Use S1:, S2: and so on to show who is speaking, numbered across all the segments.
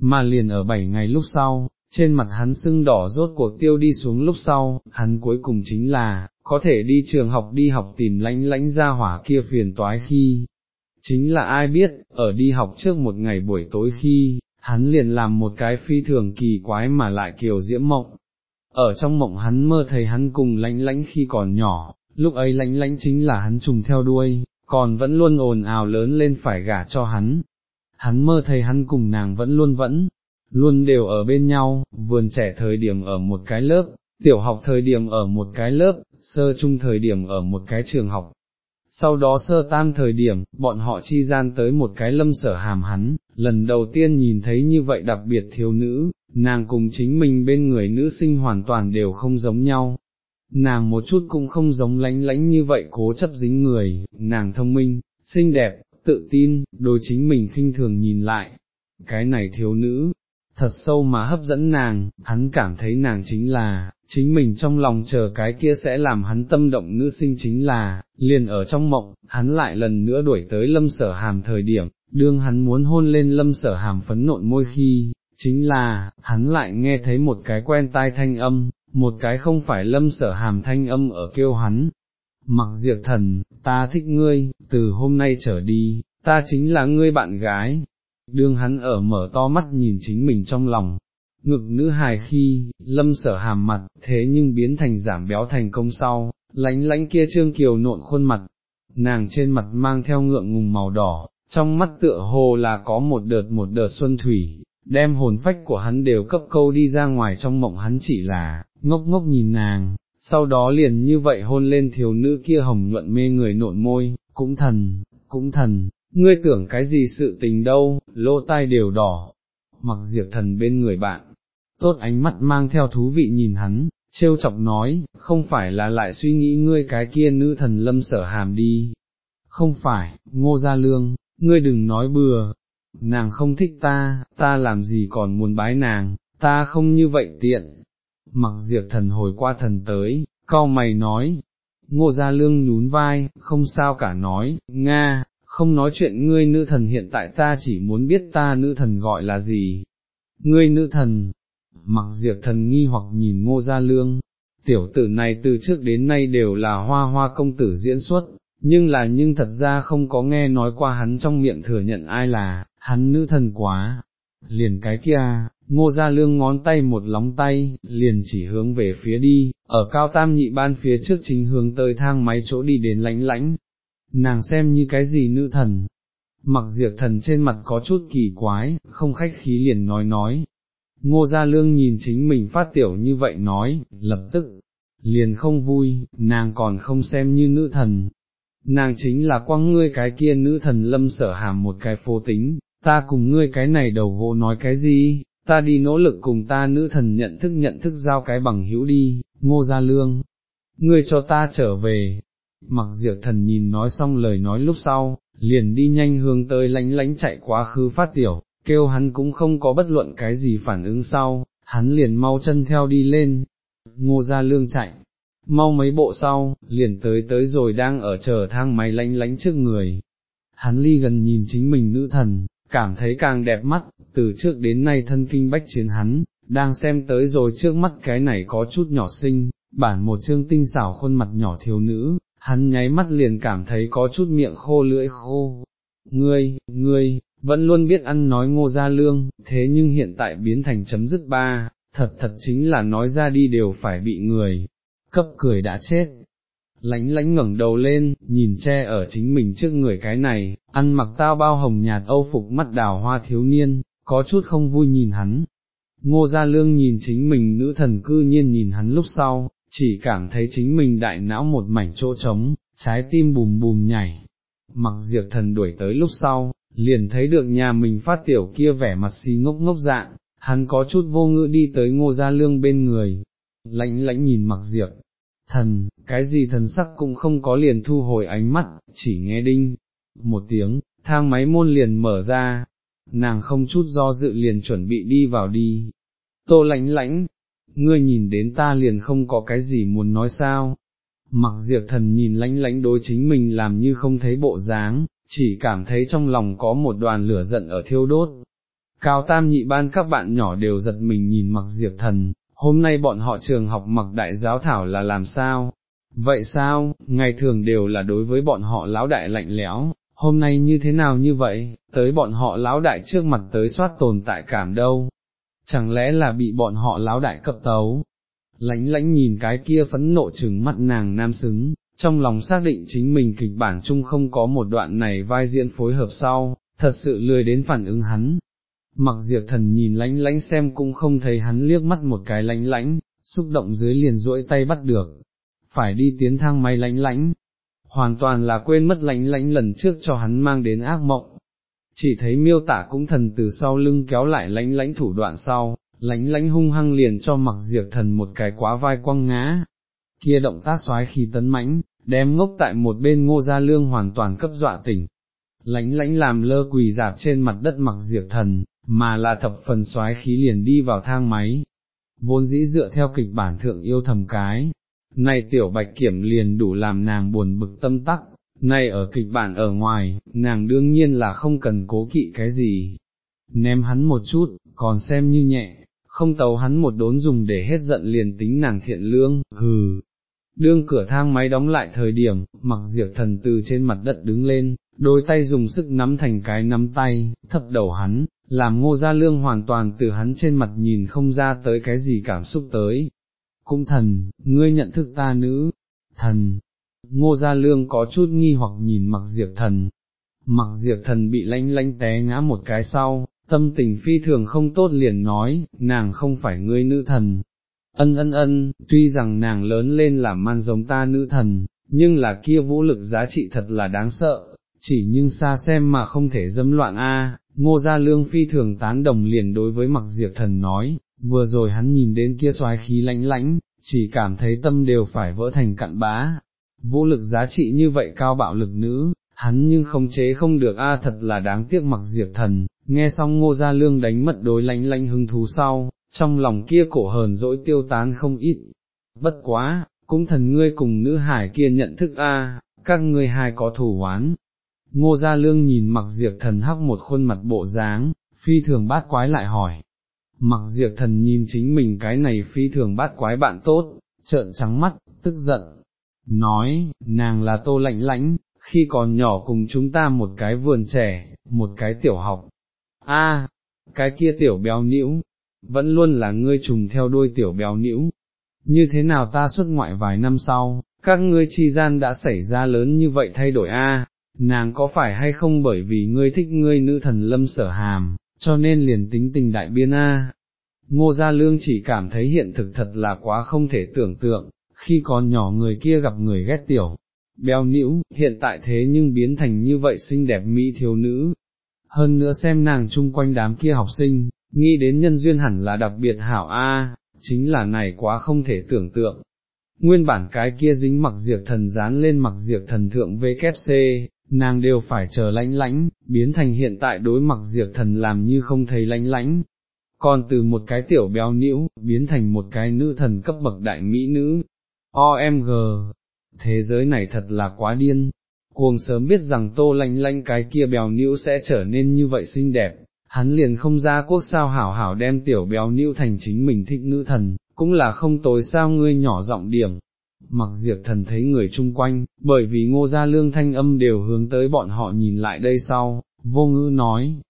S1: mà liền ở bảy ngày lúc sau, trên mặt hắn sưng đỏ rốt cuộc tiêu đi xuống lúc sau, hắn cuối cùng chính là, có thể đi trường học đi học tìm lãnh lãnh ra hỏa kia phiền toái khi. Chính là ai biết, ở đi học trước một ngày buổi tối khi, hắn liền làm một cái phi thường kỳ quái mà lại kiều diễm mộng. Ở trong mộng hắn mơ thấy hắn cùng lãnh lãnh khi còn nhỏ, lúc ấy lãnh lãnh chính là hắn trùng theo đuôi, còn vẫn luôn ồn ào lớn lên phải gả cho hắn. Hắn mơ thấy hắn cùng nàng vẫn luôn vẫn, luôn đều ở bên nhau, vườn trẻ thời điểm ở một cái lớp, tiểu học thời điểm ở một cái lớp, sơ trung thời điểm ở một cái trường học. Sau đó sơ tam thời điểm, bọn họ chi gian tới một cái lâm sở hàm hắn, lần đầu tiên nhìn thấy như vậy đặc biệt thiếu nữ, nàng cùng chính mình bên người nữ sinh hoàn toàn đều không giống nhau. Nàng một chút cũng không giống lánh lánh như vậy cố chấp dính người, nàng thông minh, xinh đẹp, tự tin, đối chính mình khinh thường nhìn lại. Cái này thiếu nữ, thật sâu mà hấp dẫn nàng, hắn cảm thấy nàng chính là, chính mình trong lòng chờ cái kia sẽ làm hắn tâm động nữ sinh chính là, liền ở trong mộng, hắn lại lần nữa đuổi tới lâm sở hàm thời điểm, đương hắn muốn hôn lên lâm sở hàm phấn nộn môi khi, chính là, hắn lại nghe thấy một cái quen tai thanh âm, một cái không phải lâm sở hàm thanh âm ở kêu hắn. Mặc diệt thần, ta thích ngươi, từ hôm nay trở đi, ta chính là ngươi bạn gái, đương hắn ở mở to mắt nhìn chính mình trong lòng, ngực nữ hài khi, lâm sở hàm mặt, thế nhưng biến thành giảm béo thành công sau, lánh lánh kia trương kiều nộn khuôn mặt, nàng trên mặt mang theo ngượng ngùng màu đỏ, trong mắt tựa hồ là có một đợt một đợt xuân thủy, đem hồn phách của hắn đều cấp câu đi ra ngoài trong mộng hắn chỉ là, ngốc ngốc nhìn nàng, sau đó liền như vậy hôn lên thiếu nữ kia hồng nhuận mê người nộn môi, cũng thần, cũng thần, ngươi tưởng cái gì sự tình đâu, lỗ tai đều đỏ, mặc diệt thần bên người bạn, tốt ánh mắt mang theo thú vị nhìn hắn, trêu chọc nói, không phải là lại suy nghĩ ngươi cái kia nữ thần lâm sở hàm đi, không phải, ngô gia lương, ngươi đừng nói bừa, nàng không thích ta, ta làm gì còn muốn bái nàng, ta không như vậy tiện. Mặc diệp thần hồi qua thần tới, cao mày nói, ngô gia lương nhún vai, không sao cả nói, Nga, không nói chuyện ngươi nữ thần hiện tại ta chỉ muốn biết ta nữ thần gọi là gì. Ngươi nữ thần, mặc diệp thần nghi hoặc nhìn ngô gia lương, tiểu tử này từ trước đến nay đều là hoa hoa công tử diễn xuất, nhưng là nhưng thật ra không có nghe nói qua hắn trong miệng thừa nhận ai là, hắn nữ thần quá. Liền cái kia, ngô gia lương ngón tay một lóng tay, liền chỉ hướng về phía đi, ở cao tam nhị ban phía trước chính hướng tới thang máy chỗ đi đến lãnh lãnh, nàng xem như cái gì nữ thần. Mặc diệt thần trên mặt có chút kỳ quái, không khách khí liền nói nói. Ngô Gia Lương nhìn chính mình phát tiểu như vậy nói, lập tức, liền không vui, nàng còn không xem như nữ thần. Nàng chính là quăng ngươi cái kia nữ thần lâm sở hàm một cái phô tính, ta cùng ngươi cái này đầu gỗ nói cái gì, ta đi nỗ lực cùng ta nữ thần nhận thức nhận thức giao cái bằng hữu đi, ngô gia lương, ngươi cho ta trở về, Mặc diệt thần nhìn nói xong lời nói lúc sau, liền đi nhanh hướng tới lánh lánh chạy quá khứ phát tiểu, kêu hắn cũng không có bất luận cái gì phản ứng sau, hắn liền mau chân theo đi lên, ngô gia lương chạy, mau mấy bộ sau, liền tới tới rồi đang ở chờ thang máy lánh lánh trước người. Hắn ly gần nhìn chính mình nữ thần, cảm thấy càng đẹp mắt, từ trước đến nay thân kinh bách chiến hắn, đang xem tới rồi trước mắt cái này có chút nhỏ xinh, bản một chương tinh xảo khuôn mặt nhỏ thiếu nữ, hắn nháy mắt liền cảm thấy có chút miệng khô lưỡi khô. Ngươi, ngươi, vẫn luôn biết ăn nói ngô gia lương, thế nhưng hiện tại biến thành chấm dứt ba, thật thật chính là nói ra đi đều phải bị người, cấp cười đã chết. Lánh lánh ngẩng đầu lên, nhìn che ở chính mình trước người cái này, ăn mặc tao bao hồng nhạt âu phục mắt đào hoa thiếu niên, có chút không vui nhìn hắn. Ngô Gia Lương nhìn chính mình nữ thần cư nhiên nhìn hắn lúc sau, chỉ cảm thấy chính mình đại não một mảnh chỗ trống, trái tim bùm bùm nhảy. Mặc diệt thần đuổi tới lúc sau, liền thấy được nhà mình phát tiểu kia vẻ mặt xì ngốc ngốc dạng, hắn có chút vô ngữ đi tới ngô gia lương bên người, lãnh lãnh nhìn mặc diệt. Thần, cái gì thần sắc cũng không có liền thu hồi ánh mắt, chỉ nghe đinh, một tiếng, thang máy môn liền mở ra, nàng không chút do dự liền chuẩn bị đi vào đi. Tô lãnh lãnh, ngươi nhìn đến ta liền không có cái gì muốn nói sao. Mặc diệt thần nhìn lãnh lãnh đối chính mình làm như không thấy bộ dáng, chỉ cảm thấy trong lòng có một đoàn lửa giận ở thiêu đốt. cao tam nhị ban các bạn nhỏ đều giật mình nhìn mặc diệp thần, hôm nay bọn họ trường học mặc đại giáo thảo là làm sao? Vậy sao, ngày thường đều là đối với bọn họ lão đại lạnh lẽo, hôm nay như thế nào như vậy, tới bọn họ lão đại trước mặt tới soát tồn tại cảm đâu? Chẳng lẽ là bị bọn họ lão đại cập tấu? Lánh lánh nhìn cái kia phẫn nộ trừng mắt nàng nam xứng, trong lòng xác định chính mình kịch bản chung không có một đoạn này vai diễn phối hợp sau, thật sự lười đến phản ứng hắn. Mặc diệt thần nhìn lánh lánh xem cũng không thấy hắn liếc mắt một cái lánh lánh, xúc động dưới liền duỗi tay bắt được, phải đi tiến thang máy lánh lánh, hoàn toàn là quên mất lánh lánh lần trước cho hắn mang đến ác mộng. Chỉ thấy miêu tả cũng thần từ sau lưng kéo lại lánh lánh thủ đoạn sau, lánh lánh hung hăng liền cho mặc diệt thần một cái quá vai quăng ngã, kia động tác xoái khi tấn mãnh, đem ngốc tại một bên ngô gia lương hoàn toàn cấp dọa tỉnh. Lánh lánh làm lơ quỳ dạp trên mặt đất mặc diệt thần, mà là thập phần xoái khí liền đi vào thang máy. Vốn dĩ dựa theo kịch bản thượng yêu thầm cái, này tiểu bạch kiểm liền đủ làm nàng buồn bực tâm tắc, này ở kịch bản ở ngoài, nàng đương nhiên là không cần cố kỵ cái gì. Ném hắn một chút, còn xem như nhẹ, không tấu hắn một đốn dùng để hết giận liền tính nàng thiện lương, hừ. Đương cửa thang máy đóng lại thời điểm, mặc diệt thần từ trên mặt đất đứng lên, đôi tay dùng sức nắm thành cái nắm tay, thập đầu hắn, làm ngô gia lương hoàn toàn từ hắn trên mặt nhìn không ra tới cái gì cảm xúc tới. Cũng thần, ngươi nhận thức ta nữ, thần, ngô gia lương có chút nghi hoặc nhìn mặc diệt thần, mặc diệt thần bị lanh lanh té ngã một cái sau, tâm tình phi thường không tốt liền nói, nàng không phải ngươi nữ thần. Ân ân ân, tuy rằng nàng lớn lên làm man giống ta nữ thần, nhưng là kia vũ lực giá trị thật là đáng sợ, chỉ nhưng xa xem mà không thể dâm loạn a. ngô gia lương phi thường tán đồng liền đối với mặc diệp thần nói, vừa rồi hắn nhìn đến kia xoái khí lãnh lãnh, chỉ cảm thấy tâm đều phải vỡ thành cặn bá, vũ lực giá trị như vậy cao bạo lực nữ, hắn nhưng không chế không được a thật là đáng tiếc mặc diệp thần, nghe xong ngô gia lương đánh mất đối lánh lánh hứng thú sau, trong lòng kia cổ hờn dỗi tiêu tán không ít, bất quá, cũng thần ngươi cùng nữ hải kia nhận thức a, các ngươi hai có thủ oán. Ngô Gia Lương nhìn mặc diệt thần hắc một khuôn mặt bộ dáng, phi thường bát quái lại hỏi. Mặc diệt thần nhìn chính mình cái này phi thường bát quái bạn tốt, trợn trắng mắt, tức giận, nói, nàng là tô lạnh lãnh, khi còn nhỏ cùng chúng ta một cái vườn trẻ, một cái tiểu học. A, cái kia tiểu béo nữ, vẫn luôn là ngươi trùng theo đuôi tiểu béo nữ. Như thế nào ta xuất ngoại vài năm sau, các ngươi chi gian đã xảy ra lớn như vậy thay đổi a? Nàng có phải hay không bởi vì ngươi thích ngươi nữ thần lâm sở hàm, cho nên liền tính tình đại biên a. Ngô Gia Lương chỉ cảm thấy hiện thực thật là quá không thể tưởng tượng, khi còn nhỏ người kia gặp người ghét tiểu, béo nĩu, hiện tại thế nhưng biến thành như vậy xinh đẹp mỹ thiếu nữ. Hơn nữa xem nàng chung quanh đám kia học sinh, nghĩ đến nhân duyên hẳn là đặc biệt hảo a, chính là này quá không thể tưởng tượng. Nguyên bản cái kia dính mặc diệt thần dán lên mặc diệt thần thượng VKC, nàng đều phải chờ lánh lánh, biến thành hiện tại đối mặc diệt thần làm như không thấy lánh lánh. Còn từ một cái tiểu béo nữ, biến thành một cái nữ thần cấp bậc đại mỹ nữ. OMG, thế giới này thật là quá điên, cuồng sớm biết rằng tô lanh lanh cái kia béo nữ sẽ trở nên như vậy xinh đẹp, hắn liền không ra quốc sao hảo hảo đem tiểu béo nữ thành chính mình thích nữ thần, cũng là không tối sao ngươi nhỏ giọng điểm. Mặc diệt thần thấy người chung quanh, bởi vì ngô gia lương thanh âm đều hướng tới bọn họ nhìn lại đây sau, vô ngữ nói,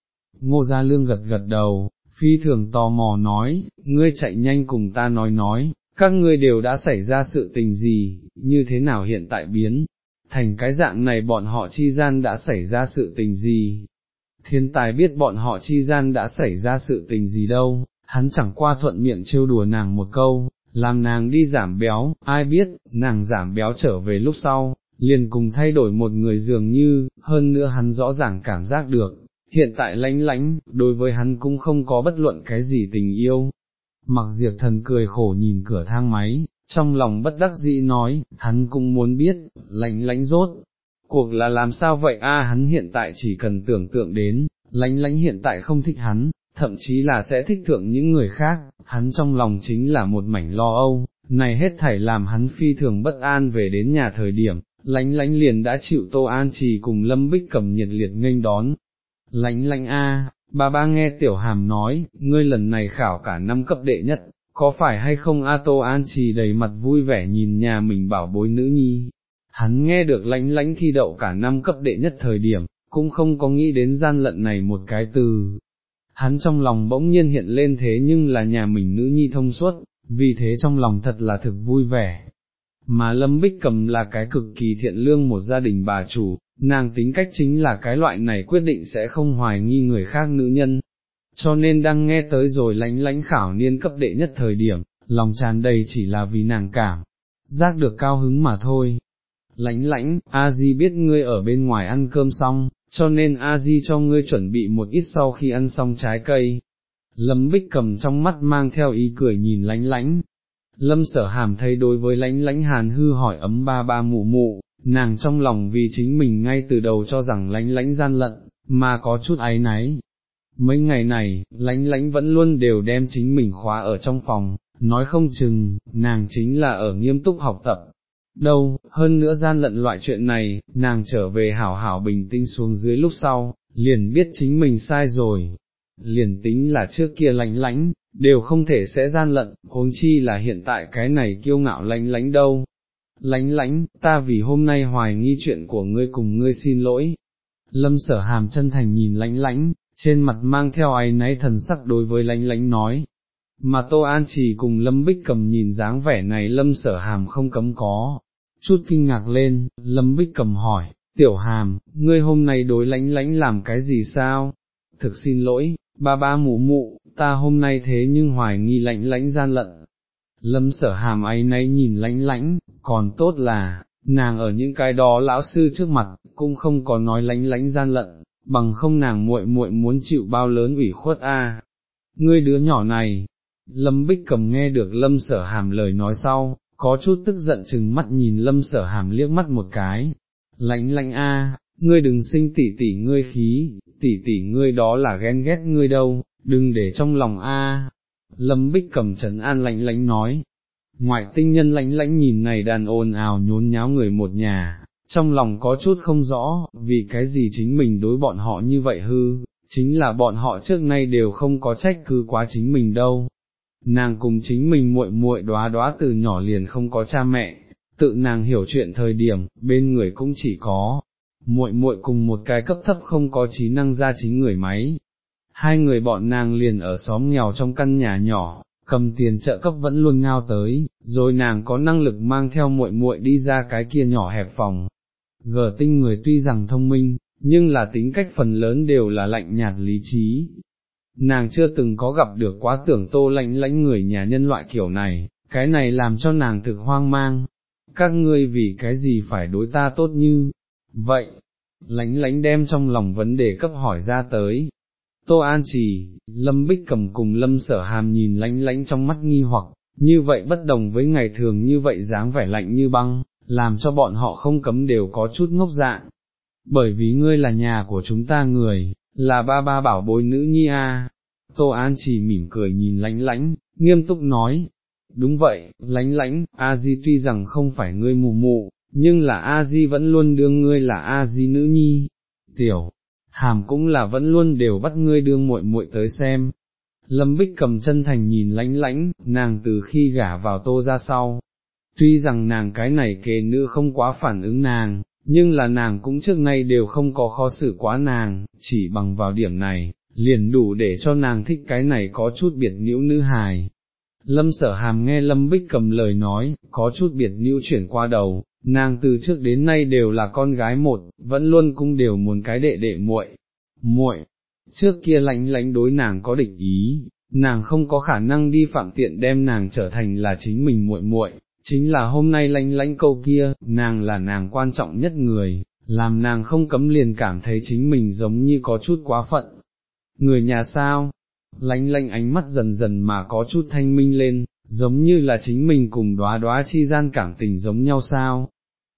S1: ngô gia lương gật gật đầu, phi thường tò mò nói, ngươi chạy nhanh cùng ta nói nói, các ngươi đều đã xảy ra sự tình gì, như thế nào hiện tại biến, thành cái dạng này bọn họ chi gian đã xảy ra sự tình gì. Thiên tài biết bọn họ chi gian đã xảy ra sự tình gì đâu, hắn chẳng qua thuận miệng trêu đùa nàng một câu, làm nàng đi giảm béo, ai biết, nàng giảm béo trở về lúc sau, liền cùng thay đổi một người dường như, hơn nữa hắn rõ ràng cảm giác được, hiện tại lánh lánh, đối với hắn cũng không có bất luận cái gì tình yêu, Mặc diệt thần cười khổ nhìn cửa thang máy, trong lòng bất đắc dĩ nói, hắn cũng muốn biết, lánh lánh rốt, cuộc là làm sao vậy? A hắn hiện tại chỉ cần tưởng tượng đến, lánh lánh hiện tại không thích hắn, thậm chí là sẽ thích thượng những người khác, hắn trong lòng chính là một mảnh lo âu, này hết thảy làm hắn phi thường bất an về đến nhà thời điểm, lánh lánh liền đã chịu tô an trì cùng lâm bích cầm nhiệt liệt nghênh đón. Lánh lánh a, Ba ba nghe tiểu hàm nói, ngươi lần này khảo cả năm cấp đệ nhất, có phải hay không A Tô An Trì đầy mặt vui vẻ nhìn nhà mình bảo bối nữ nhi. Hắn nghe được lánh lánh thi đậu cả năm cấp đệ nhất thời điểm, cũng không có nghĩ đến gian lận này một cái từ. Hắn trong lòng bỗng nhiên hiện lên thế nhưng là nhà mình nữ nhi thông suốt, vì thế trong lòng thật là thực vui vẻ. Mà Lâm Bích Cầm là cái cực kỳ thiện lương một gia đình bà chủ, nàng tính cách chính là cái loại này quyết định sẽ không hoài nghi người khác nữ nhân. Cho nên đang nghe tới rồi lánh lánh khảo niên cấp đệ nhất thời điểm, lòng tràn đầy chỉ là vì nàng cảm, giác được cao hứng mà thôi. Lánh lánh, A-di biết ngươi ở bên ngoài ăn cơm xong, cho nên A-di cho ngươi chuẩn bị một ít sau khi ăn xong trái cây. Lâm Bích cầm trong mắt mang theo ý cười nhìn lánh lánh. Lâm sở hàm thấy đối với lánh lánh hàn hư hỏi ấm ba ba mụ mụ, nàng trong lòng vì chính mình ngay từ đầu cho rằng lánh lánh gian lận, mà có chút áy náy. Mấy ngày này, lánh lánh vẫn luôn đều đem chính mình khóa ở trong phòng, nói không chừng, nàng chính là ở nghiêm túc học tập. Đâu, hơn nữa gian lận loại chuyện này, nàng trở về hảo hảo bình tĩnh xuống dưới lúc sau, liền biết chính mình sai rồi. Liền tính là trước kia lánh lánh, đều không thể sẽ gian lận, huống chi là hiện tại cái này kiêu ngạo lánh lánh đâu, lánh lánh, ta vì hôm nay hoài nghi chuyện của ngươi cùng ngươi xin lỗi. Lâm sở hàm chân thành nhìn lánh lánh, trên mặt mang theo ái náy thần sắc đối với lánh lánh nói. Mà Tô An chỉ cùng Lâm Bích cầm nhìn dáng vẻ này Lâm sở hàm không cấm có. Chút kinh ngạc lên, Lâm Bích cầm hỏi, tiểu hàm, ngươi hôm nay đối lãnh lãnh làm cái gì sao? Thực xin lỗi, ba ba mụ mụ, ta hôm nay thế nhưng hoài nghi lãnh lãnh gian lận, lâm sở hàm ấy nấy nhìn lãnh lãnh, còn tốt là, nàng ở những cái đó lão sư trước mặt, cũng không có nói lãnh lãnh gian lận, bằng không nàng muội muội muốn chịu bao lớn ủy khuất a. Ngươi đứa nhỏ này, lâm bích cầm nghe được lâm sở hàm lời nói sau, có chút tức giận chừng mắt nhìn lâm sở hàm liếc mắt một cái, lãnh lãnh a, ngươi đừng sinh tỉ tỉ ngươi khí, tỉ tỉ ngươi đó là ghen ghét ngươi đâu, đừng để trong lòng a, Lâm Bích cầm trấn an lạnh lãnh nói, ngoại tinh nhân lãnh lãnh nhìn này đàn ồn ào nhốn nháo người một nhà, trong lòng có chút không rõ, vì cái gì chính mình đối bọn họ như vậy hư, chính là bọn họ trước nay đều không có trách cứ quá chính mình đâu. Nàng cùng chính mình muội muội đóa đóa từ nhỏ liền không có cha mẹ, tự nàng hiểu chuyện thời điểm, bên người cũng chỉ có muội muội cùng một cái cấp thấp không có trí năng ra chính người máy, hai người bọn nàng liền ở xóm nghèo trong căn nhà nhỏ, cầm tiền trợ cấp vẫn luôn ngao tới, rồi nàng có năng lực mang theo muội muội đi ra cái kia nhỏ hẹp phòng. Gờ tinh người tuy rằng thông minh, nhưng là tính cách phần lớn đều là lạnh nhạt lý trí. Nàng chưa từng có gặp được quá tưởng tô lạnh lãnh người nhà nhân loại kiểu này, cái này làm cho nàng thực hoang mang. Các ngươi vì cái gì phải đối ta tốt như, vậy, lãnh lãnh đem trong lòng vấn đề cấp hỏi ra tới, Tô An Trì, Lâm Bích cầm cùng Lâm Sở Hàm nhìn lánh lánh trong mắt nghi hoặc, như vậy bất đồng với ngày thường như vậy dáng vẻ lạnh như băng, làm cho bọn họ không cấm đều có chút ngốc dạng. Bởi vì ngươi là nhà của chúng ta người, là ba ba bảo bối nữ nhi a. Tô An chỉ mỉm cười nhìn lánh lánh, nghiêm túc nói, đúng vậy, lánh lánh, A-di tuy rằng không phải ngươi mù mụ, nhưng là A-di vẫn luôn đương ngươi là A-di nữ nhi. Tiểu, hàm cũng là vẫn luôn đều bắt ngươi đương muội muội tới xem. Lâm Bích cầm chân thành nhìn lánh lánh, nàng từ khi gả vào tô ra sau. Tuy rằng nàng cái này kề nữ không quá phản ứng nàng, nhưng là nàng cũng trước nay đều không có khó xử quá nàng, chỉ bằng vào điểm này, liền đủ để cho nàng thích cái này có chút biệt nữ nữ hài. Lâm sở hàm nghe Lâm Bích cầm lời nói, có chút biệt nữ chuyển qua đầu, nàng từ trước đến nay đều là con gái một, vẫn luôn cũng đều muốn cái đệ đệ muội, muội. Trước kia lạnh lánh đối nàng có định ý, nàng không có khả năng đi phạm tiện đem nàng trở thành là chính mình muội muội, chính là hôm nay lanh lánh câu kia, nàng là nàng quan trọng nhất người, làm nàng không cấm liền cảm thấy chính mình giống như có chút quá phận. Người nhà sao? Lánh lanh ánh mắt dần dần mà có chút thanh minh lên, giống như là chính mình cùng đóa đóa chi gian cảm tình giống nhau sao,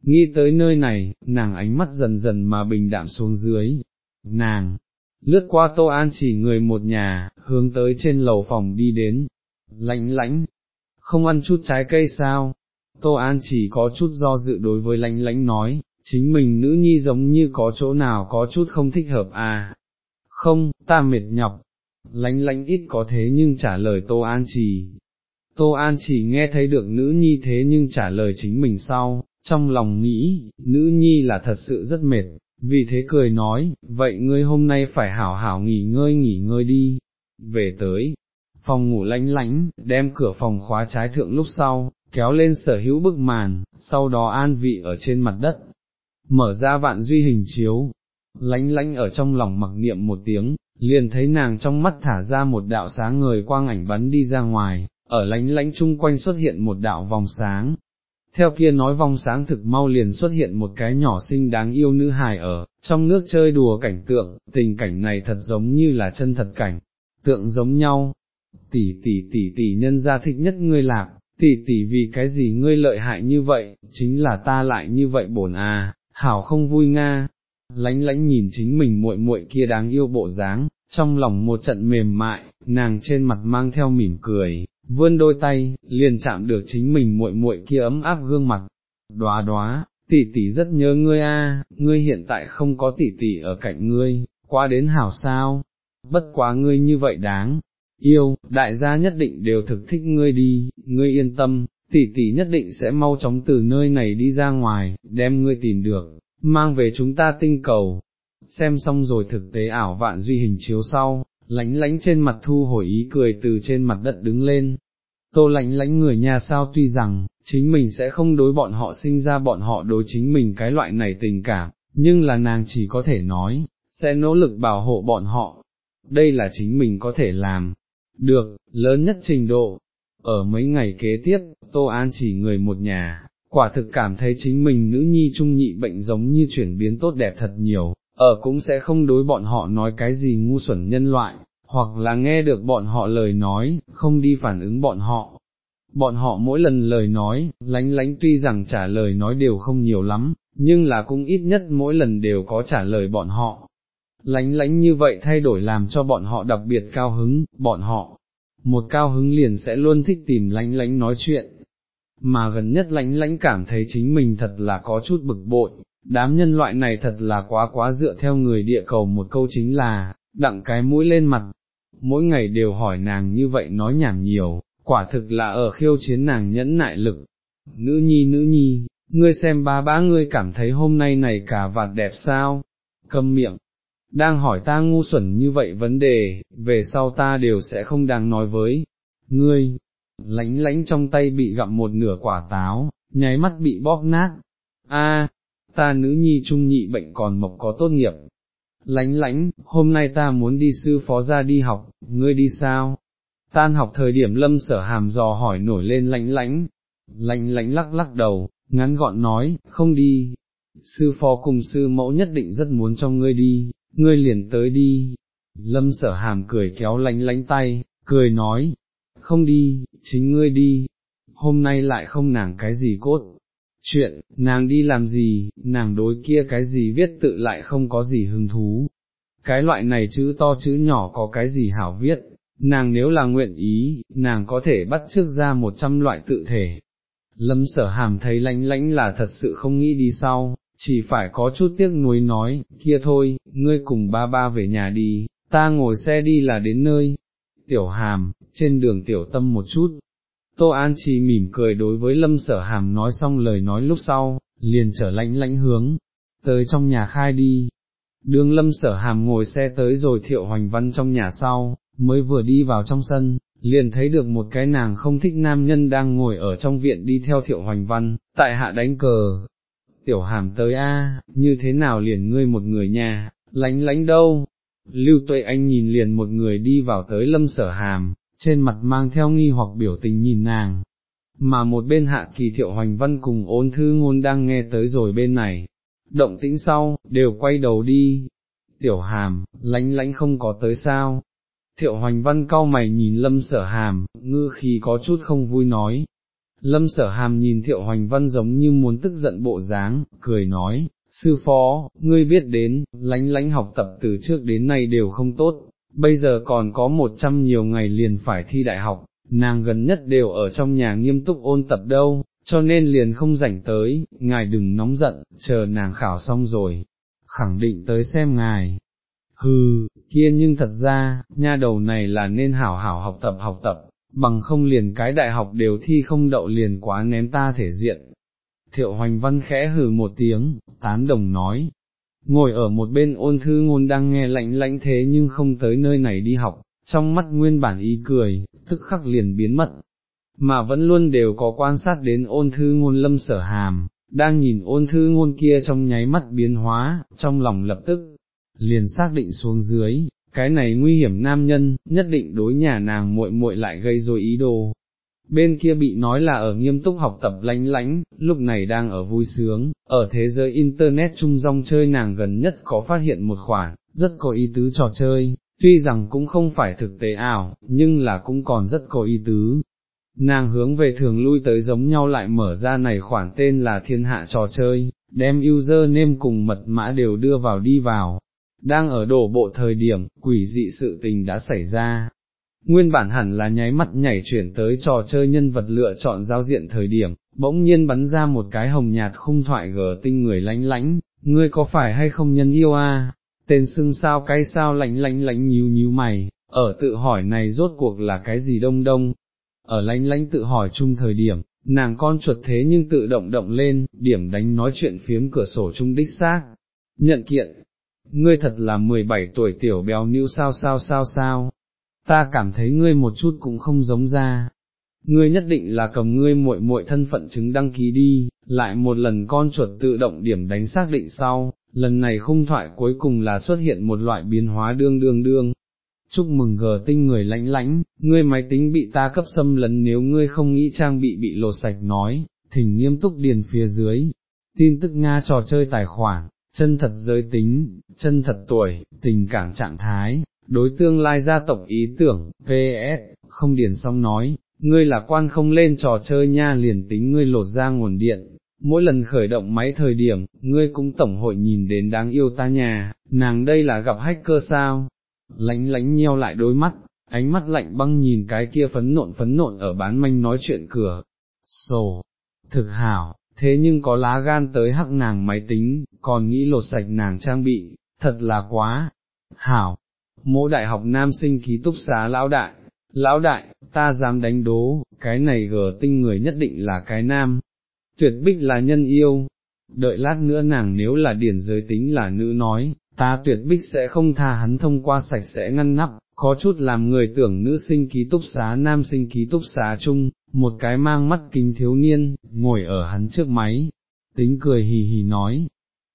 S1: Nghĩ tới nơi này, nàng ánh mắt dần dần mà bình đạm xuống dưới, nàng, lướt qua tô an chỉ người một nhà, hướng tới trên lầu phòng đi đến, Lãnh lãnh, không ăn chút trái cây sao, tô an chỉ có chút do dự đối với lánh lãnh nói, chính mình nữ nhi giống như có chỗ nào có chút không thích hợp à, không, ta mệt nhọc, lánh lánh ít có thế nhưng trả lời Tô An chỉ. Tô An chỉ nghe thấy được nữ nhi thế nhưng trả lời chính mình sau, trong lòng nghĩ, nữ nhi là thật sự rất mệt, vì thế cười nói, vậy ngươi hôm nay phải hảo hảo nghỉ ngơi nghỉ ngơi đi, về tới, phòng ngủ lãnh lãnh, đem cửa phòng khóa trái thượng lúc sau, kéo lên sở hữu bức màn, sau đó an vị ở trên mặt đất, mở ra vạn duy hình chiếu, lãnh lãnh ở trong lòng mặc niệm một tiếng, liền thấy nàng trong mắt thả ra một đạo sáng người quang ảnh bắn đi ra ngoài, ở lãnh lãnh chung quanh xuất hiện một đạo vòng sáng. Theo kia nói vòng sáng thực mau liền xuất hiện một cái nhỏ xinh đáng yêu nữ hài ở, trong nước chơi đùa cảnh tượng, tình cảnh này thật giống như là chân thật cảnh, tượng giống nhau. Tỷ tỷ tỷ tỷ nhân gia thích nhất ngươi lạc, tỷ tỷ vì cái gì ngươi lợi hại như vậy, chính là ta lại như vậy bổn à, hảo không vui nga, lánh lánh nhìn chính mình muội muội kia đáng yêu bộ dáng, trong lòng một trận mềm mại, nàng trên mặt mang theo mỉm cười, vươn đôi tay, liền chạm được chính mình muội muội kia ấm áp gương mặt, đoá đoá, tỷ tỷ rất nhớ ngươi a, ngươi hiện tại không có tỷ tỷ ở cạnh ngươi, qua đến hảo sao, bất quá ngươi như vậy đáng, yêu, đại gia nhất định đều thực thích ngươi đi, ngươi yên tâm, tỷ tỷ nhất định sẽ mau chóng từ nơi này đi ra ngoài, đem ngươi tìm được, mang về chúng ta tinh cầu. Xem xong rồi thực tế ảo vạn duy hình chiếu sau, lánh lánh trên mặt thu hồi ý cười từ trên mặt đất đứng lên. Tô lánh lánh người nhà sao tuy rằng, chính mình sẽ không đối bọn họ sinh ra bọn họ đối chính mình cái loại này tình cảm, nhưng là nàng chỉ có thể nói, sẽ nỗ lực bảo hộ bọn họ. Đây là chính mình có thể làm, được, lớn nhất trình độ. Ở mấy ngày kế tiếp, Tô An chỉ người một nhà, quả thực cảm thấy chính mình nữ nhi trung nhị bệnh giống như chuyển biến tốt đẹp thật nhiều, ở cũng sẽ không đối bọn họ nói cái gì ngu xuẩn nhân loại, hoặc là nghe được bọn họ lời nói, không đi phản ứng bọn họ. Bọn họ mỗi lần lời nói, lánh lánh tuy rằng trả lời nói đều không nhiều lắm, nhưng là cũng ít nhất mỗi lần đều có trả lời bọn họ. Lánh lánh như vậy thay đổi làm cho bọn họ đặc biệt cao hứng, bọn họ, một cao hứng liền sẽ luôn thích tìm lánh lánh nói chuyện, mà gần nhất lánh lánh cảm thấy chính mình thật là có chút bực bội, đám nhân loại này thật là quá quá dựa theo người địa cầu một câu chính là, đặng cái mũi lên mặt, mỗi ngày đều hỏi nàng như vậy nói nhảm nhiều, quả thực là ở khiêu chiến nàng nhẫn nại lực. Nữ nhi nữ nhi, ngươi xem ba bá ngươi cảm thấy hôm nay này cả vạt đẹp sao? Câm miệng, đang hỏi ta ngu xuẩn như vậy vấn đề, về sau ta đều sẽ không đang nói với ngươi, lãnh lãnh trong tay bị gặm một nửa quả táo, nháy mắt bị bóp nát, a, ta nữ nhi trung nhị bệnh còn mộc có tốt nghiệp, lãnh lãnh, hôm nay ta muốn đi sư phó ra đi học, ngươi đi sao? Tan học thời điểm lâm sở hàm dò hỏi nổi lên lãnh lãnh, lãnh lãnh lắc lắc đầu, ngắn gọn nói, không đi, sư phó cùng sư mẫu nhất định rất muốn cho ngươi đi, ngươi liền tới đi. Lâm sở hàm cười kéo lánh lánh tay, cười nói, không đi, chính ngươi đi, hôm nay lại không nàng cái gì cốt. Chuyện, nàng đi làm gì, nàng đối kia cái gì viết tự lại không có gì hứng thú. Cái loại này chữ to chữ nhỏ có cái gì hảo viết, nàng nếu là nguyện ý, nàng có thể bắt trước ra một trăm loại tự thể. Lâm sở hàm thấy lánh lánh là thật sự không nghĩ đi sau, chỉ phải có chút tiếc nuối nói, kia thôi, ngươi cùng ba ba về nhà đi, ta ngồi xe đi là đến nơi. Tiểu hàm, trên đường tiểu tâm một chút. Tô An chỉ mỉm cười đối với lâm sở hàm nói xong lời nói lúc sau, liền trở lãnh lãnh hướng, tới trong nhà khai đi. Đường lâm sở hàm ngồi xe tới rồi thiệu hoành văn trong nhà sau, mới vừa đi vào trong sân, liền thấy được một cái nàng không thích nam nhân đang ngồi ở trong viện đi theo thiệu hoành văn, tại hạ đánh cờ. Tiểu hàm tới a, như thế nào liền ngươi một người nhà, lánh lánh đâu? Lưu tuệ anh nhìn liền một người đi vào tới lâm sở hàm, trên mặt mang theo nghi hoặc biểu tình nhìn nàng, mà một bên hạ kỳ thiệu hoành văn cùng ôn thư ngôn đang nghe tới rồi bên này, động tĩnh sau, đều quay đầu đi, tiểu hàm, lánh lánh không có tới sao, thiệu hoành văn cau mày nhìn lâm sở hàm, ngư khi có chút không vui nói. Lâm sở hàm nhìn thiệu hoành văn giống như muốn tức giận bộ dáng, cười nói, sư phó, ngươi biết đến, lánh lánh học tập từ trước đến nay đều không tốt, bây giờ còn có một trăm nhiều ngày liền phải thi đại học, nàng gần nhất đều ở trong nhà nghiêm túc ôn tập đâu, cho nên liền không rảnh tới, ngài đừng nóng giận, chờ nàng khảo xong rồi, khẳng định tới xem ngài. hừ, kia nhưng thật ra, nha đầu này là nên hảo hảo học tập học tập, bằng không liền cái đại học đều thi không đậu liền quá ném ta thể diện. Thiệu hoành văn khẽ hừ một tiếng, tán đồng nói, ngồi ở một bên ôn thư ngôn đang nghe lạnh lạnh thế nhưng không tới nơi này đi học, trong mắt nguyên bản ý cười, tức khắc liền biến mất, mà vẫn luôn đều có quan sát đến ôn thư ngôn lâm sở hàm, đang nhìn ôn thư ngôn kia trong nháy mắt biến hóa, trong lòng lập tức, liền xác định xuống dưới, cái này nguy hiểm nam nhân, nhất định đối nhà nàng muội muội lại gây rồi ý đồ. Bên kia bị nói là ở nghiêm túc học tập lánh lánh, lúc này đang ở vui sướng, ở thế giới Internet trung rong chơi nàng gần nhất có phát hiện một khoản, rất có ý tứ trò chơi, tuy rằng cũng không phải thực tế ảo, nhưng là cũng còn rất có ý tứ. Nàng hướng về thường lui tới giống nhau lại mở ra này khoản tên là thiên hạ trò chơi, đem user name cùng mật mã đều đưa vào đi vào. Đang ở đổ bộ thời điểm, quỷ dị sự tình đã xảy ra. Nguyên bản hẳn là nháy mắt nhảy chuyển tới trò chơi nhân vật lựa chọn giao diện thời điểm, bỗng nhiên bắn ra một cái hồng nhạt khung thoại gờ tinh người lánh lánh, ngươi có phải hay không nhân yêu a? tên xưng sao cái sao lánh lánh lánh nhíu nhíu mày, ở tự hỏi này rốt cuộc là cái gì đông đông, ở lánh lánh tự hỏi chung thời điểm, nàng con chuột thế nhưng tự động động lên, điểm đánh nói chuyện phiếm cửa sổ chung đích xác, nhận kiện, ngươi thật là 17 tuổi tiểu béo nữ sao sao sao sao, ta cảm thấy ngươi một chút cũng không giống ra. Ngươi nhất định là cầm ngươi muội muội thân phận chứng đăng ký đi, lại một lần con chuột tự động điểm đánh xác định sau, lần này khung thoại cuối cùng là xuất hiện một loại biến hóa đương đương đương. Chúc mừng gờ tinh người lãnh lãnh, ngươi máy tính bị ta cấp xâm lấn nếu ngươi không nghĩ trang bị bị lột sạch nói, thỉnh nghiêm túc điền phía dưới. Tin tức Nga trò chơi tài khoản, chân thật giới tính, chân thật tuổi, tình cảm trạng thái, đối tương lai gia tộc ý tưởng, PS, không điền xong nói, ngươi là quan không lên trò chơi nha liền tính ngươi lột ra nguồn điện, mỗi lần khởi động máy thời điểm, ngươi cũng tổng hội nhìn đến đáng yêu ta nhà, nàng đây là gặp hacker sao, lánh lánh nheo lại đôi mắt, ánh mắt lạnh băng nhìn cái kia phấn nộn phấn nộn ở bán manh nói chuyện cửa, sổ, thực hảo, thế nhưng có lá gan tới hắc nàng máy tính, còn nghĩ lột sạch nàng trang bị, thật là quá, hảo, mỗi đại học nam sinh ký túc xá lão đại, lão đại, ta dám đánh đố, cái này gờ tinh người nhất định là cái nam, tuyệt bích là nhân yêu, đợi lát nữa nàng nếu là điển giới tính là nữ nói, ta tuyệt bích sẽ không tha hắn thông qua sạch sẽ ngăn nắp, có chút làm người tưởng nữ sinh ký túc xá nam sinh ký túc xá chung, một cái mang mắt kính thiếu niên, ngồi ở hắn trước máy, tính cười hì hì nói.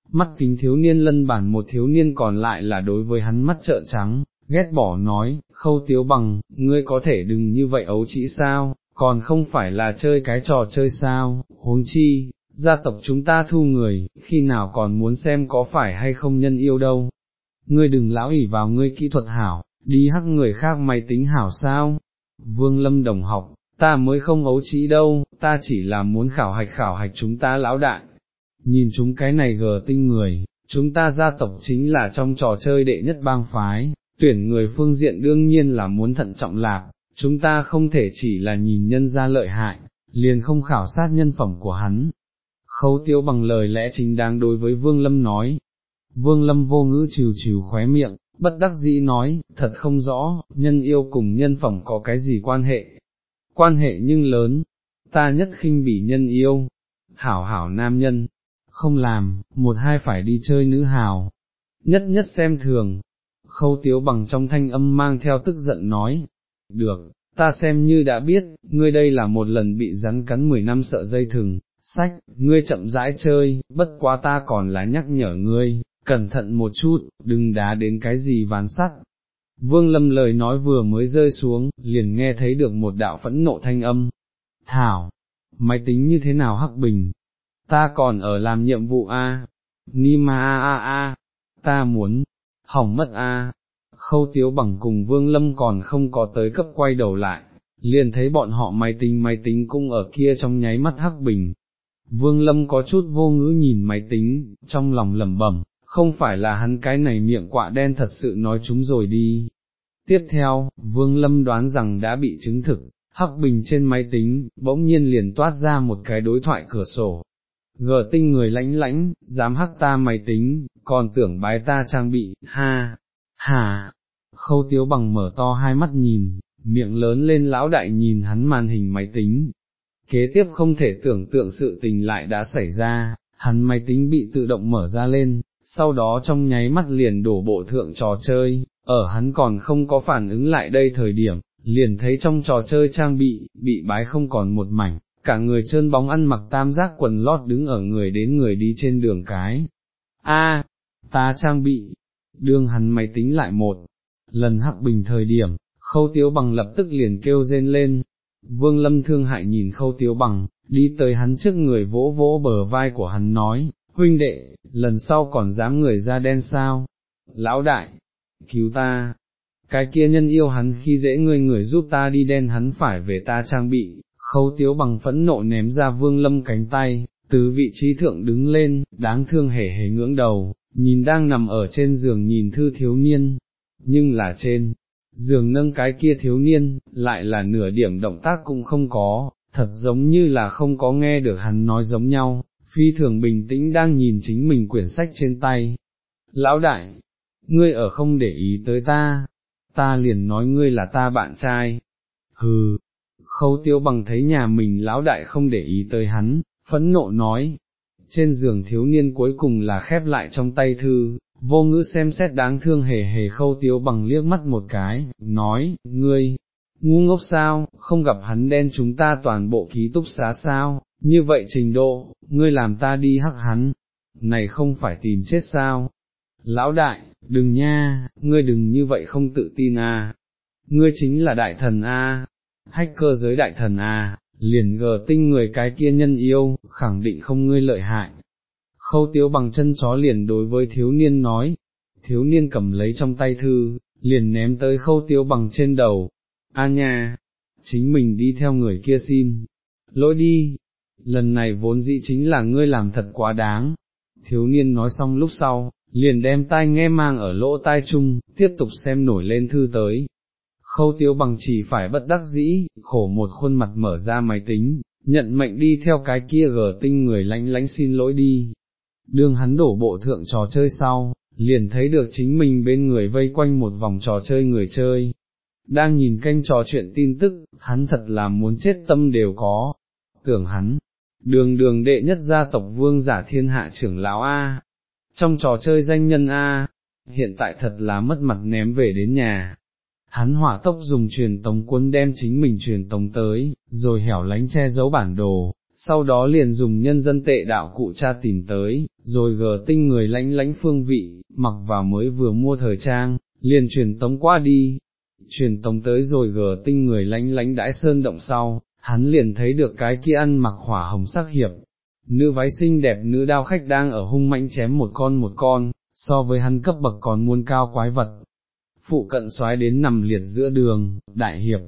S1: Mắt kính thiếu niên lân bản một thiếu niên còn lại là đối với hắn mắt trợn trắng, ghét bỏ nói, khâu tiếu bằng, ngươi có thể đừng như vậy ấu chỉ sao, còn không phải là chơi cái trò chơi sao, huống chi, gia tộc chúng ta thu người, khi nào còn muốn xem có phải hay không nhân yêu đâu. Ngươi đừng lão ỉ vào ngươi kỹ thuật hảo, đi hắc người khác máy tính hảo sao. Vương Lâm đồng học, ta mới không ấu trĩ đâu, ta chỉ là muốn khảo hạch khảo hạch chúng ta lão đại. Nhìn chúng cái này gờ tinh người, chúng ta gia tộc chính là trong trò chơi đệ nhất bang phái, tuyển người phương diện đương nhiên là muốn thận trọng lạc, chúng ta không thể chỉ là nhìn nhân ra lợi hại, liền không khảo sát nhân phẩm của hắn. Khấu tiêu bằng lời lẽ chính đáng đối với Vương Lâm nói. Vương Lâm vô ngữ trừ trừ khóe miệng, bất đắc dĩ nói, thật không rõ, nhân yêu cùng nhân phẩm có cái gì quan hệ. Quan hệ nhưng lớn, ta nhất khinh bỉ nhân yêu, hảo hảo nam nhân, không làm, một hai phải đi chơi nữ hào, nhất nhất xem thường. Khâu tiếu bằng trong thanh âm mang theo tức giận nói, được, ta xem như đã biết, ngươi đây là một lần bị rắn cắn 10 năm sợ dây thừng, sách, ngươi chậm rãi chơi, bất quá ta còn là nhắc nhở ngươi, cẩn thận một chút, đừng đá đến cái gì ván sắt. Vương Lâm lời nói vừa mới rơi xuống, liền nghe thấy được một đạo phẫn nộ thanh âm. Thảo, máy tính như thế nào hắc bình? Ta còn ở làm nhiệm vụ A, Nima A A A, ta muốn, hỏng mất A, khâu tiếu bằng cùng vương lâm còn không có tới cấp quay đầu lại, liền thấy bọn họ máy tính máy tính cũng ở kia trong nháy mắt hắc bình. Vương lâm có chút vô ngữ nhìn máy tính, trong lòng lẩm bẩm, không phải là hắn cái này miệng quạ đen thật sự nói chúng rồi đi. Tiếp theo, Vương Lâm đoán rằng đã bị chứng thực, hắc bình trên máy tính, bỗng nhiên liền toát ra một cái đối thoại cửa sổ. Gờ tinh người lãnh lãnh, dám hắc ta máy tính, còn tưởng bái ta trang bị, ha, hà, khâu tiếu bằng mở to hai mắt nhìn, miệng lớn lên lão đại nhìn hắn màn hình máy tính. Kế tiếp không thể tưởng tượng sự tình lại đã xảy ra, hắn máy tính bị tự động mở ra lên, sau đó trong nháy mắt liền đổ bộ thượng trò chơi, ở hắn còn không có phản ứng lại đây thời điểm, liền thấy trong trò chơi trang bị, bị bái không còn một mảnh, cả người trơn bóng ăn mặc tam giác quần lót đứng ở người đến người đi trên đường cái. A, ta trang bị, đương hắn máy tính lại một, lần hắc bình thời điểm, khâu tiếu bằng lập tức liền kêu rên lên, vương lâm thương hại nhìn khâu tiếu bằng, đi tới hắn trước người vỗ vỗ bờ vai của hắn nói, huynh đệ, lần sau còn dám người ra đen sao, lão đại, cứu ta, cái kia nhân yêu hắn khi dễ ngươi người giúp ta đi đen hắn phải về ta trang bị, khâu tiếu bằng phẫn nộ ném ra vương lâm cánh tay, từ vị trí thượng đứng lên, đáng thương hề hề ngưỡng đầu, nhìn đang nằm ở trên giường nhìn thư thiếu niên, nhưng là trên, giường nâng cái kia thiếu niên, lại là nửa điểm động tác cũng không có, thật giống như là không có nghe được hắn nói giống nhau, phi thường bình tĩnh đang nhìn chính mình quyển sách trên tay. Lão đại, ngươi ở không để ý tới ta, ta liền nói ngươi là ta bạn trai. Hừ, khâu tiêu bằng thấy nhà mình lão đại không để ý tới hắn, phẫn nộ nói. Trên giường thiếu niên cuối cùng là khép lại trong tay thư, vô ngữ xem xét đáng thương hề hề khâu tiêu bằng liếc mắt một cái, nói, ngươi, ngu ngốc sao, không gặp hắn đen chúng ta toàn bộ ký túc xá sao, như vậy trình độ, ngươi làm ta đi hắc hắn, này không phải tìm chết sao. Lão đại, đừng nha, ngươi đừng như vậy không tự tin à, ngươi chính là đại thần a, à. hacker giới đại thần a, à. liền gờ tinh người cái kia nhân yêu, khẳng định không ngươi lợi hại. Khâu tiếu bằng chân chó liền đối với thiếu niên nói, thiếu niên cầm lấy trong tay thư, liền ném tới khâu tiếu bằng trên đầu, a nha, chính mình đi theo người kia xin, lỗi đi, lần này vốn dĩ chính là ngươi làm thật quá đáng. Thiếu niên nói xong lúc sau, liền đem tai nghe mang ở lỗ tai chung, tiếp tục xem nổi lên thư tới. Khâu Tiếu bằng chỉ phải bất đắc dĩ, khổ một khuôn mặt mở ra máy tính, nhận mệnh đi theo cái kia gờ tinh người lánh lánh xin lỗi đi. Đương hắn đổ bộ thượng trò chơi sau, liền thấy được chính mình bên người vây quanh một vòng trò chơi người chơi. Đang nhìn kênh trò chuyện tin tức, hắn thật là muốn chết tâm đều có. Tưởng hắn, đường đường đệ nhất gia tộc vương giả thiên hạ trưởng lão A, trong trò chơi danh nhân A, hiện tại thật là mất mặt ném về đến nhà. Hắn hỏa tốc dùng truyền tống quân đem chính mình truyền tống tới, rồi hẻo lánh che giấu bản đồ, sau đó liền dùng nhân dân tệ đạo cụ cha tìm tới, rồi gờ tinh người lánh lánh phương vị, mặc vào mới vừa mua thời trang, liền truyền tống qua đi, truyền tống tới rồi gờ tinh người lánh lánh đãi sơn động sau, hắn liền thấy được cái kia ăn mặc hỏa hồng sắc hiệp, nữ váy xinh đẹp nữ đao khách đang ở hung mãnh chém một con một con, so với hắn cấp bậc còn muôn cao quái vật. Phụ cận xoái đến nằm liệt giữa đường, đại hiệp,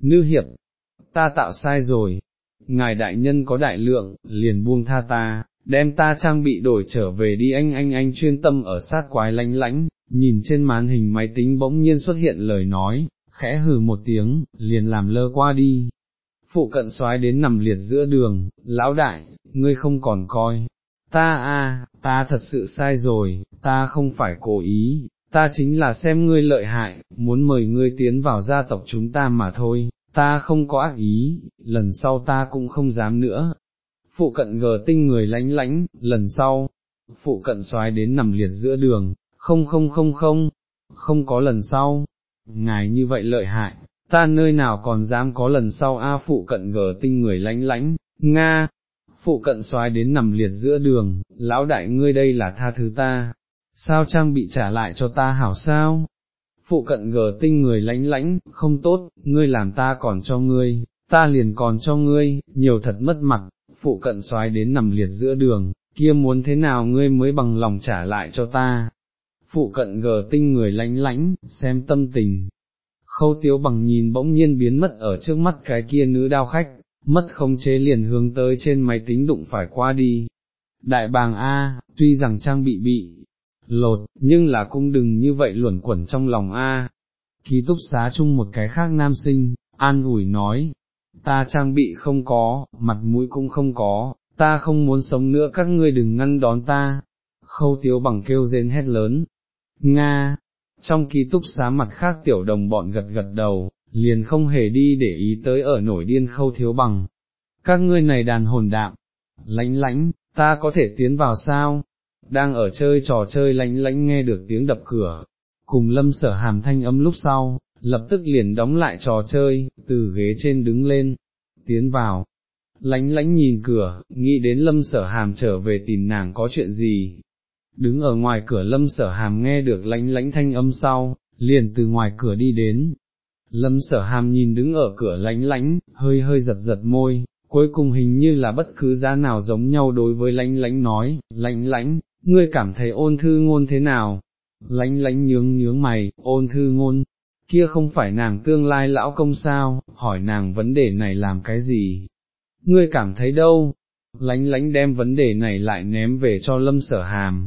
S1: nữ hiệp, ta tạo sai rồi, ngài đại nhân có đại lượng, liền buông tha ta, đem ta trang bị đổi trở về đi. Anh anh anh chuyên tâm ở sát quái lánh lãnh, nhìn trên màn hình máy tính bỗng nhiên xuất hiện lời nói, khẽ hừ một tiếng, liền làm lơ qua đi, phụ cận soái đến nằm liệt giữa đường, lão đại, ngươi không còn coi, ta a, ta thật sự sai rồi, ta không phải cố ý, ta chính là xem ngươi lợi hại, muốn mời ngươi tiến vào gia tộc chúng ta mà thôi, ta không có ác ý, lần sau ta cũng không dám nữa. Phụ cận gờ tinh người lánh lánh, lần sau, phụ cận soái đến nằm liệt giữa đường, không không không không, không có lần sau, ngài như vậy lợi hại, ta nơi nào còn dám có lần sau A phụ cận gờ tinh người lánh lánh, Nga, phụ cận xoái đến nằm liệt giữa đường, lão đại ngươi đây là tha thứ ta, sao trang bị trả lại cho ta hảo sao? Phụ cận gờ tinh người lánh lánh, không tốt, ngươi làm ta còn cho ngươi, ta liền còn cho ngươi, nhiều thật mất mặt, phụ cận xoái đến nằm liệt giữa đường, kia muốn thế nào ngươi mới bằng lòng trả lại cho ta. Phụ cận gờ tinh người lánh lánh, xem tâm tình, khâu tiếu bằng nhìn bỗng nhiên biến mất ở trước mắt cái kia nữ đao khách, mất không chế liền hướng tới trên máy tính đụng phải qua đi. Đại bàng A, tuy rằng trang bị bị lột, nhưng là cũng đừng như vậy luẩn quẩn trong lòng A. Ký túc xá chung một cái khác nam sinh, an ủi nói, ta trang bị không có, mặt mũi cũng không có, ta không muốn sống nữa các ngươi đừng ngăn đón ta. Khâu tiếu bằng kêu rên hét lớn, Nga, trong ký túc xá mặt khác tiểu đồng bọn gật gật đầu, liền không hề đi để ý tới ở nổi điên khâu thiếu bằng. Các ngươi này đàn hồn đạm, lãnh lãnh ta có thể tiến vào sao? Đang ở chơi trò chơi lãnh lãnh nghe được tiếng đập cửa, cùng lâm sở hàm thanh âm lúc sau, lập tức liền đóng lại trò chơi, từ ghế trên đứng lên, tiến vào. Lánh lánh nhìn cửa, nghĩ đến lâm sở hàm trở về tìm nàng có chuyện gì. Đứng ở ngoài cửa lâm sở hàm nghe được lánh lánh thanh âm sau, liền từ ngoài cửa đi đến, Lâm sở hàm nhìn đứng ở cửa lánh lánh, hơi hơi giật giật môi, cuối cùng hình như là bất cứ giá nào giống nhau đối với lánh lánh nói, lánh lánh, ngươi cảm thấy ôn thư ngôn thế nào? Lánh lánh nhướng nhướng mày, ôn thư ngôn, kia không phải nàng tương lai lão công sao, hỏi nàng vấn đề này làm cái gì? Ngươi cảm thấy đâu? Lánh lánh đem vấn đề này lại ném về cho lâm sở hàm.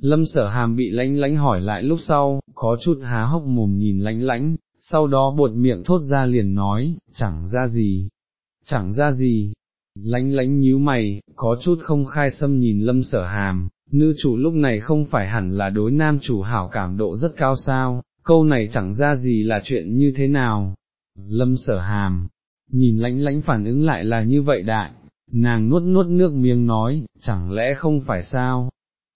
S1: Lâm sở hàm bị lánh lánh hỏi lại lúc sau, có chút há hốc mồm nhìn lánh lánh, sau đó buột miệng thốt ra liền nói, chẳng ra gì, chẳng ra gì, lánh lánh nhíu mày, có chút không khai xâm nhìn lâm sở hàm, nữ chủ lúc này không phải hẳn là đối nam chủ hảo cảm độ rất cao sao, câu này chẳng ra gì là chuyện như thế nào, lâm sở hàm, nhìn lánh lánh phản ứng lại là như vậy đại, nàng nuốt nuốt nước miếng nói, chẳng lẽ không phải sao,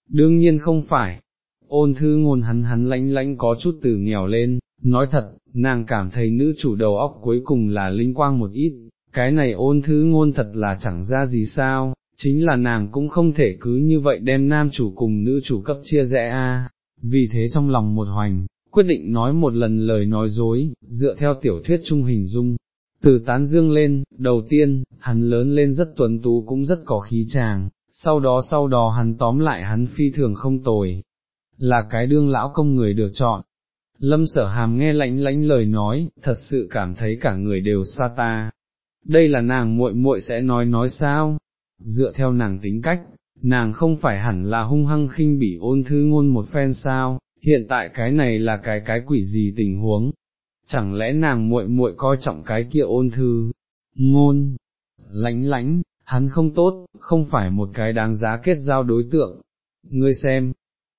S1: đương nhiên không phải, ôn thư ngôn hắn hắn lãnh lãnh có chút từ nghèo lên, nói thật, nàng cảm thấy nữ chủ đầu óc cuối cùng là linh quang một ít, cái này ôn thứ ngôn thật là chẳng ra gì sao, chính là nàng cũng không thể cứ như vậy đem nam chủ cùng nữ chủ cấp chia rẽ a. vì thế trong lòng một hoành, quyết định nói một lần lời nói dối, dựa theo tiểu thuyết trung hình dung. Từ tán dương lên, đầu tiên, hắn lớn lên rất tuấn tú cũng rất có khí tràng, sau đó sau đó hắn tóm lại hắn phi thường không tồi, là cái đương lão công người được chọn, Lâm sở hàm nghe lãnh lãnh lời nói, thật sự cảm thấy cả người đều xoa ta. Đây là nàng muội muội sẽ nói nói sao? Dựa theo nàng tính cách, nàng không phải hẳn là hung hăng khinh bỉ ôn thư ngôn một phen sao, hiện tại cái này là cái cái quỷ gì tình huống? Chẳng lẽ nàng muội muội coi trọng cái kia ôn thư, ngôn, lãnh lãnh, hắn không tốt, không phải một cái đáng giá kết giao đối tượng. Ngươi xem,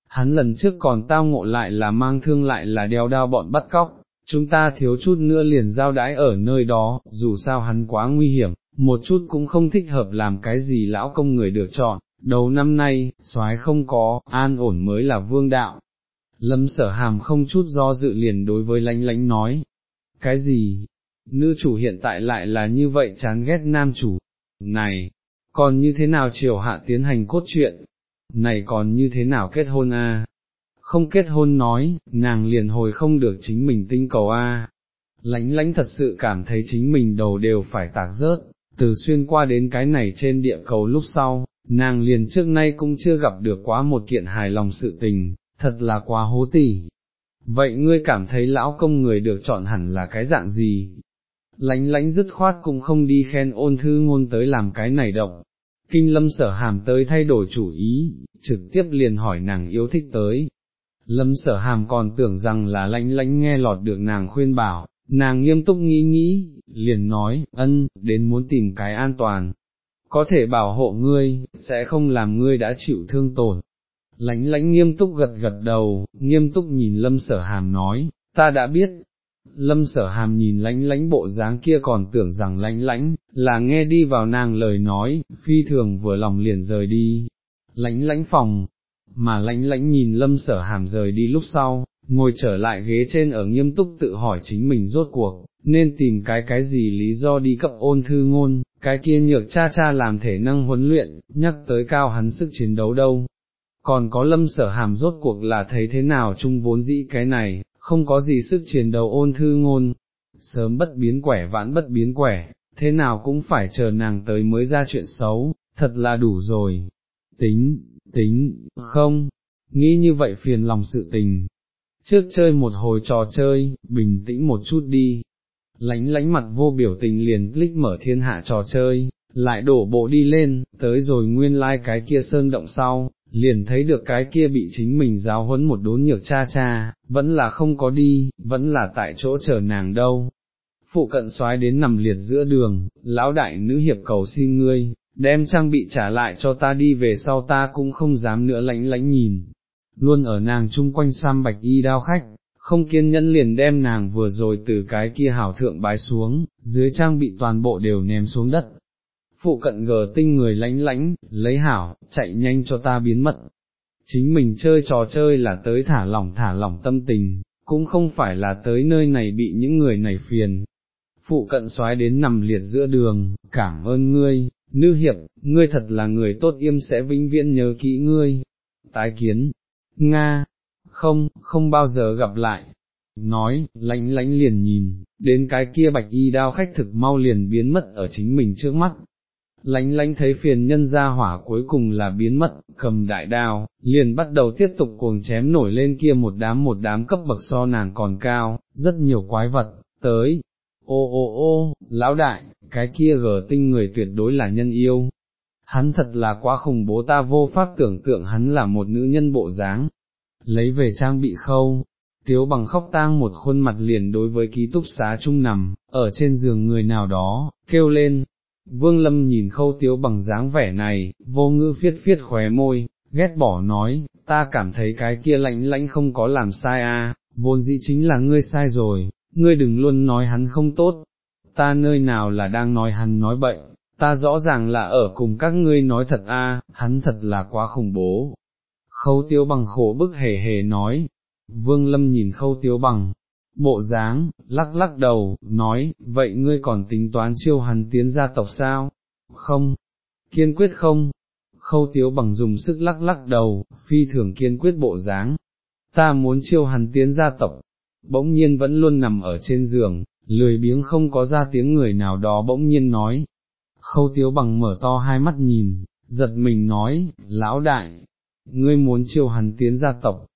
S1: hắn lần trước còn tao ngộ lại là mang thương lại là đeo đao bọn bắt cóc, chúng ta thiếu chút nữa liền giao đãi ở nơi đó, dù sao hắn quá nguy hiểm, một chút cũng không thích hợp làm cái gì lão công người được chọn, đầu năm nay, soái không có, an ổn mới là vương đạo. Lâm sở hàm không chút do dự liền đối với lánh lánh nói, cái gì, nữ chủ hiện tại lại là như vậy chán ghét nam chủ, này, còn như thế nào triều hạ tiến hành cốt truyện, này còn như thế nào kết hôn a? Không kết hôn nói, nàng liền hồi không được chính mình tinh cầu a. Lánh lánh thật sự cảm thấy chính mình đầu đều phải tạc rớt, từ xuyên qua đến cái này trên địa cầu lúc sau, nàng liền trước nay cũng chưa gặp được quá một kiện hài lòng sự tình, thật là quá hố tỉ. Vậy ngươi cảm thấy lão công người được chọn hẳn là cái dạng gì? Lánh lánh dứt khoát cũng không đi khen ôn thư ngôn tới làm cái này động, kinh lâm sở hàm tới thay đổi chủ ý, trực tiếp liền hỏi nàng yêu thích tới. Lâm sở hàm còn tưởng rằng là lánh lánh nghe lọt được nàng khuyên bảo, nàng nghiêm túc nghĩ nghĩ, liền nói, ân, đến muốn tìm cái an toàn, có thể bảo hộ ngươi, sẽ không làm ngươi đã chịu thương tổn. Lánh lánh nghiêm túc gật gật đầu, nghiêm túc nhìn lâm sở hàm nói, ta đã biết, lâm sở hàm nhìn lánh lánh bộ dáng kia còn tưởng rằng lánh lánh, là nghe đi vào nàng lời nói, phi thường vừa lòng liền rời đi, lánh lánh phòng, mà lánh lánh nhìn lâm sở hàm rời đi lúc sau, ngồi trở lại ghế trên ở nghiêm túc tự hỏi chính mình rốt cuộc, nên tìm cái cái gì lý do đi cấp ôn thư ngôn, cái kia nhược cha cha làm thể năng huấn luyện, nhắc tới cao hắn sức chiến đấu đâu. Còn có lâm sở hàm rốt cuộc là thấy thế nào chung vốn dĩ cái này, không có gì sức chiến đấu ôn thư ngôn, sớm bất biến quẻ vãn bất biến quẻ, thế nào cũng phải chờ nàng tới mới ra chuyện xấu, thật là đủ rồi. Tính, tính, không, nghĩ như vậy phiền lòng sự tình. Trước chơi một hồi trò chơi, bình tĩnh một chút đi. Lánh lánh mặt vô biểu tình liền click mở thiên hạ trò chơi, lại đổ bộ đi lên, tới rồi nguyên lai like cái kia sơn động sau, liền thấy được cái kia bị chính mình giáo huấn một đốn nhược cha cha, vẫn là không có đi, vẫn là tại chỗ chờ nàng đâu. Phụ cận soái đến nằm liệt giữa đường, lão đại nữ hiệp cầu xin ngươi, đem trang bị trả lại cho ta đi về sau ta cũng không dám nữa lãnh lãnh nhìn. Luôn ở nàng chung quanh sam bạch y đao khách, không kiên nhẫn liền đem nàng vừa rồi từ cái kia hảo thượng bái xuống, dưới trang bị toàn bộ đều ném xuống đất. Phụ cận gờ tinh người lánh lánh, lấy hảo, chạy nhanh cho ta biến mật. Chính mình chơi trò chơi là tới thả lỏng thả lỏng tâm tình, cũng không phải là tới nơi này bị những người này phiền. Phụ cận xoái đến nằm liệt giữa đường, cảm ơn ngươi, Nữ hiệp, ngươi thật là người tốt im sẽ vĩnh viễn nhớ kỹ ngươi. Tái kiến, Nga, không, không bao giờ gặp lại. Nói, lánh lánh liền nhìn, đến cái kia bạch y đao khách thực mau liền biến mất ở chính mình trước mắt. Lánh lánh thấy phiền nhân ra hỏa cuối cùng là biến mất, cầm đại đao, liền bắt đầu tiếp tục cuồng chém nổi lên kia một đám một đám cấp bậc so nàng còn cao, rất nhiều quái vật, tới, ô ô ô, lão đại, cái kia gờ tinh người tuyệt đối là nhân yêu. Hắn thật là quá khủng bố ta vô pháp tưởng tượng hắn là một nữ nhân bộ dáng. Lấy về trang bị khâu, tiếu bằng khóc tang một khuôn mặt liền đối với ký túc xá chung nằm, ở trên giường người nào đó, kêu lên. Vương Lâm nhìn khâu tiếu bằng dáng vẻ này, vô ngữ phiết phiết khóe môi, ghét bỏ nói, ta cảm thấy cái kia lạnh lãnh không có làm sai à, vốn dĩ chính là ngươi sai rồi, ngươi đừng luôn nói hắn không tốt, ta nơi nào là đang nói hắn nói bậy, ta rõ ràng là ở cùng các ngươi nói thật a, hắn thật là quá khủng bố. Khâu tiêu bằng khổ bức hề hề nói, vương lâm nhìn khâu tiêu bằng, bộ dáng, lắc lắc đầu, nói, vậy ngươi còn tính toán chiêu hắn tiến gia tộc sao? Không, kiên quyết không, khâu tiếu bằng dùng sức lắc lắc đầu, phi thường kiên quyết bộ dáng, ta muốn chiêu hắn tiến gia tộc, bỗng nhiên vẫn luôn nằm ở trên giường, lười biếng không có ra tiếng người nào đó bỗng nhiên nói. Khâu tiếu bằng mở to hai mắt nhìn, giật mình nói, lão đại, ngươi muốn chiêu hắn tiến gia tộc.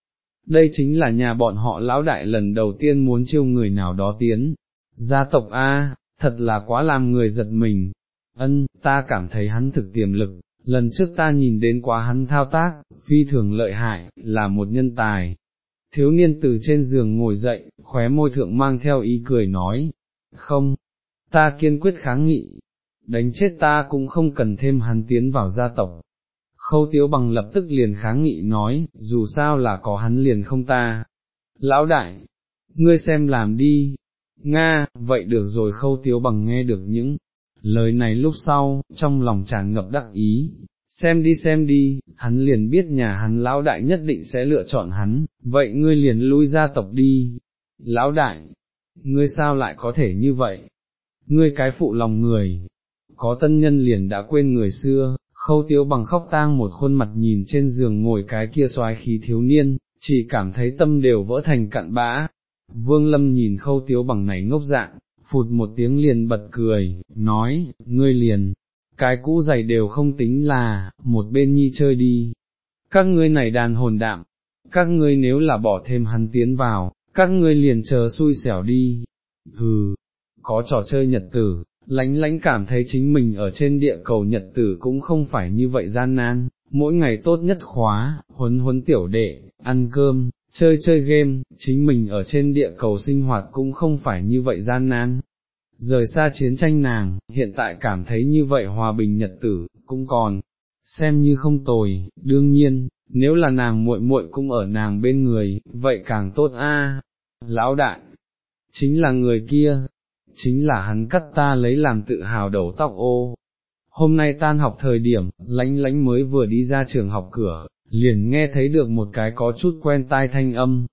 S1: Đây chính là nhà bọn họ lão đại lần đầu tiên muốn chiêu người nào đó tiến. Gia tộc A, thật là quá làm người giật mình. Ân, ta cảm thấy hắn thực tiềm lực, lần trước ta nhìn đến quá hắn thao tác, phi thường lợi hại, là một nhân tài, thiếu niên từ trên giường ngồi dậy, khóe môi thượng mang theo ý cười nói, không, ta kiên quyết kháng nghị, đánh chết ta cũng không cần thêm hắn tiến vào gia tộc. Khâu tiếu bằng lập tức liền kháng nghị nói, dù sao là có hắn liền không ta. Lão đại, ngươi xem làm đi. Nga, vậy được rồi khâu tiếu bằng nghe được những lời này lúc sau, trong lòng tràn ngập đắc ý, xem đi xem đi, hắn liền biết nhà hắn lão đại nhất định sẽ lựa chọn hắn, vậy ngươi liền lui ra tộc đi. Lão đại, ngươi sao lại có thể như vậy? Ngươi cái phụ lòng người, có tân nhân liền đã quên người xưa, khâu tiếu bằng khóc tang một khuôn mặt nhìn trên giường ngồi cái kia xoái khí thiếu niên, chỉ cảm thấy tâm đều vỡ thành cặn bã. Vương Lâm nhìn khâu tiếu bằng này ngốc dạng, phụt một tiếng liền bật cười, nói, ngươi liền, cái cũ giày đều không tính là, một bên nhi chơi đi. Các ngươi này đàn hồn đạm, các ngươi nếu là bỏ thêm hắn tiến vào, các ngươi liền chờ xui xẻo đi. Hừ, có trò chơi nhật tử, lánh lánh cảm thấy chính mình ở trên địa cầu nhật tử cũng không phải như vậy gian nan, mỗi ngày tốt nhất khóa, huấn huấn tiểu đệ, ăn cơm, chơi chơi game, chính mình ở trên địa cầu sinh hoạt cũng không phải như vậy gian nan, rời xa chiến tranh nàng, hiện tại cảm thấy như vậy hòa bình nhật tử, cũng còn, xem như không tồi, đương nhiên, nếu là nàng muội muội cũng ở nàng bên người, vậy càng tốt a. Lão đại, chính là người kia, chính là hắn cắt ta lấy làm tự hào đầu tóc ô. Hôm nay tan học thời điểm, lánh lánh mới vừa đi ra trường học cửa, liền nghe thấy được một cái có chút quen tai thanh âm.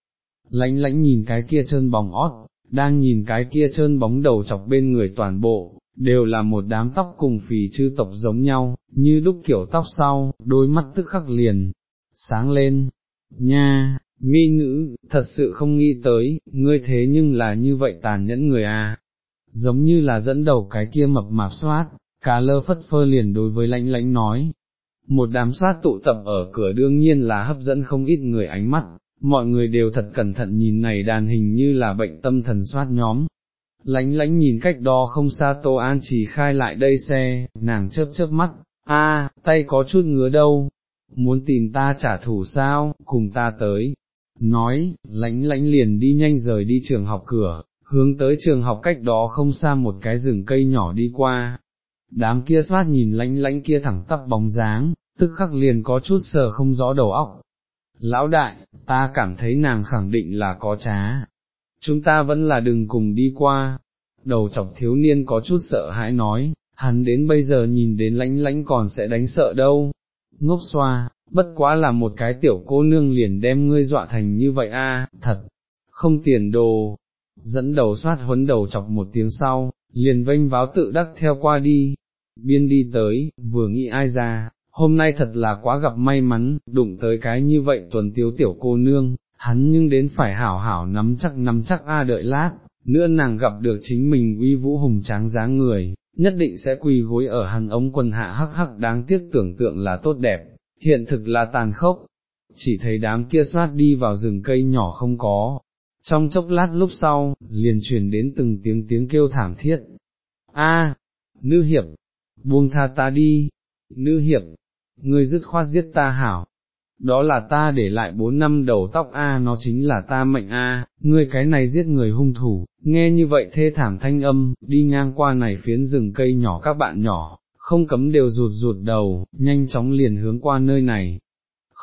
S1: Lánh lánh nhìn cái kia chân bóng ót, đang nhìn cái kia trơn bóng đầu chọc bên người toàn bộ, đều là một đám tóc cùng phì chư tộc giống nhau, như đúc kiểu tóc sau, đôi mắt tức khắc liền, sáng lên, nha, mi nữ, thật sự không nghĩ tới, ngươi thế nhưng là như vậy tàn nhẫn người à, giống như là dẫn đầu cái kia mập mạp soát, cá lơ phất phơ liền đối với lãnh lãnh nói. Một đám soát tụ tập ở cửa đương nhiên là hấp dẫn không ít người ánh mắt, mọi người đều thật cẩn thận nhìn này đàn hình như là bệnh tâm thần soát nhóm. Lánh lánh nhìn cách đó không xa Tô An chỉ khai lại đây xe, nàng chớp chớp mắt, a tay có chút ngứa đâu, muốn tìm ta trả thù sao, cùng ta tới. Nói, lánh lánh liền đi nhanh rời đi trường học cửa, hướng tới trường học cách đó không xa một cái rừng cây nhỏ đi qua. Đám kia soát nhìn lánh lánh kia thẳng tắp bóng dáng, tức khắc liền có chút sờ không rõ đầu óc, lão đại, ta cảm thấy nàng khẳng định là có trá, chúng ta vẫn là đừng cùng đi qua, đầu chọc thiếu niên có chút sợ hãi nói, hắn đến bây giờ nhìn đến lãnh lãnh còn sẽ đánh sợ đâu, ngốc xoa, bất quá là một cái tiểu cô nương liền đem ngươi dọa thành như vậy a, thật, không tiền đồ, dẫn đầu soát huấn đầu chọc một tiếng sau, liền vênh váo tự đắc theo qua đi, biên đi tới, vừa nghĩ ai ra, hôm nay thật là quá gặp may mắn, đụng tới cái như vậy tuần tiếu tiểu cô nương, hắn nhưng đến phải hảo hảo nắm chắc nắm chắc a đợi lát, nữa nàng gặp được chính mình uy vũ hùng tráng dáng người, nhất định sẽ quỳ gối ở hắn ống quần hạ hắc hắc đáng tiếc tưởng tượng là tốt đẹp, hiện thực là tàn khốc, chỉ thấy đám kia soát đi vào rừng cây nhỏ không có. Trong chốc lát lúc sau, liền truyền đến từng tiếng tiếng kêu thảm thiết. A, nữ hiệp, buông tha ta đi, nữ hiệp, ngươi dứt khoát giết ta hảo, đó là ta để lại bốn năm đầu tóc A nó chính là ta mệnh A, ngươi cái này giết người hung thủ, nghe như vậy thê thảm thanh âm, đi ngang qua này phiến rừng cây nhỏ các bạn nhỏ, không cấm đều rụt rụt đầu, nhanh chóng liền hướng qua nơi này.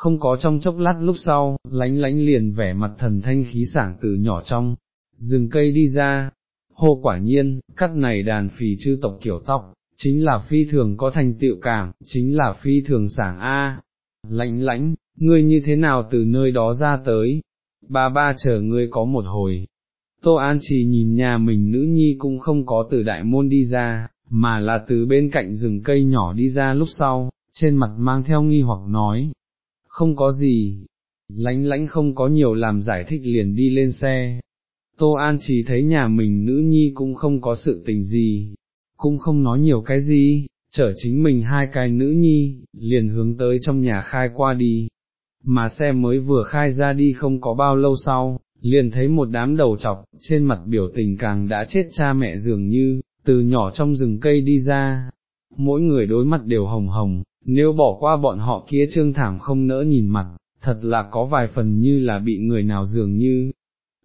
S1: Không có trong chốc lát lúc sau, lánh lánh liền vẻ mặt thần thanh khí sảng từ nhỏ trong, rừng cây đi ra, hô quả nhiên, cắt này đàn phì chư tộc kiểu tóc, chính là phi thường có thành tựu cảm, chính là phi thường sảng A. Lãnh lãnh, ngươi như thế nào từ nơi đó ra tới, ba ba chờ ngươi có một hồi. Tô An chỉ nhìn nhà mình nữ nhi cũng không có từ đại môn đi ra, mà là từ bên cạnh rừng cây nhỏ đi ra lúc sau, trên mặt mang theo nghi hoặc nói, không có gì, lánh lánh không có nhiều làm giải thích liền đi lên xe. Tô An chỉ thấy nhà mình nữ nhi cũng không có sự tình gì, cũng không nói nhiều cái gì, chở chính mình hai cái nữ nhi, liền hướng tới trong nhà khai qua đi, mà xe mới vừa khai ra đi không có bao lâu sau, liền thấy một đám đầu chọc, trên mặt biểu tình càng đã chết cha mẹ dường như, từ nhỏ trong rừng cây đi ra, mỗi người đối mặt đều hồng hồng, nếu bỏ qua bọn họ kia trương thảm không nỡ nhìn mặt, thật là có vài phần như là bị người nào dường như.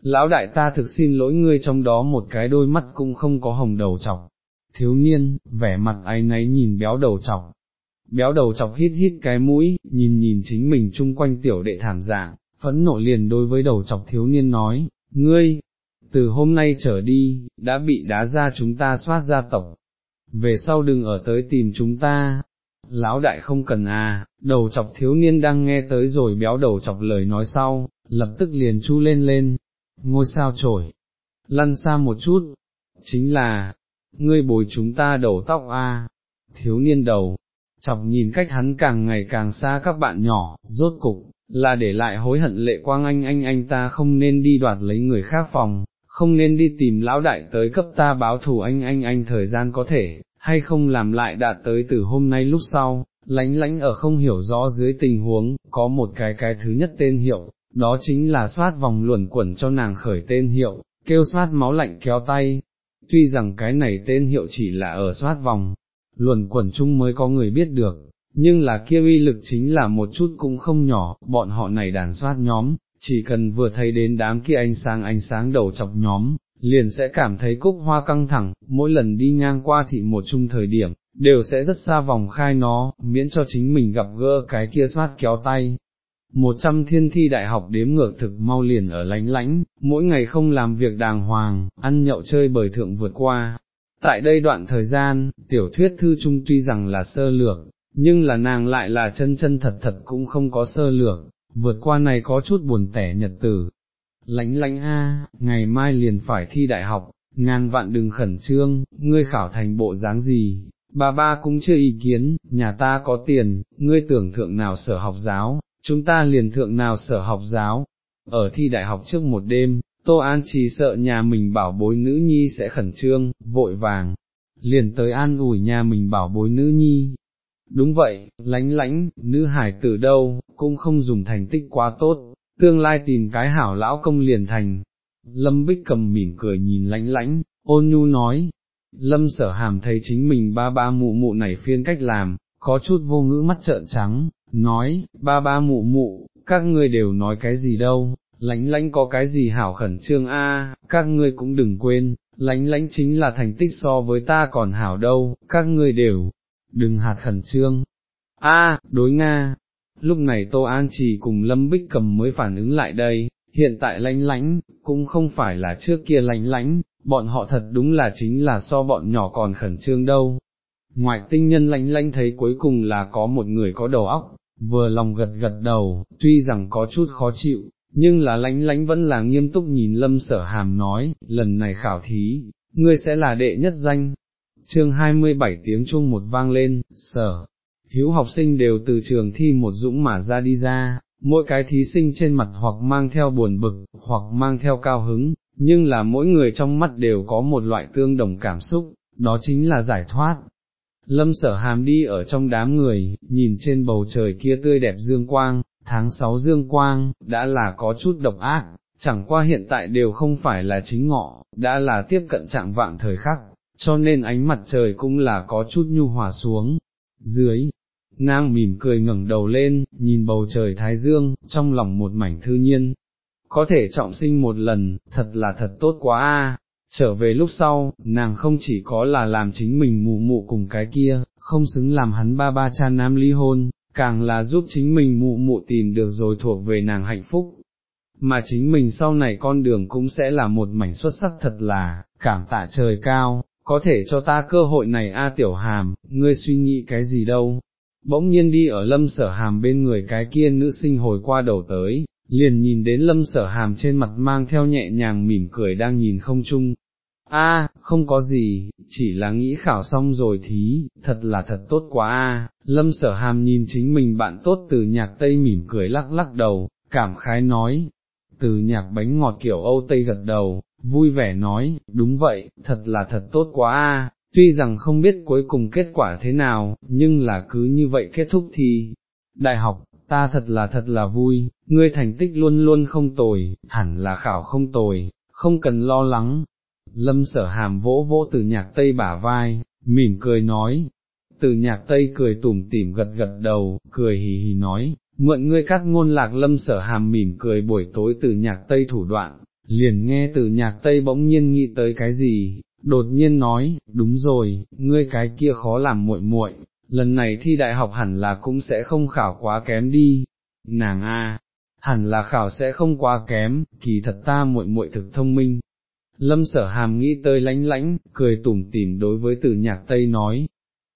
S1: Lão đại ta thực xin lỗi ngươi trong đó một cái đôi mắt cũng không có hồng đầu chọc, thiếu niên, vẻ mặt ái nấy nhìn béo đầu chọc, béo đầu chọc hít hít cái mũi, nhìn nhìn chính mình chung quanh tiểu đệ thảm dạng, phẫn nộ liền đối với đầu chọc thiếu niên nói, ngươi, từ hôm nay trở đi, đã bị đá ra chúng ta soát gia tộc, về sau đừng ở tới tìm chúng ta, lão đại không cần à, đầu chọc thiếu niên đang nghe tới rồi béo đầu chọc lời nói sau, lập tức liền chu lên lên, ngôi sao trổi, lăn xa một chút, chính là, ngươi bồi chúng ta đầu tóc a thiếu niên đầu, chọc nhìn cách hắn càng ngày càng xa các bạn nhỏ, rốt cục, là để lại hối hận lệ quang anh anh anh ta không nên đi đoạt lấy người khác phòng, không nên đi tìm lão đại tới cấp ta báo thù anh anh anh thời gian có thể, hay không làm lại đạt tới từ hôm nay lúc sau, lánh lánh ở không hiểu rõ dưới tình huống, có một cái cái thứ nhất tên hiệu, đó chính là soát vòng luẩn quẩn cho nàng khởi tên hiệu, kêu soát máu lạnh kéo tay. Tuy rằng cái này tên hiệu chỉ là ở soát vòng, luẩn quẩn chung mới có người biết được, nhưng là kia uy lực chính là một chút cũng không nhỏ, bọn họ này đàn soát nhóm, chỉ cần vừa thấy đến đám kia ánh sáng ánh sáng đầu chọc nhóm, liền sẽ cảm thấy cúc hoa căng thẳng, mỗi lần đi ngang qua thị một chung thời điểm, đều sẽ rất xa vòng khai nó, miễn cho chính mình gặp gỡ cái kia soát kéo tay. Một trăm thiên thi đại học đếm ngược thực mau liền ở lánh lánh, mỗi ngày không làm việc đàng hoàng, ăn nhậu chơi bời thượng vượt qua, Tại đây đoạn thời gian, tiểu thuyết thư trung tuy rằng là sơ lược, nhưng là nàng lại là chân chân thật thật cũng không có sơ lược, vượt qua này có chút buồn tẻ nhật tử. Lánh lánh a, ngày mai liền phải thi đại học, ngàn vạn đừng khẩn trương, ngươi khảo thành bộ dáng gì, bà ba cũng chưa ý kiến, nhà ta có tiền, ngươi tưởng thượng nào sở học giáo, chúng ta liền thượng nào sở học giáo. Ở thi đại học trước một đêm, Tô An chỉ sợ nhà mình bảo bối nữ nhi sẽ khẩn trương, vội vàng, liền tới an ủi nhà mình bảo bối nữ nhi. Đúng vậy, lánh lánh, nữ hải tử đâu, cũng không dùng thành tích quá tốt, tương lai tìm cái hảo lão công liền thành. Lâm Bích cầm mỉm cười nhìn lãnh lãnh ôn nhu nói, Lâm sở hàm thấy chính mình ba ba mụ mụ này phiên cách làm, có chút vô ngữ mắt trợn trắng, nói, ba ba mụ mụ, các ngươi đều nói cái gì đâu, lãnh lãnh có cái gì hảo khẩn trương a, các ngươi cũng đừng quên, lãnh lãnh chính là thành tích so với ta còn hảo đâu, các ngươi đều, đừng hạt khẩn trương. A, đối Nga, lúc này Tô An Trì cùng Lâm Bích cầm mới phản ứng lại đây, hiện tại lánh lánh, cũng không phải là trước kia lánh lánh, bọn họ thật đúng là chính là so bọn nhỏ còn khẩn trương đâu. Ngoại tinh nhân lánh lánh thấy cuối cùng là có một người có đầu óc, vừa lòng gật gật đầu, tuy rằng có chút khó chịu, nhưng là lánh lánh vẫn là nghiêm túc nhìn lâm sở hàm nói, lần này khảo thí, ngươi sẽ là đệ nhất danh. Chương 27 tiếng chuông một vang lên, sở, hữu học sinh đều từ trường thi một dũng mà ra đi ra, mỗi cái thí sinh trên mặt hoặc mang theo buồn bực, hoặc mang theo cao hứng, nhưng là mỗi người trong mắt đều có một loại tương đồng cảm xúc, đó chính là giải thoát. Lâm sở hàm đi ở trong đám người, nhìn trên bầu trời kia tươi đẹp dương quang, tháng sáu dương quang, đã là có chút độc ác, chẳng qua hiện tại đều không phải là chính ngọ, đã là tiếp cận trạng vạng thời khắc, cho nên ánh mặt trời cũng là có chút nhu hòa xuống. Dưới, nàng mỉm cười ngẩng đầu lên, nhìn bầu trời thái dương, trong lòng một mảnh thư nhiên. Có thể trọng sinh một lần, thật là thật tốt quá a. Trở về lúc sau, nàng không chỉ có là làm chính mình mụ mụ cùng cái kia, không xứng làm hắn ba ba cha nam ly hôn, càng là giúp chính mình mụ mụ tìm được rồi thuộc về nàng hạnh phúc. Mà chính mình sau này con đường cũng sẽ là một mảnh xuất sắc thật là, cảm tạ trời cao, có thể cho ta cơ hội này a tiểu hàm, ngươi suy nghĩ cái gì đâu, bỗng nhiên đi ở lâm sở hàm bên người cái kia nữ sinh hồi qua đầu tới, liền nhìn đến lâm sở hàm trên mặt mang theo nhẹ nhàng mỉm cười đang nhìn không chung. A, không có gì, chỉ là nghĩ khảo xong rồi thí, thật là thật tốt quá a. Lâm sở hàm nhìn chính mình bạn tốt từ nhạc Tây mỉm cười lắc lắc đầu, cảm khái nói, từ nhạc bánh ngọt kiểu Âu Tây gật đầu, vui vẻ nói, đúng vậy, thật là thật tốt quá a tuy rằng không biết cuối cùng kết quả thế nào, nhưng là cứ như vậy kết thúc thì, đại học, ta thật là thật là vui, ngươi thành tích luôn luôn không tồi, hẳn là khảo không tồi, không cần lo lắng. Lâm sở hàm vỗ vỗ từ nhạc tây bả vai, mỉm cười nói, từ nhạc tây cười tủm tỉm gật gật đầu, cười hì hì nói, mượn ngươi cắt ngôn lạc lâm sở hàm mỉm cười buổi tối từ nhạc tây thủ đoạn, liền nghe từ nhạc tây bỗng nhiên nghĩ tới cái gì, đột nhiên nói, đúng rồi, ngươi cái kia khó làm muội muội, lần này thi đại học hẳn là cũng sẽ không khảo quá kém đi, nàng a, hẳn là khảo sẽ không quá kém, kỳ thật ta muội muội thực thông minh. Lâm sở hàm nghĩ tới lánh lãnh, cười tủm tỉm đối với từ nhạc Tây nói,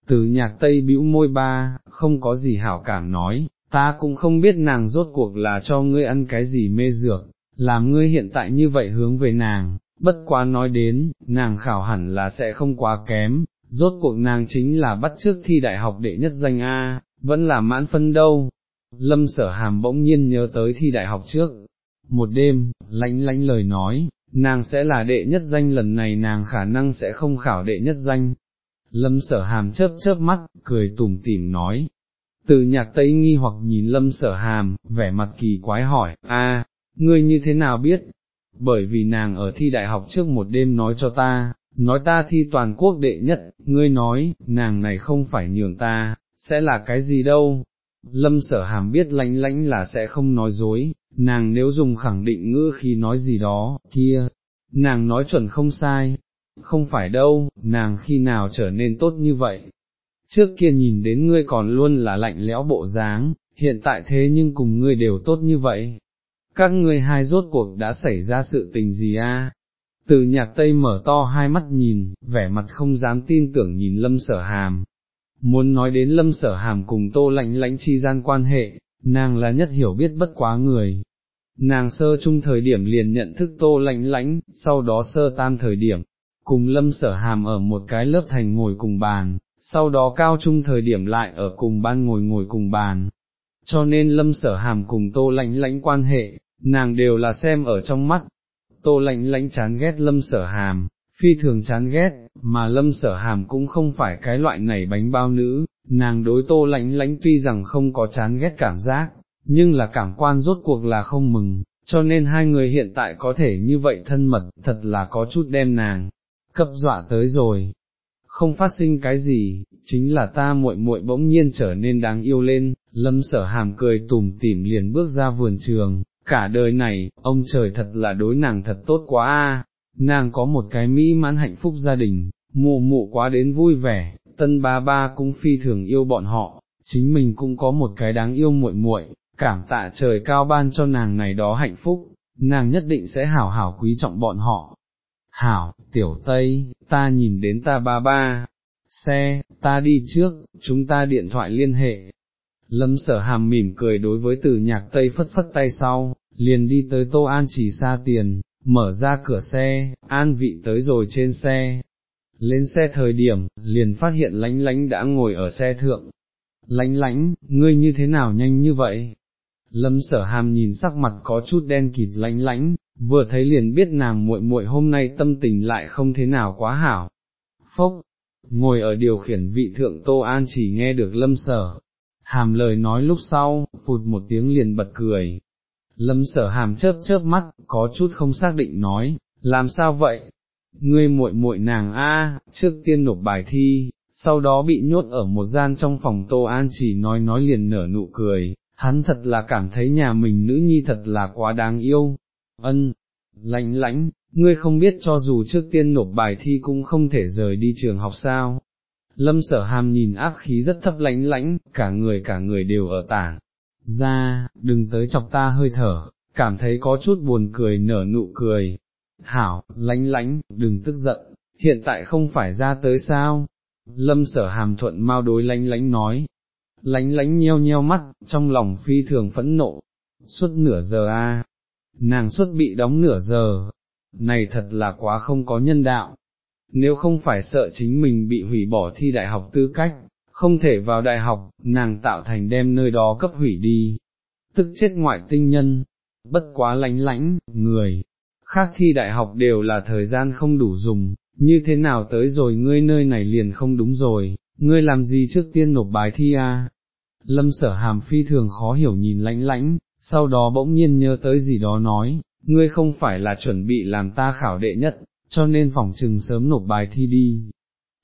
S1: từ nhạc Tây bĩu môi ba, không có gì hảo cảm nói, ta cũng không biết nàng rốt cuộc là cho ngươi ăn cái gì mê dược, làm ngươi hiện tại như vậy hướng về nàng, bất quá nói đến, nàng khảo hẳn là sẽ không quá kém, rốt cuộc nàng chính là bắt trước thi đại học đệ nhất danh A, vẫn là mãn phân đâu. Lâm sở hàm bỗng nhiên nhớ tới thi đại học trước, một đêm, lánh lánh lời nói, nàng sẽ là đệ nhất danh lần này nàng khả năng sẽ không khảo đệ nhất danh. Lâm sở hàm chớp chớp mắt, cười tủm tỉm nói. Từ nhạc tây nghi hoặc nhìn lâm sở hàm, vẻ mặt kỳ quái hỏi, a, ngươi như thế nào biết, bởi vì nàng ở thi đại học trước một đêm nói cho ta, nói ta thi toàn quốc đệ nhất, ngươi nói, nàng này không phải nhường ta, sẽ là cái gì đâu. Lâm sở hàm biết lãnh lãnh là sẽ không nói dối, nàng nếu dùng khẳng định ngữ khi nói gì đó, kia, nàng nói chuẩn không sai, không phải đâu, nàng khi nào trở nên tốt như vậy. Trước kia nhìn đến ngươi còn luôn là lạnh lẽo bộ dáng, hiện tại thế nhưng cùng ngươi đều tốt như vậy, các ngươi hai rốt cuộc đã xảy ra sự tình gì a? Từ nhạc tây mở to hai mắt nhìn, vẻ mặt không dám tin tưởng nhìn lâm sở hàm. Muốn nói đến lâm sở hàm cùng tô lạnh lãnh chi gian quan hệ, nàng là nhất hiểu biết bất quá người. Nàng sơ chung thời điểm liền nhận thức tô lạnh lãnh, sau đó sơ tam thời điểm, cùng lâm sở hàm ở một cái lớp thành ngồi cùng bàn, sau đó cao trung thời điểm lại ở cùng ban ngồi ngồi cùng bàn. Cho nên lâm sở hàm cùng tô lạnh lãnh quan hệ, nàng đều là xem ở trong mắt, tô lạnh lãnh chán ghét lâm sở hàm, phi thường chán ghét, mà lâm sở hàm cũng không phải cái loại này bánh bao nữ, nàng đối tô lạnh lãnh tuy rằng không có chán ghét cảm giác, nhưng là cảm quan rốt cuộc là không mừng, cho nên hai người hiện tại có thể như vậy thân mật, thật là có chút đem nàng, cấp dọa tới rồi. Không phát sinh cái gì, chính là ta muội muội bỗng nhiên trở nên đáng yêu lên, lâm sở hàm cười tủm tỉm liền bước ra vườn trường, cả đời này, ông trời thật là đối nàng thật tốt quá a. nàng có một cái mỹ mãn hạnh phúc gia đình, mụ mụ quá đến vui vẻ, tân ba ba cũng phi thường yêu bọn họ, chính mình cũng có một cái đáng yêu muội muội, cảm tạ trời cao ban cho nàng này đó hạnh phúc, nàng nhất định sẽ hảo hảo quý trọng bọn họ. Hảo, tiểu Tây, ta nhìn đến ta ba ba, xe, ta đi trước, chúng ta điện thoại liên hệ. Lâm sở hàm mỉm cười đối với từ nhạc Tây phất phất tay sau, liền đi tới Tô An chỉ xa tiền, mở ra cửa xe, An vị tới rồi trên xe. Lên xe thời điểm, liền phát hiện lánh lánh đã ngồi ở xe thượng. Lánh lánh, ngươi như thế nào nhanh như vậy? Lâm sở hàm nhìn sắc mặt có chút đen kịt lánh lánh, vừa thấy liền biết nàng muội muội hôm nay tâm tình lại không thế nào quá hảo. Phốc, ngồi ở điều khiển vị thượng Tô An chỉ nghe được lâm sở, hàm lời nói lúc sau, phụt một tiếng liền bật cười. Lâm sở hàm chớp chớp mắt, có chút không xác định nói, làm sao vậy? Ngươi muội muội nàng a, trước tiên nộp bài thi, sau đó bị nhốt ở một gian trong phòng Tô An chỉ nói nói liền nở nụ cười, hắn thật là cảm thấy nhà mình nữ nhi thật là quá đáng yêu. Ân, lãnh lãnh, ngươi không biết cho dù trước tiên nộp bài thi cũng không thể rời đi trường học sao. Lâm sở hàm nhìn áp khí rất thấp lãnh lãnh, cả người cả người đều ở tảng. Ra, đừng tới chọc ta hơi thở, cảm thấy có chút buồn cười nở nụ cười. Hảo, lãnh lãnh, đừng tức giận, hiện tại không phải ra tới sao? Lâm sở hàm thuận mau đối lãnh lãnh nói. Lãnh lãnh nheo nheo mắt, trong lòng phi thường phẫn nộ. Suốt nửa giờ a, nàng suốt bị đóng nửa giờ, này thật là quá không có nhân đạo. Nếu không phải sợ chính mình bị hủy bỏ thi đại học tư cách, không thể vào đại học, nàng tạo thành đem nơi đó cấp hủy đi, tức chết ngoại tinh nhân, bất quá lánh lãnh, người, khác thi đại học đều là thời gian không đủ dùng, như thế nào tới rồi ngươi nơi này liền không đúng rồi, ngươi làm gì trước tiên nộp bài thi à? Lâm sở hàm phi thường khó hiểu nhìn lãnh lãnh, sau đó bỗng nhiên nhớ tới gì đó nói, ngươi không phải là chuẩn bị làm ta khảo đệ nhất, cho nên phòng trừng sớm nộp bài thi đi.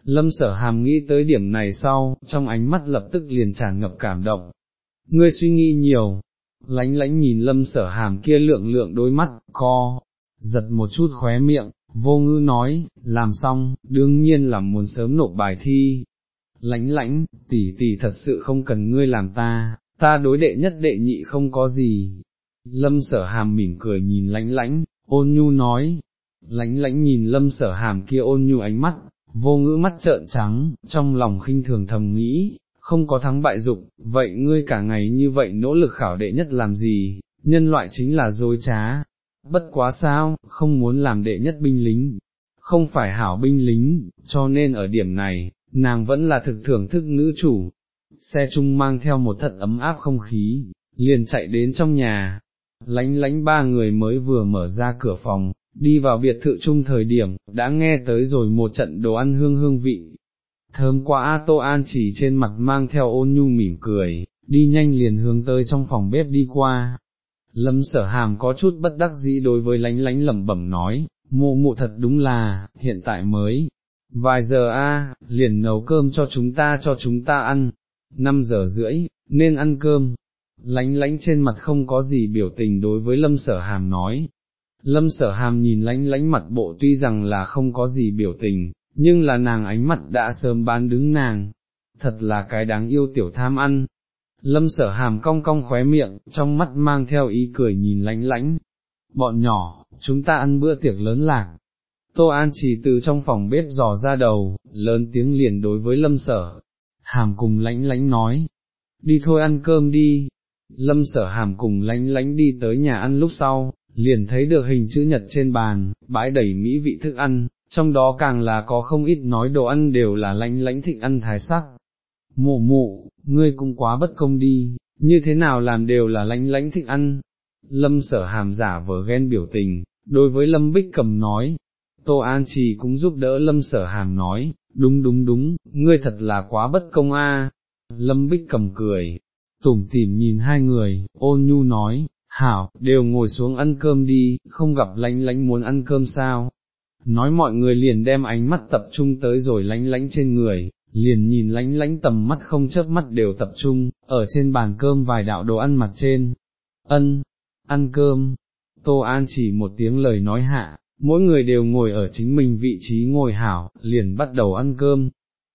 S1: Lâm sở hàm nghĩ tới điểm này sau, trong ánh mắt lập tức liền tràn ngập cảm động. Ngươi suy nghĩ nhiều, lánh lánh nhìn lâm sở hàm kia lượng lượng đôi mắt, co, giật một chút khóe miệng, vô ngư nói, làm xong, đương nhiên là muốn sớm nộp bài thi. Lánh lánh, tỷ tỷ thật sự không cần ngươi làm ta, ta đối đệ nhất đệ nhị không có gì. Lâm sở hàm mỉm cười nhìn lánh lánh, ôn nhu nói, lánh lánh nhìn lâm sở hàm kia ôn nhu ánh mắt, vô ngữ mắt trợn trắng, trong lòng khinh thường thầm nghĩ, không có thắng bại dục, vậy ngươi cả ngày như vậy nỗ lực khảo đệ nhất làm gì, nhân loại chính là dối trá, bất quá sao, không muốn làm đệ nhất binh lính, không phải hảo binh lính, cho nên ở điểm này, nàng vẫn là thực thưởng thức nữ chủ, xe chung mang theo một thật ấm áp không khí, liền chạy đến trong nhà, lánh lánh ba người mới vừa mở ra cửa phòng, đi vào biệt thự chung thời điểm, đã nghe tới rồi một trận đồ ăn hương hương vị. Thơm quá A Tô An chỉ trên mặt mang theo ôn nhu mỉm cười, đi nhanh liền hướng tới trong phòng bếp đi qua. Lâm sở hàm có chút bất đắc dĩ đối với lánh lánh lẩm bẩm nói, mụ mụ thật đúng là, hiện tại mới, vài giờ a liền nấu cơm cho chúng ta cho chúng ta ăn, 5 giờ rưỡi, nên ăn cơm. Lánh lánh trên mặt không có gì biểu tình đối với lâm sở hàm nói. Lâm sở hàm nhìn lánh lánh mặt bộ tuy rằng là không có gì biểu tình, nhưng là nàng ánh mặt đã sớm bán đứng nàng. Thật là cái đáng yêu tiểu tham ăn. Lâm sở hàm cong cong khóe miệng, trong mắt mang theo ý cười nhìn lánh lánh. Bọn nhỏ, chúng ta ăn bữa tiệc lớn lạc. Tô An chỉ từ trong phòng bếp dò ra đầu, lớn tiếng liền đối với lâm sở, hàm cùng lánh lánh nói, đi thôi ăn cơm đi, lâm sở hàm cùng lánh lánh đi tới nhà ăn lúc sau, liền thấy được hình chữ nhật trên bàn, bãi đầy mỹ vị thức ăn, trong đó càng là có không ít nói đồ ăn đều là lãnh lãnh thịnh ăn thái sắc. Mụ mụ, ngươi cũng quá bất công đi, như thế nào làm đều là lãnh lãnh thịnh ăn. Lâm sở hàm giả vờ ghen biểu tình, đối với Lâm Bích cầm nói, Tô An Trì cũng giúp đỡ Lâm sở hàm nói, đúng đúng đúng, ngươi thật là quá bất công a. Lâm Bích cầm cười, tủm tỉm nhìn hai người, ôn nhu nói, hảo, đều ngồi xuống ăn cơm đi, không gặp lánh lánh muốn ăn cơm sao. Nói mọi người liền đem ánh mắt tập trung tới rồi lánh lánh trên người, liền nhìn lánh lánh tầm mắt không chớp mắt đều tập trung, ở trên bàn cơm vài đạo đồ ăn mặt trên. Ân, ăn cơm, Tô An chỉ một tiếng lời nói hạ, mỗi người đều ngồi ở chính mình vị trí ngồi hảo, liền bắt đầu ăn cơm.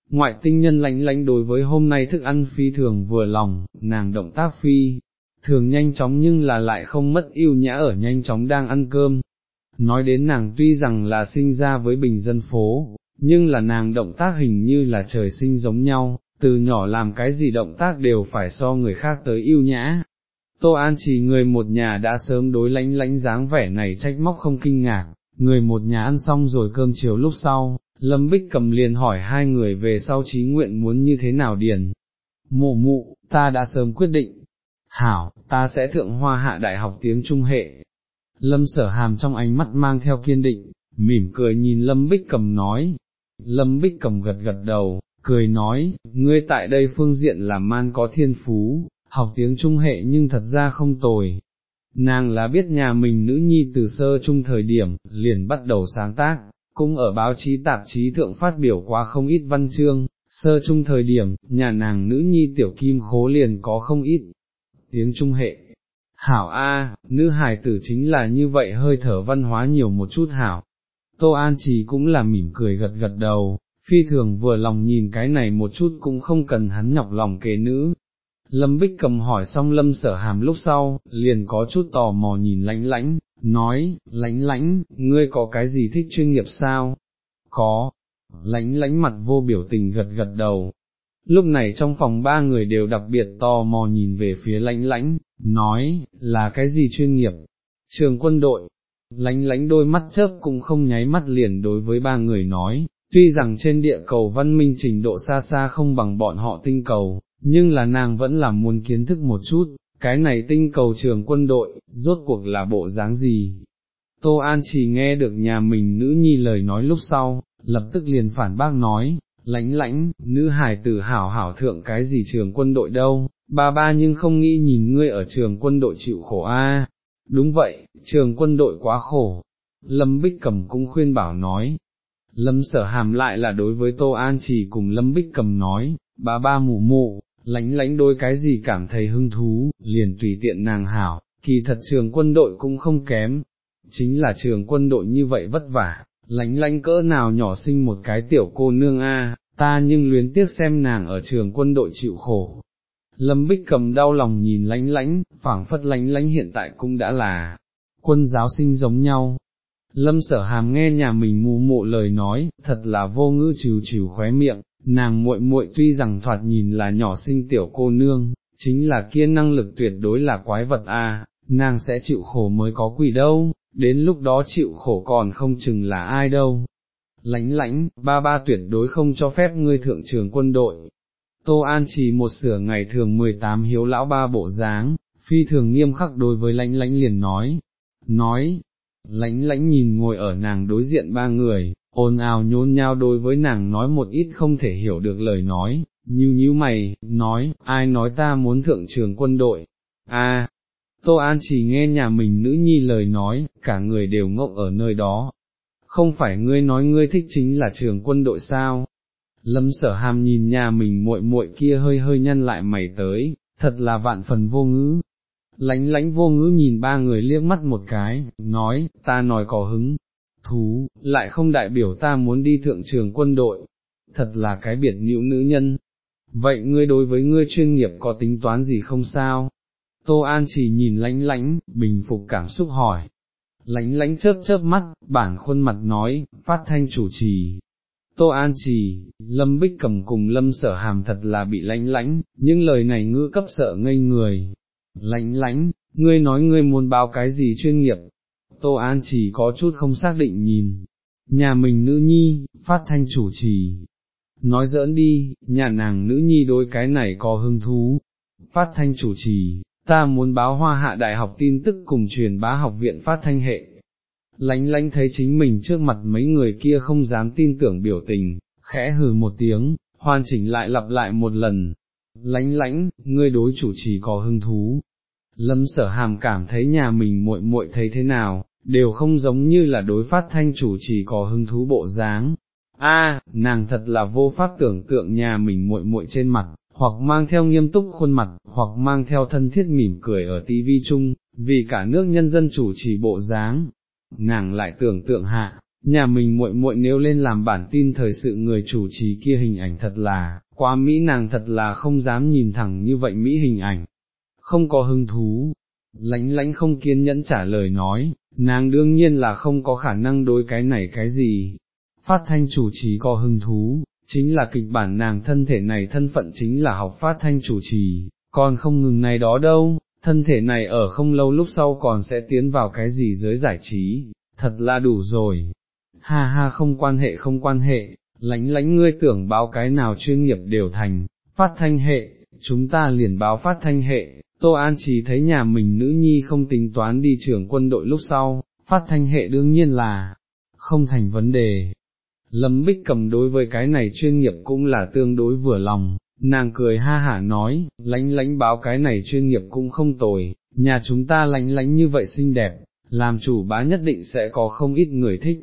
S1: ngoại tinh nhân lánh lánh đối với hôm nay thức ăn phi thường vừa lòng, nàng động tác phi, thường nhanh chóng nhưng là lại không mất yêu nhã ở nhanh chóng đang ăn cơm. Nói đến nàng tuy rằng là sinh ra với bình dân phố, nhưng là nàng động tác hình như là trời sinh giống nhau, từ nhỏ làm cái gì động tác đều phải so người khác tới yêu nhã. Tô An chỉ người một nhà đã sớm đối lánh lánh dáng vẻ này trách móc không kinh ngạc, người một nhà ăn xong rồi cơm chiều lúc sau, Lâm Bích cầm liền hỏi hai người về sau trí nguyện muốn như thế nào điền. Mụ mụ, ta đã sớm quyết định. Hảo, ta sẽ thượng hoa hạ đại học tiếng Trung hệ. Lâm sở hàm trong ánh mắt mang theo kiên định, mỉm cười nhìn Lâm Bích cầm nói. Lâm Bích cầm gật gật đầu, cười nói, ngươi tại đây phương diện là man có thiên phú, học tiếng Trung hệ nhưng thật ra không tồi. Nàng là biết nhà mình nữ nhi từ sơ trung thời điểm, liền bắt đầu sáng tác, cũng ở báo chí tạp chí thượng phát biểu qua không ít văn chương, sơ trung thời điểm, nhà nàng nữ nhi tiểu kim khố liền có không ít tiếng trung hệ. Hảo A, nữ hài tử chính là như vậy hơi thở văn hóa nhiều một chút hảo. Tô An Trì cũng là mỉm cười gật gật đầu, phi thường vừa lòng nhìn cái này một chút cũng không cần hắn nhọc lòng kế nữ. Lâm Bích cầm hỏi xong Lâm sở hàm lúc sau, liền có chút tò mò nhìn lãnh lãnh, nói, lãnh lãnh, ngươi có cái gì thích chuyên nghiệp sao? Có, lãnh lãnh mặt vô biểu tình gật gật đầu. Lúc này trong phòng ba người đều đặc biệt tò mò nhìn về phía lãnh lãnh, nói, là cái gì chuyên nghiệp? Trường quân đội, lãnh lãnh đôi mắt chớp cũng không nháy mắt liền đối với ba người nói, tuy rằng trên địa cầu văn minh trình độ xa xa không bằng bọn họ tinh cầu, nhưng là nàng vẫn là muốn kiến thức một chút, cái này tinh cầu trường quân đội, rốt cuộc là bộ dáng gì. Tô An chỉ nghe được nhà mình nữ nhi lời nói lúc sau, lập tức liền phản bác nói, lãnh lãnh, nữ hài tử hảo hảo thượng cái gì trường quân đội đâu, ba ba nhưng không nghĩ nhìn ngươi ở trường quân đội chịu khổ a. Đúng vậy, trường quân đội quá khổ. Lâm Bích Cầm cũng khuyên bảo nói. Lâm sở hàm lại là đối với Tô An chỉ cùng Lâm Bích Cầm nói, ba ba mù mụ, lãnh lãnh đôi cái gì cảm thấy hứng thú, liền tùy tiện nàng hảo, kỳ thật trường quân đội cũng không kém, chính là trường quân đội như vậy vất vả, lánh lánh cỡ nào nhỏ sinh một cái tiểu cô nương a, ta nhưng luyến tiếc xem nàng ở trường quân đội chịu khổ. Lâm Bích cầm đau lòng nhìn lánh lánh, phảng phất lánh lánh hiện tại cũng đã là quân giáo sinh giống nhau. Lâm sở hàm nghe nhà mình mù mộ lời nói, thật là vô ngữ trừ trừ khóe miệng, nàng muội muội tuy rằng thoạt nhìn là nhỏ sinh tiểu cô nương, chính là kia năng lực tuyệt đối là quái vật a, nàng sẽ chịu khổ mới có quỷ đâu, đến lúc đó chịu khổ còn không chừng là ai đâu. Lánh lãnh, ba ba tuyệt đối không cho phép ngươi thượng trường quân đội. Tô An chỉ một sửa ngày thường 18 hiếu lão ba bộ dáng, phi thường nghiêm khắc đối với lãnh lãnh liền nói, nói, lãnh lãnh nhìn ngồi ở nàng đối diện ba người, ồn ào nhôn nhao đối với nàng nói một ít không thể hiểu được lời nói, như như mày, nói, ai nói ta muốn thượng trường quân đội, a Tô An chỉ nghe nhà mình nữ nhi lời nói, cả người đều ngộng ở nơi đó, không phải ngươi nói ngươi thích chính là trường quân đội sao? Lâm sở hàm nhìn nhà mình muội muội kia hơi hơi nhăn lại mày tới, thật là vạn phần vô ngữ. Lánh lánh vô ngữ nhìn ba người liếc mắt một cái, nói, ta nói có hứng, thú, lại không đại biểu ta muốn đi thượng trường quân đội, thật là cái biệt nữ nữ nhân. Vậy ngươi đối với ngươi chuyên nghiệp có tính toán gì không sao? Tô An chỉ nhìn lánh lánh, bình phục cảm xúc hỏi. Lánh lánh chớp chớp mắt, bản khuôn mặt nói, phát thanh chủ trì. Tô An chỉ, Lâm Bích cầm cùng Lâm sở hàm thật là bị lánh lánh, những lời này ngữ cấp sợ ngây người. Lánh lánh, ngươi nói ngươi muốn báo cái gì chuyên nghiệp, Tô An chỉ có chút không xác định nhìn, nhà mình nữ nhi, phát thanh chủ trì. Nói giỡn đi, nhà nàng nữ nhi đối cái này có hứng thú, phát thanh chủ trì, ta muốn báo hoa hạ đại học tin tức cùng truyền bá học viện phát thanh hệ. Lánh lánh thấy chính mình trước mặt mấy người kia không dám tin tưởng biểu tình, khẽ hừ một tiếng, hoàn chỉnh lại lặp lại một lần. Lánh lánh, ngươi đối chủ trì có hứng thú. Lâm sở hàm cảm thấy nhà mình muội muội thấy thế nào, đều không giống như là đối phát thanh chủ chỉ có hứng thú bộ dáng. A, nàng thật là vô pháp tưởng tượng nhà mình muội muội trên mặt, hoặc mang theo nghiêm túc khuôn mặt, hoặc mang theo thân thiết mỉm cười ở tivi chung, vì cả nước nhân dân chủ trì bộ dáng. Nàng lại tưởng tượng hạ, nhà mình muội muội nếu lên làm bản tin thời sự người chủ trì kia hình ảnh thật là, quá Mỹ nàng thật là không dám nhìn thẳng như vậy Mỹ hình ảnh, không có hứng thú, lánh lánh không kiên nhẫn trả lời nói, nàng đương nhiên là không có khả năng đối cái này cái gì, phát thanh chủ trì có hứng thú, chính là kịch bản nàng thân thể này thân phận chính là học phát thanh chủ trì, còn không ngừng này đó đâu, thân thể này ở không lâu lúc sau còn sẽ tiến vào cái gì giới giải trí, thật là đủ rồi, ha ha không quan hệ không quan hệ, lánh lánh ngươi tưởng báo cái nào chuyên nghiệp đều thành, phát thanh hệ, chúng ta liền báo phát thanh hệ, Tô An chỉ thấy nhà mình nữ nhi không tính toán đi trưởng quân đội lúc sau, phát thanh hệ đương nhiên là, không thành vấn đề. Lâm Bích cầm đối với cái này chuyên nghiệp cũng là tương đối vừa lòng, nàng cười ha hả nói, lánh lánh báo cái này chuyên nghiệp cũng không tồi, nhà chúng ta lánh lánh như vậy xinh đẹp, làm chủ bá nhất định sẽ có không ít người thích,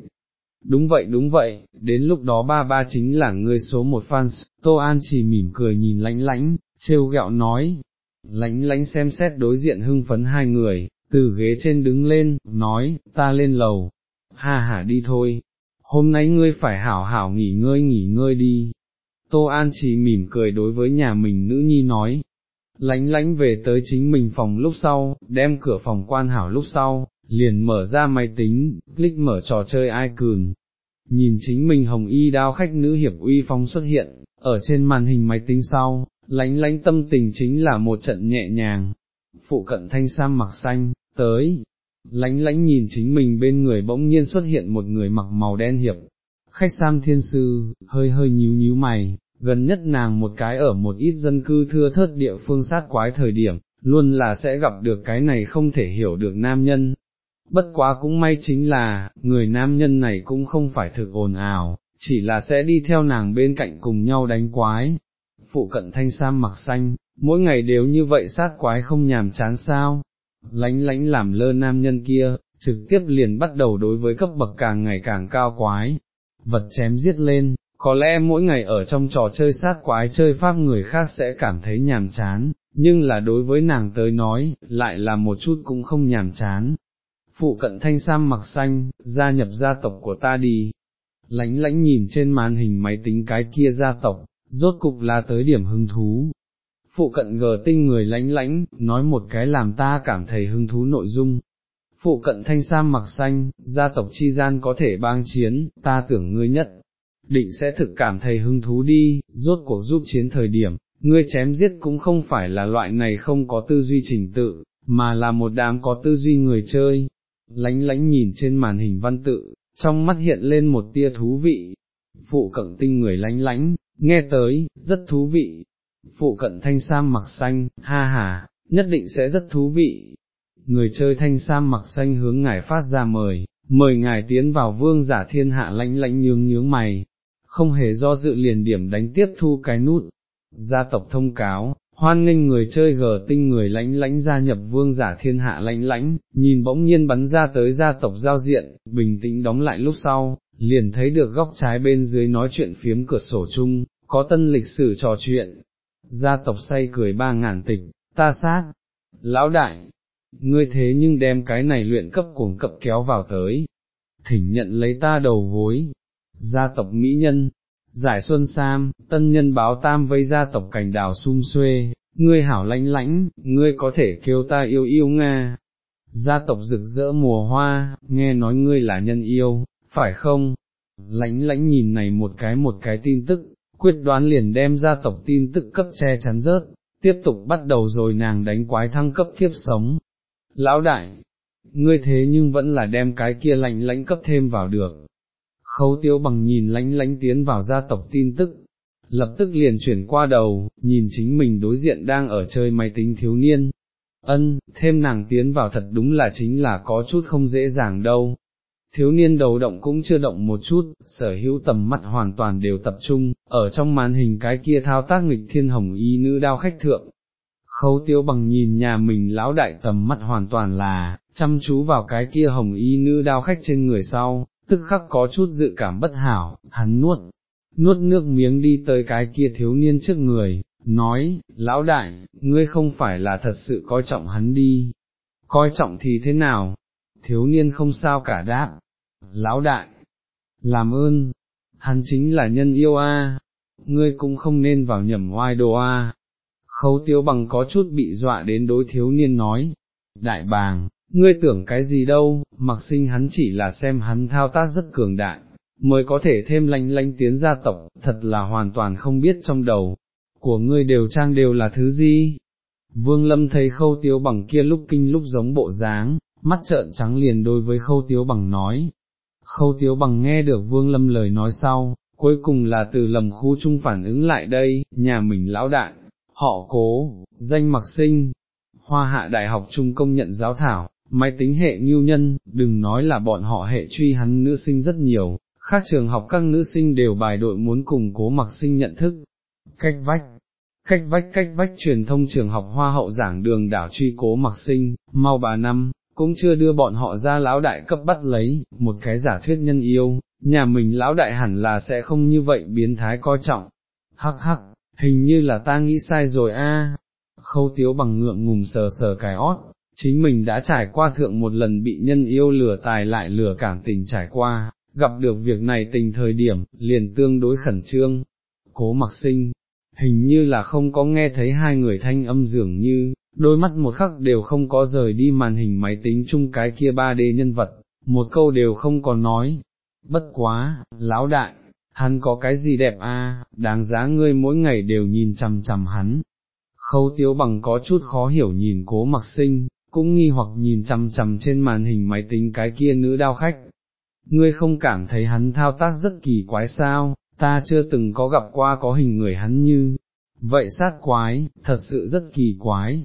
S1: Đúng vậy đúng vậy, đến lúc đó ba ba chính là người số một fans, Tô An chỉ mỉm cười nhìn lánh lánh, trêu gẹo nói, lánh lánh xem xét đối diện hưng phấn hai người, từ ghế trên đứng lên, nói, ta lên lầu, ha hả đi thôi, hôm nay ngươi phải hảo hảo nghỉ ngơi nghỉ ngơi đi. Tô An chỉ mỉm cười đối với nhà mình nữ nhi nói, lánh lánh về tới chính mình phòng lúc sau, đem cửa phòng quan hảo lúc sau, liền mở ra máy tính, click mở trò chơi ai cường. Nhìn chính mình hồng y đao khách nữ hiệp uy phong xuất hiện, ở trên màn hình máy tính sau, lánh lánh tâm tình chính là một trận nhẹ nhàng. Phụ cận thanh sam mặc xanh, tới, lánh lánh nhìn chính mình bên người bỗng nhiên xuất hiện một người mặc màu đen hiệp. Khách sam thiên sư, hơi hơi nhíu nhíu mày, gần nhất nàng một cái ở một ít dân cư thưa thớt địa phương sát quái thời điểm, luôn là sẽ gặp được cái này không thể hiểu được nam nhân, bất quá cũng may chính là, người nam nhân này cũng không phải thực ồn ào, chỉ là sẽ đi theo nàng bên cạnh cùng nhau đánh quái. Phụ cận thanh sam mặc xanh, mỗi ngày đều như vậy sát quái không nhàm chán sao, lánh lánh làm lơ nam nhân kia, trực tiếp liền bắt đầu đối với cấp bậc càng ngày càng cao quái, vật chém giết lên, có lẽ mỗi ngày ở trong trò chơi sát quái chơi pháp người khác sẽ cảm thấy nhàm chán, nhưng là đối với nàng tới nói, lại là một chút cũng không nhàm chán, phụ cận thanh sam mặc xanh, gia nhập gia tộc của ta đi. Lánh lánh nhìn trên màn hình máy tính cái kia gia tộc, rốt cục là tới điểm hứng thú. Phụ cận gờ tinh người lánh lánh, nói một cái làm ta cảm thấy hứng thú nội dung. Phụ cận thanh sam mặc xanh, gia tộc chi gian có thể bang chiến, ta tưởng ngươi nhất, định sẽ thực cảm thấy hứng thú đi, rốt cuộc giúp chiến thời điểm, ngươi chém giết cũng không phải là loại này không có tư duy trình tự, mà là một đám có tư duy người chơi, lánh lánh nhìn trên màn hình văn tự, trong mắt hiện lên một tia thú vị, phụ cận tinh người lánh lánh, nghe tới, rất thú vị, phụ cận thanh sam mặc xanh, ha ha, nhất định sẽ rất thú vị. Người chơi thanh sam mặc xanh hướng ngài phát ra mời, mời ngài tiến vào vương giả thiên hạ lãnh lãnh nhướng nhướng mày, không hề do dự liền điểm đánh tiếp thu cái nút. Gia tộc thông cáo, hoan nghênh người chơi gờ tinh người lãnh lãnh gia nhập vương giả thiên hạ lãnh lãnh, nhìn bỗng nhiên bắn ra tới gia tộc giao diện, bình tĩnh đóng lại lúc sau, liền thấy được góc trái bên dưới nói chuyện phiếm cửa sổ chung, có tân lịch sử trò chuyện. Gia tộc say cười ba ngàn tịch, ta sát, lão đại, ngươi thế nhưng đem cái này luyện cấp cuồng cập kéo vào tới, thỉnh nhận lấy ta đầu gối, gia tộc mỹ nhân, giải xuân sam, tân nhân báo tam vây gia tộc cảnh đào sum xuê, ngươi hảo lãnh lãnh, ngươi có thể kêu ta yêu yêu Nga. Gia tộc rực rỡ mùa hoa, nghe nói ngươi là nhân yêu, phải không? Lãnh lãnh nhìn này một cái một cái tin tức, quyết đoán liền đem gia tộc tin tức cấp che chắn rớt, tiếp tục bắt đầu rồi nàng đánh quái thăng cấp kiếp sống. Lão đại, ngươi thế nhưng vẫn là đem cái kia lạnh lãnh cấp thêm vào được, khấu tiêu bằng nhìn lánh lánh tiến vào gia tộc tin tức, lập tức liền chuyển qua đầu, nhìn chính mình đối diện đang ở chơi máy tính thiếu niên. Ân, thêm nàng tiến vào thật đúng là chính là có chút không dễ dàng đâu. Thiếu niên đầu động cũng chưa động một chút, sở hữu tầm mắt hoàn toàn đều tập trung, ở trong màn hình cái kia thao tác nghịch thiên hồng y nữ đao khách thượng. Khấu tiêu bằng nhìn nhà mình lão đại tầm mắt hoàn toàn là, chăm chú vào cái kia hồng y nữ đao khách trên người sau, tức khắc có chút dự cảm bất hảo, hắn nuốt, nuốt nước miếng đi tới cái kia thiếu niên trước người, nói, lão đại, ngươi không phải là thật sự coi trọng hắn đi, coi trọng thì thế nào, thiếu niên không sao cả đáp, lão đại, làm ơn, hắn chính là nhân yêu a, ngươi cũng không nên vào nhầm oai đồ a. Khâu tiếu bằng có chút bị dọa đến đối thiếu niên nói, đại bàng, ngươi tưởng cái gì đâu, mặc sinh hắn chỉ là xem hắn thao tác rất cường đại, mới có thể thêm lanh lanh tiến gia tộc, thật là hoàn toàn không biết trong đầu, của ngươi đều trang đều là thứ gì. Vương Lâm thấy khâu tiếu bằng kia lúc kinh lúc giống bộ dáng, mắt trợn trắng liền đối với khâu tiếu bằng nói. Khâu tiếu bằng nghe được Vương Lâm lời nói sau, cuối cùng là từ lầm khu trung phản ứng lại đây, nhà mình lão đại, họ cố, danh mặc sinh, hoa hạ đại học trung công nhận giáo thảo, máy tính hệ ngưu nhân, đừng nói là bọn họ hệ truy hắn nữ sinh rất nhiều, khác trường học các nữ sinh đều bài đội muốn cùng cố mặc sinh nhận thức, cách vách. Cách vách cách vách truyền thông trường học hoa hậu giảng đường đảo truy cố mặc sinh, mau bà năm, cũng chưa đưa bọn họ ra lão đại cấp bắt lấy, một cái giả thuyết nhân yêu, nhà mình lão đại hẳn là sẽ không như vậy biến thái coi trọng. Hắc hắc, hình như là ta nghĩ sai rồi a. Khâu tiếu bằng ngượng ngùng sờ sờ cái ót, chính mình đã trải qua thượng một lần bị nhân yêu lừa tài lại lừa cảm tình trải qua, gặp được việc này tình thời điểm, liền tương đối khẩn trương. Cố mặc sinh, hình như là không có nghe thấy hai người thanh âm dường như, đôi mắt một khắc đều không có rời đi màn hình máy tính chung cái kia ba d nhân vật, một câu đều không còn nói. Bất quá, lão đại, hắn có cái gì đẹp a? đáng giá ngươi mỗi ngày đều nhìn chằm chằm hắn. Khâu tiếu bằng có chút khó hiểu nhìn cố mặc sinh, cũng nghi hoặc nhìn chằm chằm trên màn hình máy tính cái kia nữ đao khách. Ngươi không cảm thấy hắn thao tác rất kỳ quái sao, ta chưa từng có gặp qua có hình người hắn như, vậy sát quái, thật sự rất kỳ quái.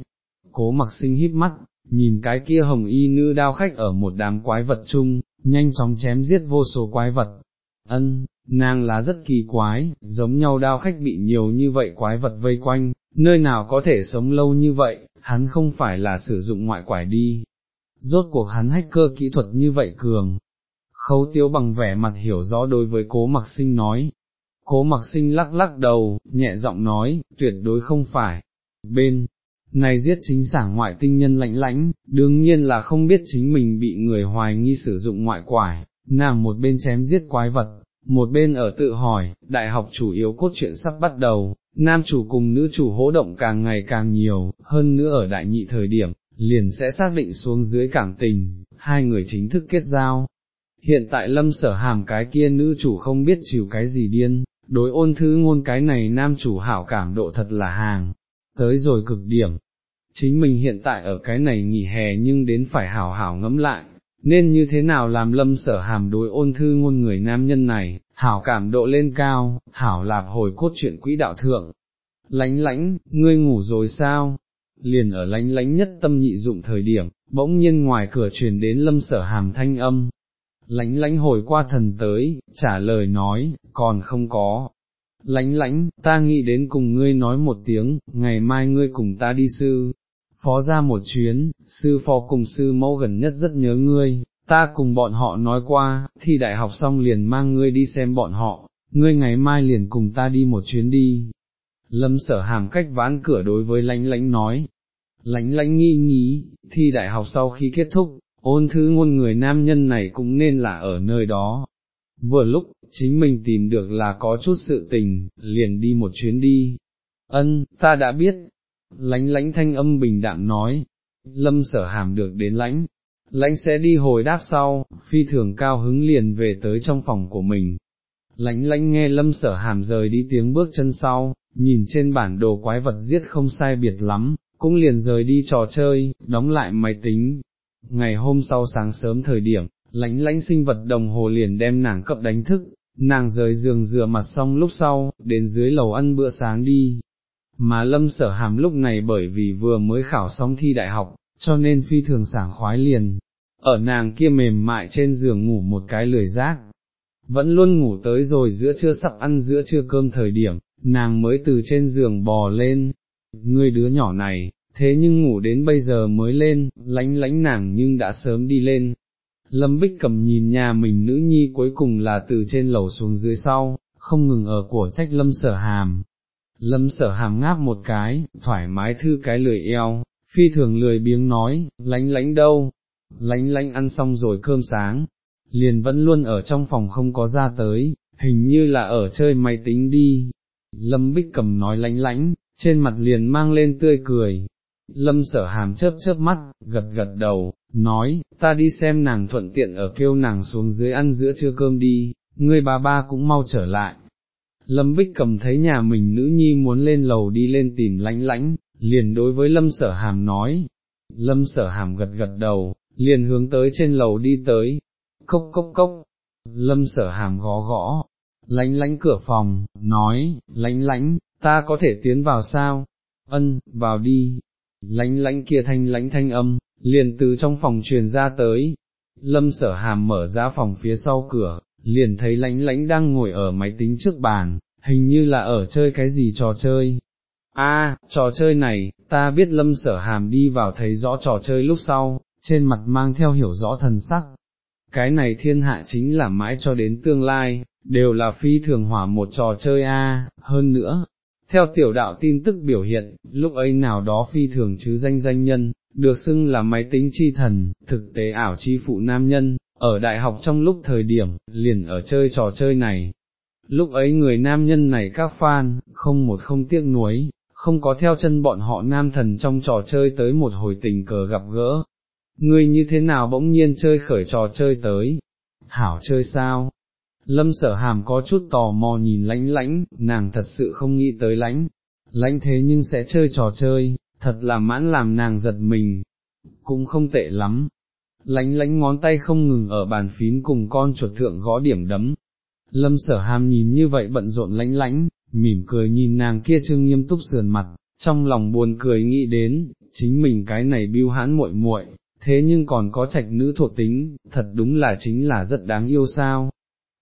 S1: Cố mặc sinh híp mắt, nhìn cái kia hồng y nữ đao khách ở một đám quái vật chung, nhanh chóng chém giết vô số quái vật. Ân, nàng là rất kỳ quái, giống nhau đao khách bị nhiều như vậy quái vật vây quanh, nơi nào có thể sống lâu như vậy, hắn không phải là sử dụng ngoại quải đi. Rốt cuộc hắn hacker kỹ thuật như vậy cường. Khấu tiêu bằng vẻ mặt hiểu rõ đối với cố mặc sinh nói. Cố mặc sinh lắc lắc đầu, nhẹ giọng nói, tuyệt đối không phải. Bên, này giết chính sảng ngoại tinh nhân lạnh lãnh, đương nhiên là không biết chính mình bị người hoài nghi sử dụng ngoại quải, nàng một bên chém giết quái vật, một bên ở tự hỏi, đại học chủ yếu cốt truyện sắp bắt đầu, nam chủ cùng nữ chủ hỗ động càng ngày càng nhiều, hơn nữa ở đại nhị thời điểm, liền sẽ xác định xuống dưới cảm tình, hai người chính thức kết giao. Hiện tại lâm sở hàm cái kia nữ chủ không biết chịu cái gì điên, đối ôn thứ ngôn cái này nam chủ hảo cảm độ thật là hàng, tới rồi cực điểm. Chính mình hiện tại ở cái này nghỉ hè nhưng đến phải hảo hảo ngẫm lại, nên như thế nào làm lâm sở hàm đối ôn thư ngôn người nam nhân này, hảo cảm độ lên cao, hảo lạp hồi cốt chuyện quỹ đạo thượng. Lánh lánh, ngươi ngủ rồi sao? Liền ở lánh lánh nhất tâm nhị dụng thời điểm, bỗng nhiên ngoài cửa truyền đến lâm sở hàm thanh âm. Lánh lánh hồi qua thần tới, trả lời nói, còn không có. Lánh lánh, ta nghĩ đến cùng ngươi nói một tiếng, ngày mai ngươi cùng ta đi sư, phó ra một chuyến, sư phó cùng sư mẫu gần nhất rất nhớ ngươi, ta cùng bọn họ nói qua, thi đại học xong liền mang ngươi đi xem bọn họ, ngươi ngày mai liền cùng ta đi một chuyến đi. Lâm sở hàm cách ván cửa đối với lánh lánh nói, lánh lánh nghi nghĩ, thi đại học sau khi kết thúc, ôn thứ ngôn người nam nhân này cũng nên là ở nơi đó. Vừa lúc, chính mình tìm được là có chút sự tình, liền đi một chuyến đi. Ân, ta đã biết, lánh lánh thanh âm bình đạm nói, lâm sở hàm được đến lãnh, lãnh sẽ đi hồi đáp sau, phi thường cao hứng liền về tới trong phòng của mình. Lánh lánh nghe lâm sở hàm rời đi tiếng bước chân sau, nhìn trên bản đồ quái vật giết không sai biệt lắm, cũng liền rời đi trò chơi, đóng lại máy tính. Ngày hôm sau sáng sớm thời điểm, lánh lánh sinh vật đồng hồ liền đem nàng cập đánh thức, nàng rời giường rửa mặt xong lúc sau, đến dưới lầu ăn bữa sáng đi, mà lâm sở hàm lúc này bởi vì vừa mới khảo xong thi đại học, cho nên phi thường sảng khoái liền, ở nàng kia mềm mại trên giường ngủ một cái lười rác, vẫn luôn ngủ tới rồi giữa trưa sắp ăn giữa trưa cơm thời điểm, nàng mới từ trên giường bò lên, người đứa nhỏ này, thế nhưng ngủ đến bây giờ mới lên, lánh lánh nàng nhưng đã sớm đi lên. Lâm Bích cầm nhìn nhà mình nữ nhi cuối cùng là từ trên lầu xuống dưới sau, không ngừng ở của trách lâm sở hàm, Lâm sở hàm ngáp một cái, thoải mái thư cái lười eo, phi thường lười biếng nói, lánh lánh đâu, lánh lánh ăn xong rồi cơm sáng, liền vẫn luôn ở trong phòng không có ra tới, hình như là ở chơi máy tính đi. Lâm Bích cầm nói lánh lánh, trên mặt liền mang lên tươi cười. Lâm sở hàm chớp chớp mắt, gật gật đầu, nói, ta đi xem nàng thuận tiện ở kêu nàng xuống dưới ăn giữa trưa cơm đi, ngươi bà ba cũng mau trở lại. Lâm Bích cầm thấy nhà mình nữ nhi muốn lên lầu đi lên tìm lánh lánh, liền đối với Lâm sở hàm nói. Lâm sở hàm gật gật đầu, liền hướng tới trên lầu đi tới. Cốc cốc cốc, Lâm sở hàm gõ gõ, lánh lánh cửa phòng, nói, lánh lánh, ta có thể tiến vào sao? Ân, vào đi. Lánh lánh kia thanh lánh thanh âm, liền từ trong phòng truyền ra tới. Lâm sở hàm mở ra phòng phía sau cửa, liền thấy lãnh lãnh đang ngồi ở máy tính trước bàn, hình như là ở chơi cái gì trò chơi. A, trò chơi này, ta biết lâm sở hàm đi vào thấy rõ trò chơi lúc sau, trên mặt mang theo hiểu rõ thần sắc. Cái này thiên hạ chính là mãi cho đến tương lai, đều là phi thường hỏa một trò chơi a. hơn nữa, theo tiểu đạo tin tức biểu hiện, lúc ấy nào đó phi thường chứ danh danh nhân, được xưng là máy tính chi thần, thực tế ảo chi phụ nam nhân, ở đại học trong lúc thời điểm, liền ở chơi trò chơi này. Lúc ấy người nam nhân này các fan, không một không tiếc nuối, không có theo chân bọn họ nam thần trong trò chơi tới một hồi tình cờ gặp gỡ. Ngươi như thế nào bỗng nhiên chơi khởi trò chơi tới? Hảo chơi sao? Lâm sở hàm có chút tò mò nhìn lãnh lãnh, nàng thật sự không nghĩ tới lãnh. Lãnh thế nhưng sẽ chơi trò chơi, thật là mãn làm nàng giật mình, cũng không tệ lắm. Lãnh lãnh ngón tay không ngừng ở bàn phím cùng con chuột thượng gõ điểm đấm. Lâm sở hàm nhìn như vậy bận rộn lãnh lãnh, mỉm cười nhìn nàng kia trương nghiêm túc sườn mặt, trong lòng buồn cười nghĩ đến, chính mình cái này biêu hãn muội muội, thế nhưng còn có trạch nữ thuộc tính, thật đúng là chính là rất đáng yêu sao.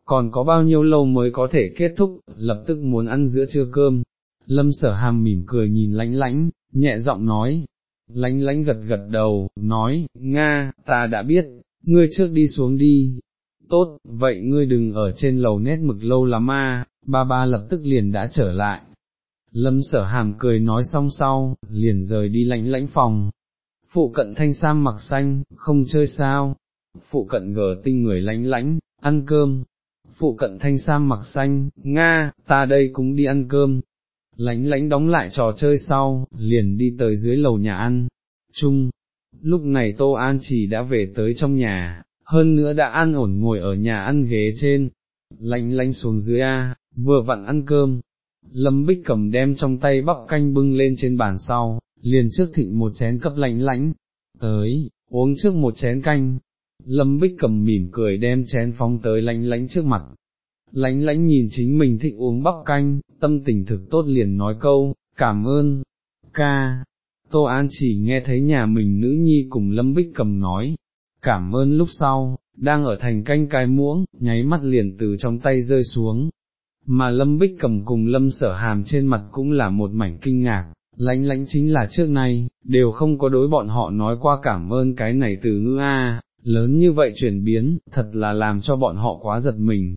S1: Còn có bao nhiêu lâu mới có thể kết thúc, lập tức muốn ăn giữa trưa cơm. Lâm sở hàm mỉm cười nhìn lãnh lãnh nhẹ giọng nói, lãnh lãnh gật gật đầu, nói, Nga, ta đã biết, ngươi trước đi xuống đi. Tốt, vậy ngươi đừng ở trên lầu nét mực lâu lắm a. ba ba lập tức liền đã trở lại. Lâm sở hàm cười nói xong sau, liền rời đi lãnh lãnh phòng. Phụ cận thanh sam mặc xanh, không chơi sao. Phụ cận gờ tinh người lãnh lãnh ăn cơm. Phụ cận thanh sam mặc xanh, Nga, ta đây cũng đi ăn cơm, lánh lánh đóng lại trò chơi sau, liền đi tới dưới lầu nhà ăn, chung, lúc này Tô An chỉ đã về tới trong nhà, hơn nữa đã ăn ổn ngồi ở nhà ăn ghế trên, lánh lánh xuống dưới A, vừa vặn ăn cơm, Lâm Bích cầm đem trong tay bắp canh bưng lên trên bàn sau, liền trước thịnh một chén cấp lánh lánh, tới, uống trước một chén canh, Lâm Bích cầm mỉm cười đem chén phóng tới lánh lánh trước mặt, lánh lánh nhìn chính mình thích uống bắp canh, tâm tình thực tốt liền nói câu, cảm ơn, ca. Tô An chỉ nghe thấy nhà mình nữ nhi cùng Lâm Bích cầm nói, cảm ơn lúc sau, đang ở thành canh cái muỗng, nháy mắt liền từ trong tay rơi xuống. Mà Lâm Bích cầm cùng Lâm sở hàm trên mặt cũng là một mảnh kinh ngạc, lánh lánh chính là trước nay, đều không có đối bọn họ nói qua cảm ơn cái này từ ngữ A, lớn như vậy chuyển biến, thật là làm cho bọn họ quá giật mình.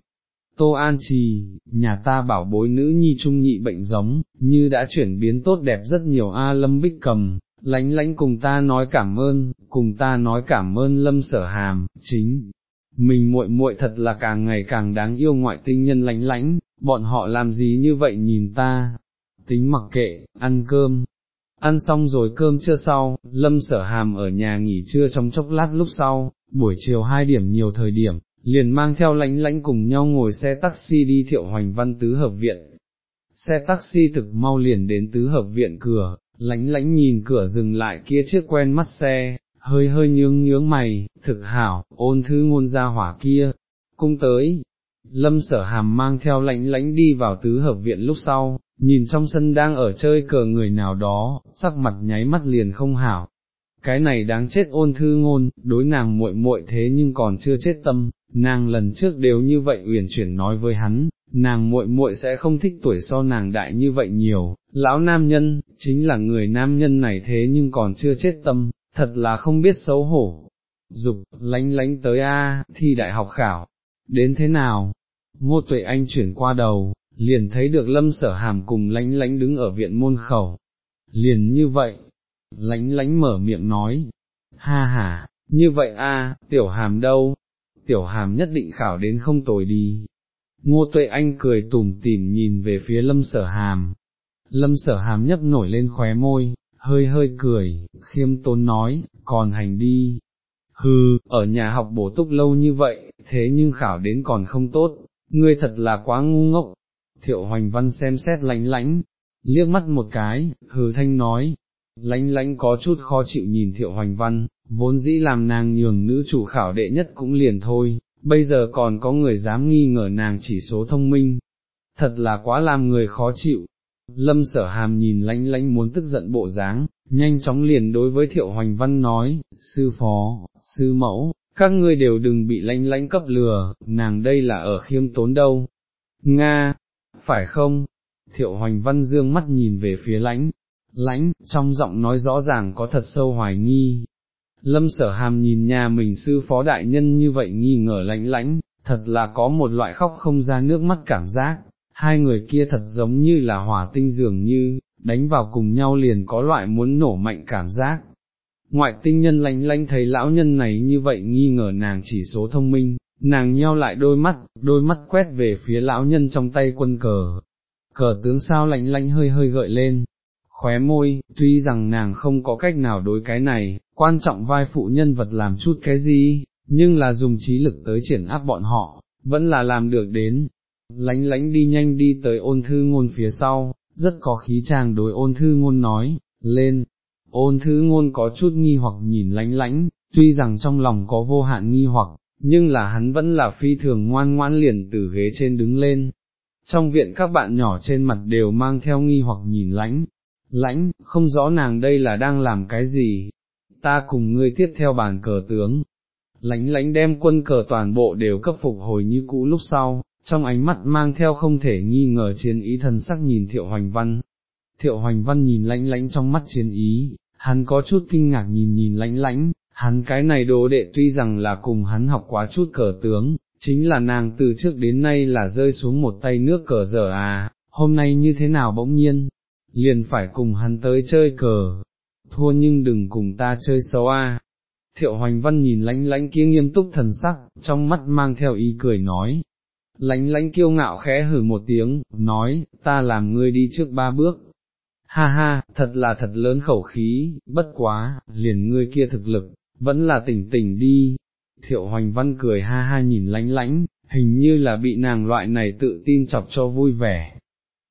S1: Tô An Trì, nhà ta bảo bối nữ nhi trung nhị bệnh giống, như đã chuyển biến tốt đẹp rất nhiều A Lâm Bích cầm, lánh lánh cùng ta nói cảm ơn, cùng ta nói cảm ơn Lâm sở hàm, chính. Mình muội muội thật là càng ngày càng đáng yêu ngoại tinh nhân lánh lánh, bọn họ làm gì như vậy nhìn ta, tính mặc kệ, ăn cơm, ăn xong rồi cơm trưa sau, lâm sở hàm ở nhà nghỉ trưa trong chốc lát lúc sau, buổi chiều hai điểm nhiều thời điểm, liền mang theo lãnh lãnh cùng nhau ngồi xe taxi đi thiệu hoành văn tứ hợp viện. Xe taxi thực mau liền đến tứ hợp viện cửa, lãnh lãnh nhìn cửa dừng lại kia chiếc quen mắt xe, hơi hơi nhướng nhướng mày, thực hảo, ôn thư ngôn ra hỏa kia, cung tới. Lâm sở hàm mang theo lãnh lãnh đi vào tứ hợp viện lúc sau, nhìn trong sân đang ở chơi cờ người nào đó, sắc mặt nháy mắt liền không hảo. Cái này đáng chết ôn thư ngôn, đối nàng muội muội thế nhưng còn chưa chết tâm, nàng lần trước đều như vậy uyển chuyển nói với hắn, nàng muội muội sẽ không thích tuổi so nàng đại như vậy nhiều, lão nam nhân, chính là người nam nhân này thế nhưng còn chưa chết tâm, thật là không biết xấu hổ. Dục, lánh lánh tới A, thi đại học khảo, đến thế nào? Ngô tuệ anh chuyển qua đầu, liền thấy được lâm sở hàm cùng lánh lánh đứng ở viện môn khẩu. Liền như vậy, lánh lánh mở miệng nói, ha ha, như vậy a, tiểu hàm đâu, tiểu hàm nhất định khảo đến không tồi đi. Ngô tuệ anh cười tủm tỉm nhìn về phía lâm sở hàm. Lâm sở hàm nhấp nổi lên khóe môi, hơi hơi cười, khiêm tốn nói, còn hành đi. Hừ, ở nhà học bổ túc lâu như vậy, thế nhưng khảo đến còn không tốt, ngươi thật là quá ngu ngốc. Thiệu hoành văn xem xét lánh lánh, liếc mắt một cái, hừ thanh nói, lánh lánh có chút khó chịu nhìn thiệu hoành văn, vốn dĩ làm nàng nhường nữ chủ khảo đệ nhất cũng liền thôi, bây giờ còn có người dám nghi ngờ nàng chỉ số thông minh, thật là quá làm người khó chịu. Lâm sở hàm nhìn lánh lánh muốn tức giận bộ dáng, nhanh chóng liền đối với thiệu hoành văn nói, sư phó, sư mẫu, các ngươi đều đừng bị lánh lánh cấp lừa, nàng đây là ở khiêm tốn đâu. Nga, phải không? Thiệu hoành văn dương mắt nhìn về phía lãnh, lãnh, trong giọng nói rõ ràng có thật sâu hoài nghi. Lâm sở hàm nhìn nhà mình sư phó đại nhân như vậy nghi ngờ lãnh lãnh, thật là có một loại khóc không ra nước mắt cảm giác, hai người kia thật giống như là hỏa tinh dường như, đánh vào cùng nhau liền có loại muốn nổ mạnh cảm giác. Ngoại tinh nhân lãnh lãnh thấy lão nhân này như vậy nghi ngờ nàng chỉ số thông minh, nàng nheo lại đôi mắt, đôi mắt quét về phía lão nhân trong tay quân cờ. Cờ tướng sao lạnh lạnh hơi hơi gợi lên, khóe môi, tuy rằng nàng không có cách nào đối cái này, quan trọng vai phụ nhân vật làm chút cái gì, nhưng là dùng trí lực tới triển áp bọn họ, vẫn là làm được đến. Lánh lánh đi nhanh đi tới ôn thư ngôn phía sau, rất có khí chàng đối ôn thư ngôn nói, lên, ôn thư ngôn có chút nghi hoặc nhìn lánh lánh, tuy rằng trong lòng có vô hạn nghi hoặc, nhưng là hắn vẫn là phi thường ngoan ngoãn liền từ ghế trên đứng lên. Trong viện các bạn nhỏ trên mặt đều mang theo nghi hoặc nhìn lãnh, lãnh, không rõ nàng đây là đang làm cái gì, ta cùng ngươi tiếp theo bàn cờ tướng. Lãnh lãnh đem quân cờ toàn bộ đều cấp phục hồi như cũ lúc sau, trong ánh mắt mang theo không thể nghi ngờ chiến ý thần sắc nhìn thiệu hoành văn. Thiệu hoành văn nhìn lãnh lãnh trong mắt chiến ý, hắn có chút kinh ngạc nhìn nhìn lãnh lãnh, hắn cái này đồ đệ tuy rằng là cùng hắn học quá chút cờ tướng, chính là nàng từ trước đến nay là rơi xuống một tay nước cờ dở à, hôm nay như thế nào bỗng nhiên, liền phải cùng hắn tới chơi cờ, thua nhưng đừng cùng ta chơi xấu à. Thiệu hoành văn nhìn lánh lánh kia nghiêm túc thần sắc, trong mắt mang theo ý cười nói. Lánh lánh kiêu ngạo khẽ hử một tiếng, nói, ta làm ngươi đi trước ba bước. Ha ha, thật là thật lớn khẩu khí, bất quá, liền ngươi kia thực lực, vẫn là tỉnh tỉnh đi. Thiệu hoành văn cười ha ha nhìn lánh lánh, hình như là bị nàng loại này tự tin chọc cho vui vẻ.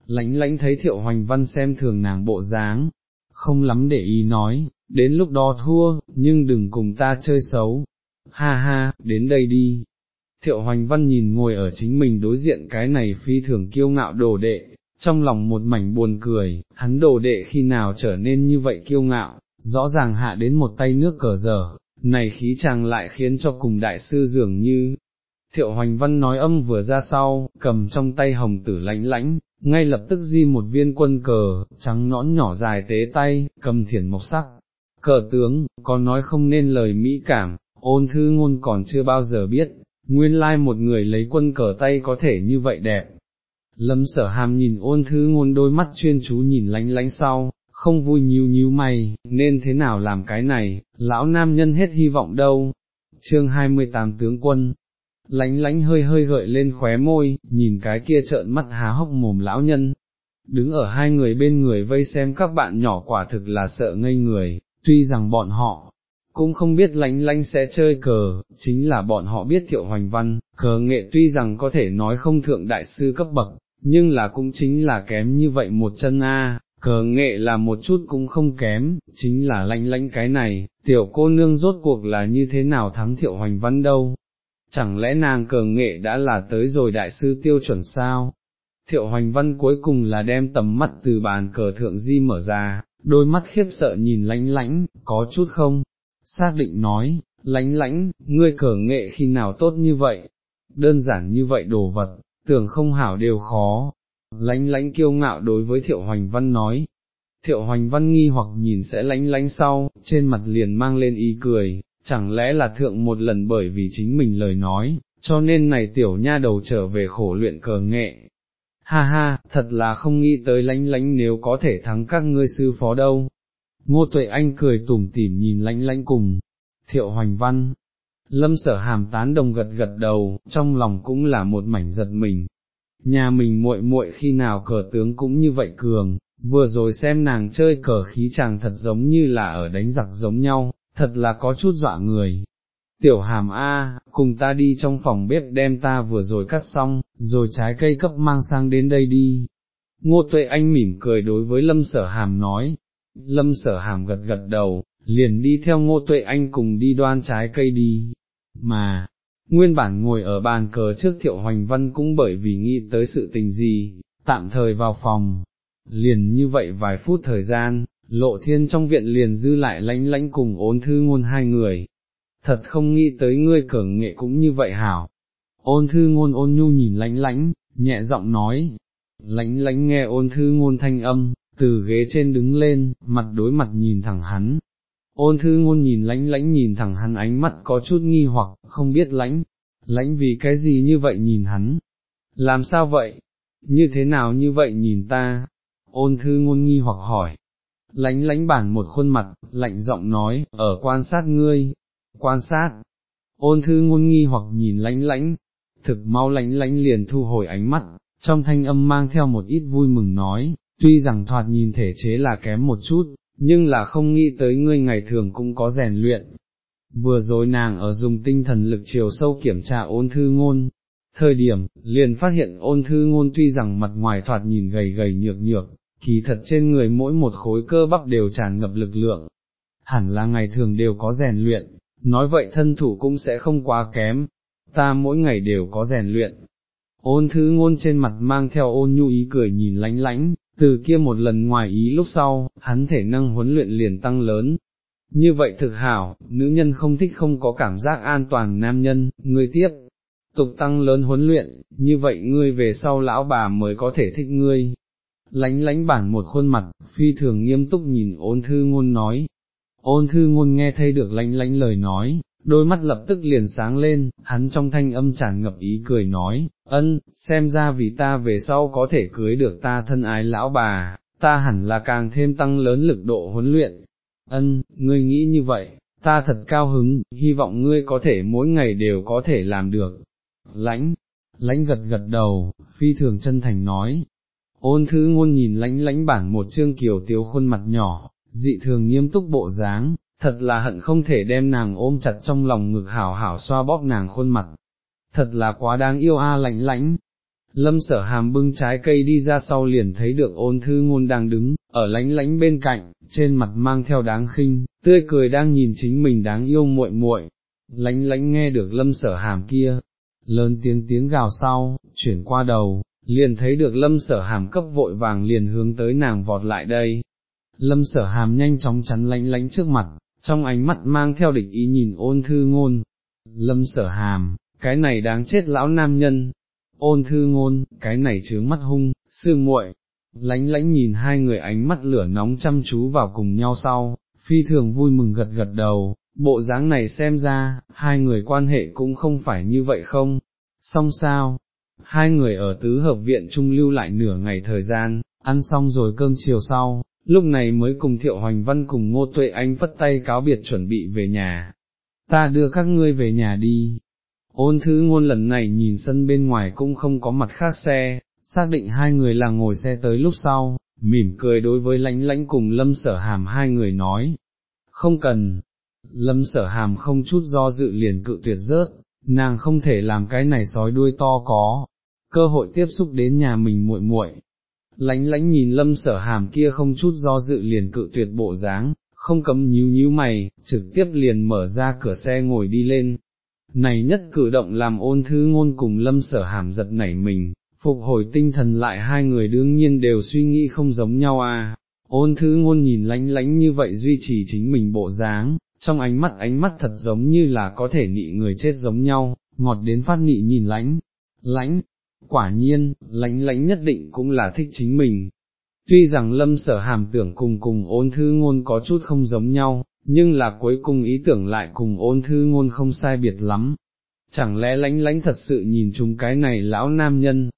S1: Lánh lánh thấy thiệu hoành văn xem thường nàng bộ dáng, không lắm để ý nói, đến lúc đó thua, nhưng đừng cùng ta chơi xấu. Ha ha, đến đây đi. Thiệu hoành văn nhìn ngồi ở chính mình đối diện cái này phi thường kiêu ngạo đồ đệ, trong lòng một mảnh buồn cười, hắn đồ đệ khi nào trở nên như vậy kiêu ngạo, rõ ràng hạ đến một tay nước cờ dở, này khí chàng lại khiến cho cùng đại sư dường như. Thiệu Hoành Văn nói âm vừa ra sau, cầm trong tay hồng tử lãnh lãnh, ngay lập tức di một viên quân cờ, trắng nõn nhỏ dài tế tay, cầm thiển mộc sắc. Cờ tướng, có nói không nên lời mỹ cảm, ôn thư ngôn còn chưa bao giờ biết, nguyên lai một người lấy quân cờ tay có thể như vậy đẹp. Lâm sở hàm nhìn ôn thứ ngôn đôi mắt chuyên chú nhìn lánh lánh sau, không vui nhíu nhíu mày, nên thế nào làm cái này, lão nam nhân hết hy vọng đâu. Chương 28 tướng quân, lánh lánh hơi hơi gợi lên khóe môi, nhìn cái kia trợn mắt há hốc mồm lão nhân, đứng ở hai người bên người vây xem các bạn nhỏ quả thực là sợ ngây người, tuy rằng bọn họ cũng không biết lánh lánh sẽ chơi cờ, chính là bọn họ biết thiệu hoành văn, cờ nghệ tuy rằng có thể nói không thượng đại sư cấp bậc, nhưng là cũng chính là kém như vậy một chân A, cờ nghệ là một chút cũng không kém, chính là lanh lanh cái này, tiểu cô nương rốt cuộc là như thế nào thắng thiệu hoành văn đâu, chẳng lẽ nàng cờ nghệ đã là tới rồi đại sư tiêu chuẩn sao? Thiệu hoành văn cuối cùng là đem tầm mắt từ bàn cờ thượng di mở ra, đôi mắt khiếp sợ nhìn lánh lánh, có chút không? Xác định nói, lánh lánh, ngươi cờ nghệ khi nào tốt như vậy? Đơn giản như vậy đồ vật, tưởng không hảo đều khó, lánh lánh kiêu ngạo đối với thiệu hoành văn nói. Thiệu hoành văn nghi hoặc nhìn sẽ lánh lánh sau, trên mặt liền mang lên ý cười, chẳng lẽ là thượng một lần bởi vì chính mình lời nói, cho nên này tiểu nha đầu trở về khổ luyện cờ nghệ. Ha ha, thật là không nghĩ tới lánh lánh nếu có thể thắng các ngươi sư phó đâu. Ngô tuệ anh cười tủm tỉm nhìn lánh lánh cùng, thiệu hoành văn, lâm sở hàm tán đồng gật gật đầu, trong lòng cũng là một mảnh giật mình. Nhà mình muội muội khi nào cờ tướng cũng như vậy cường, vừa rồi xem nàng chơi cờ khí chàng thật giống như là ở đánh giặc giống nhau, thật là có chút dọa người. Tiểu hàm A, cùng ta đi trong phòng bếp đem ta vừa rồi cắt xong, rồi trái cây cấp mang sang đến đây đi. Ngô tuệ anh mỉm cười đối với lâm sở hàm nói, lâm sở hàm gật gật đầu, liền đi theo ngô tuệ anh cùng đi đoan trái cây đi, mà, nguyên bản ngồi ở bàn cờ trước thiệu hoành văn cũng bởi vì nghĩ tới sự tình gì, tạm thời vào phòng, liền như vậy vài phút thời gian, lộ thiên trong viện liền dư lại lãnh lãnh cùng ôn thư ngôn hai người, thật không nghĩ tới ngươi cờ nghệ cũng như vậy hảo, ôn thư ngôn ôn nhu nhìn lãnh lãnh nhẹ giọng nói, lãnh lãnh nghe ôn thư ngôn thanh âm, từ ghế trên đứng lên, mặt đối mặt nhìn thẳng hắn. Ôn thư ngôn nhìn lánh lánh nhìn thẳng hắn ánh mắt có chút nghi hoặc, không biết lánh, lánh vì cái gì như vậy nhìn hắn, làm sao vậy, như thế nào như vậy nhìn ta, ôn thư ngôn nghi hoặc hỏi, lánh lánh bản một khuôn mặt, lạnh giọng nói, ở quan sát ngươi, quan sát, ôn thư ngôn nghi hoặc nhìn lánh lánh, thực mau lánh lánh liền thu hồi ánh mắt, trong thanh âm mang theo một ít vui mừng nói, tuy rằng thoạt nhìn thể chế là kém một chút, nhưng là không nghĩ tới ngươi ngày thường cũng có rèn luyện. Vừa rồi nàng ở dùng tinh thần lực chiều sâu kiểm tra ôn thư ngôn, thời điểm, liền phát hiện ôn thư ngôn tuy rằng mặt ngoài thoạt nhìn gầy gầy nhược nhược, kỳ thật trên người mỗi một khối cơ bắp đều tràn ngập lực lượng, hẳn là ngày thường đều có rèn luyện, nói vậy thân thủ cũng sẽ không quá kém, ta mỗi ngày đều có rèn luyện. Ôn thư ngôn trên mặt mang theo ôn nhu ý cười nhìn lánh lánh, từ kia một lần ngoài ý lúc sau, hắn thể năng huấn luyện liền tăng lớn. Như vậy thực hảo, nữ nhân không thích không có cảm giác an toàn nam nhân, ngươi tiếp, tục tăng lớn huấn luyện, như vậy ngươi về sau lão bà mới có thể thích ngươi. Lánh lánh bản một khuôn mặt, phi thường nghiêm túc nhìn ôn thư ngôn nói. Ôn thư ngôn nghe thấy được lánh lánh lời nói, đôi mắt lập tức liền sáng lên, hắn trong thanh âm tràn ngập ý cười nói, ân, xem ra vì ta về sau có thể cưới được ta thân ái lão bà, ta hẳn là càng thêm tăng lớn lực độ huấn luyện. Ân, ngươi nghĩ như vậy, ta thật cao hứng, hy vọng ngươi có thể mỗi ngày đều có thể làm được. Lãnh, lãnh gật gật đầu, phi thường chân thành nói. Ôn thứ ngôn nhìn lãnh lãnh bản một chương kiều tiếu khuôn mặt nhỏ, dị thường nghiêm túc bộ dáng, thật là hận không thể đem nàng ôm chặt trong lòng ngực hảo hảo xoa bóp nàng khuôn mặt, thật là quá đáng yêu a lạnh lãnh. Lâm sở hàm bưng trái cây đi ra sau liền thấy được ôn thư ngôn đang đứng, ở lánh lánh bên cạnh, trên mặt mang theo đáng khinh, tươi cười đang nhìn chính mình đáng yêu muội muội. Lánh lánh nghe được lâm sở hàm kia, lớn tiếng tiếng gào sau, chuyển qua đầu, liền thấy được lâm sở hàm cấp vội vàng liền hướng tới nàng vọt lại đây. Lâm sở hàm nhanh chóng chắn lánh lánh trước mặt, trong ánh mắt mang theo địch ý nhìn ôn thư ngôn, lâm sở hàm, cái này đáng chết lão nam nhân, ôn thư ngôn, cái này trướng mắt hung, sương muội, lánh lánh nhìn hai người ánh mắt lửa nóng chăm chú vào cùng nhau sau, phi thường vui mừng gật gật đầu, bộ dáng này xem ra, hai người quan hệ cũng không phải như vậy không, xong sao, hai người ở tứ hợp viện trung lưu lại nửa ngày thời gian, ăn xong rồi cơm chiều sau, lúc này mới cùng Thiệu Hoành Văn cùng Ngô Tuệ Anh vất tay cáo biệt chuẩn bị về nhà. Ta đưa các ngươi về nhà đi. Ôn thứ ngôn lần này nhìn sân bên ngoài cũng không có mặt khác xe, xác định hai người là ngồi xe tới lúc sau, mỉm cười đối với lãnh lãnh cùng lâm sở hàm hai người nói. Không cần, lâm sở hàm không chút do dự liền cự tuyệt rớt, nàng không thể làm cái này sói đuôi to có, cơ hội tiếp xúc đến nhà mình muội muội, lánh lánh nhìn lâm sở hàm kia không chút do dự liền cự tuyệt bộ dáng, không cấm nhíu nhíu mày, trực tiếp liền mở ra cửa xe ngồi đi lên. Này nhất cử động làm ôn thứ ngôn cùng lâm sở hàm giật nảy mình, phục hồi tinh thần lại hai người đương nhiên đều suy nghĩ không giống nhau à, ôn thứ ngôn nhìn lánh lánh như vậy duy trì chính mình bộ dáng, trong ánh mắt ánh mắt thật giống như là có thể nị người chết giống nhau, ngọt đến phát nị nhìn lánh, lánh, quả nhiên, lánh lánh nhất định cũng là thích chính mình. Tuy rằng lâm sở hàm tưởng cùng cùng ôn thư ngôn có chút không giống nhau, nhưng là cuối cùng ý tưởng lại cùng ôn thư ngôn không sai biệt lắm. Chẳng lẽ lánh lánh thật sự nhìn chúng cái này lão nam nhân,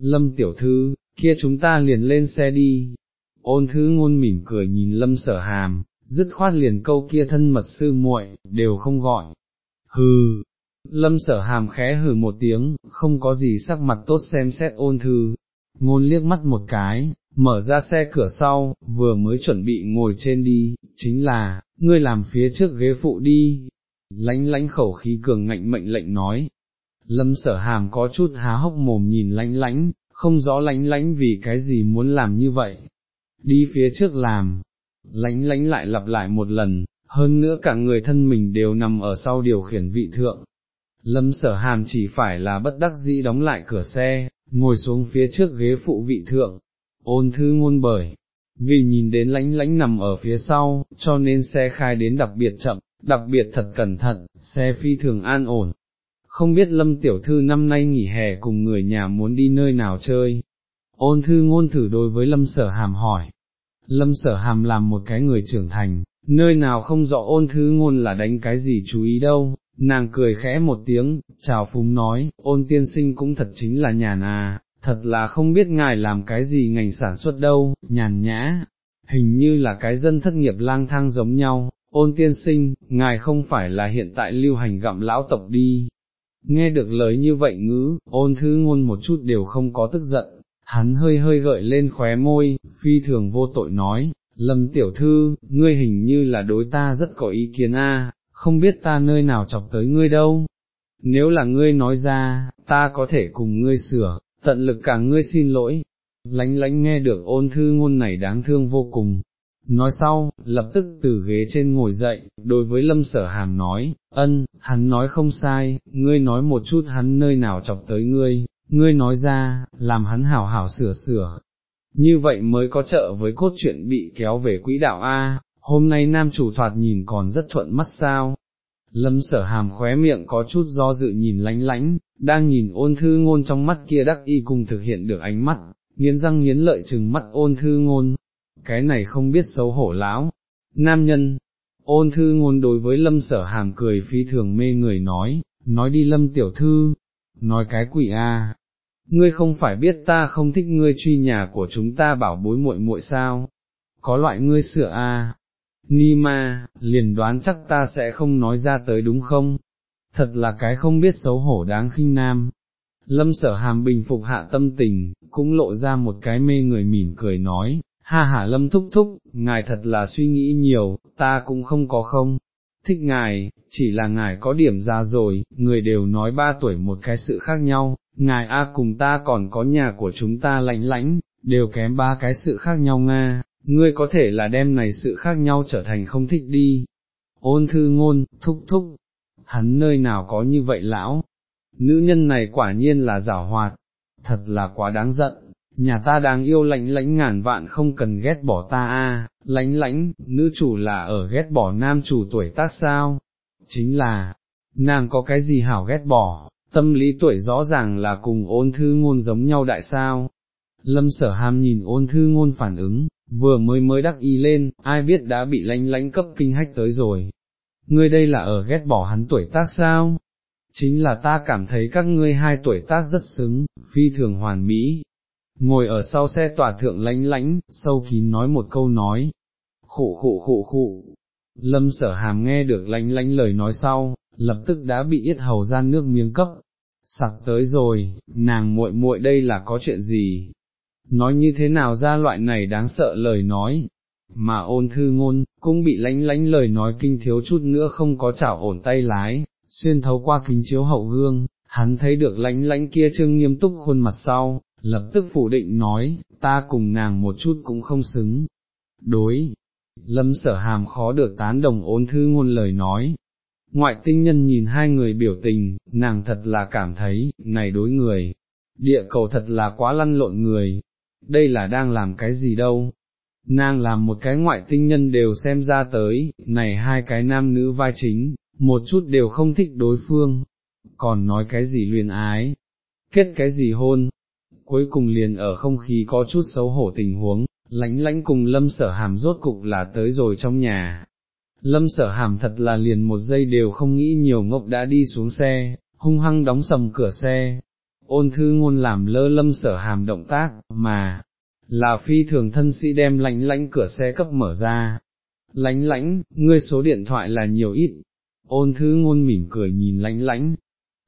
S1: lâm tiểu thư, kia chúng ta liền lên xe đi. Ôn thư ngôn mỉm cười nhìn lâm sở hàm, dứt khoát liền câu kia thân mật sư muội đều không gọi. hừ, lâm sở hàm khẽ hừ một tiếng, không có gì sắc mặt tốt xem xét ôn thư, ngôn liếc mắt một cái, mở ra xe cửa sau, vừa mới chuẩn bị ngồi trên đi, chính là, ngươi làm phía trước ghế phụ đi, lánh lánh khẩu khí cường ngạnh mệnh lệnh nói. Lâm sở hàm có chút há hốc mồm nhìn lánh lánh, không rõ lánh lánh vì cái gì muốn làm như vậy. Đi phía trước làm, lánh lánh lại lặp lại một lần, hơn nữa cả người thân mình đều nằm ở sau điều khiển vị thượng. Lâm sở hàm chỉ phải là bất đắc dĩ đóng lại cửa xe, ngồi xuống phía trước ghế phụ vị thượng, ôn thư ngôn bởi, vì nhìn đến lánh lánh nằm ở phía sau, cho nên xe khai đến đặc biệt chậm, đặc biệt thật cẩn thận, xe phi thường an ổn. Không biết lâm tiểu thư năm nay nghỉ hè cùng người nhà muốn đi nơi nào chơi. Ôn thư ngôn thử đối với lâm sở hàm hỏi. Lâm sở hàm làm một cái người trưởng thành, nơi nào không rõ ôn thư ngôn là đánh cái gì chú ý đâu, nàng cười khẽ một tiếng, chào phúng nói, ôn tiên sinh cũng thật chính là nhàn à, thật là không biết ngài làm cái gì ngành sản xuất đâu, nhàn nhã, hình như là cái dân thất nghiệp lang thang giống nhau, ôn tiên sinh, ngài không phải là hiện tại lưu hành gặm lão tộc đi. Nghe được lời như vậy ngữ, ôn thứ ngôn một chút đều không có tức giận, hắn hơi hơi gợi lên khóe môi, phi thường vô tội nói, lâm tiểu thư, ngươi hình như là đối ta rất có ý kiến a, không biết ta nơi nào chọc tới ngươi đâu. Nếu là ngươi nói ra, ta có thể cùng ngươi sửa, tận lực cả ngươi xin lỗi. Lánh lánh nghe được ôn thư ngôn này đáng thương vô cùng. Nói sau, lập tức từ ghế trên ngồi dậy, đối với lâm sở hàm nói, ân, hắn nói không sai, ngươi nói một chút hắn nơi nào chọc tới ngươi, ngươi nói ra, làm hắn hảo hảo sửa sửa. Như vậy mới có trợ với cốt truyện bị kéo về quỹ đạo A, hôm nay nam chủ thoạt nhìn còn rất thuận mắt sao. Lâm sở hàm khóe miệng có chút do dự nhìn lánh lánh, đang nhìn ôn thư ngôn trong mắt kia đắc y cùng thực hiện được ánh mắt, nghiến răng nghiến lợi chừng mắt ôn thư ngôn, cái này không biết xấu hổ lão, nam nhân, ôn thư ngôn đối với lâm sở hàm cười phi thường mê người nói, nói đi lâm tiểu thư, nói cái quỷ a, ngươi không phải biết ta không thích ngươi truy nhà của chúng ta bảo bối muội muội sao, có loại ngươi sửa a, ni ma, liền đoán chắc ta sẽ không nói ra tới đúng không, thật là cái không biết xấu hổ đáng khinh nam. Lâm sở hàm bình phục hạ tâm tình, cũng lộ ra một cái mê người mỉm cười nói, ha ha lâm thúc thúc, ngài thật là suy nghĩ nhiều, ta cũng không có không, thích ngài, chỉ là ngài có điểm ra rồi, người đều nói ba tuổi một cái sự khác nhau, ngài A cùng ta còn có nhà của chúng ta lạnh lãnh, đều kém ba cái sự khác nhau Nga, ngươi có thể là đem này sự khác nhau trở thành không thích đi. Ôn thư ngôn, thúc thúc, hắn nơi nào có như vậy lão, nữ nhân này quả nhiên là giả hoạt, thật là quá đáng giận, nhà ta đang yêu lãnh lãnh ngàn vạn không cần ghét bỏ ta a, lãnh lãnh, nữ chủ là ở ghét bỏ nam chủ tuổi tác sao, chính là, nàng có cái gì hảo ghét bỏ, tâm lý tuổi rõ ràng là cùng ôn thư ngôn giống nhau đại sao. Lâm sở ham nhìn ôn thư ngôn phản ứng, vừa mới mới đắc ý lên, ai biết đã bị lánh lánh cấp kinh hách tới rồi. Ngươi đây là ở ghét bỏ hắn tuổi tác sao? Chính là ta cảm thấy các ngươi hai tuổi tác rất xứng, phi thường hoàn mỹ. Ngồi ở sau xe tỏa thượng lánh lánh, sâu kín nói một câu nói. Khụ khụ khụ khụ. Lâm sở hàm nghe được lánh lánh lời nói sau, lập tức đã bị yết hầu gian nước miếng cấp. Sặc tới rồi, nàng muội muội đây là có chuyện gì, nói như thế nào ra loại này đáng sợ lời nói, mà ôn thư ngôn, cũng bị lánh lánh lời nói kinh thiếu chút nữa không có chảo ổn tay lái, xuyên thấu qua kính chiếu hậu gương, hắn thấy được lánh lánh kia trương nghiêm túc khuôn mặt sau, lập tức phủ định nói, ta cùng nàng một chút cũng không xứng. Đối, lâm sở hàm khó được tán đồng ôn thư ngôn lời nói. Ngoại tinh nhân nhìn hai người biểu tình, nàng thật là cảm thấy, này đối người, địa cầu thật là quá lăn lộn người, đây là đang làm cái gì đâu. Nàng làm một cái ngoại tinh nhân đều xem ra tới, này hai cái nam nữ vai chính, một chút đều không thích đối phương, còn nói cái gì luyện ái, kết cái gì hôn, cuối cùng liền ở không khí có chút xấu hổ tình huống, lãnh lãnh cùng lâm sở hàm rốt cục là tới rồi trong nhà. Lâm sở hàm thật là liền một giây đều không nghĩ nhiều ngốc đã đi xuống xe, hung hăng đóng sầm cửa xe, ôn thư ngôn làm lơ lâm sở hàm động tác, mà, là phi thường thân sĩ đem lánh lánh cửa xe cấp mở ra. Lánh lánh, ngươi số điện thoại là nhiều ít. ôn thư ngôn mỉm cười nhìn lánh lánh,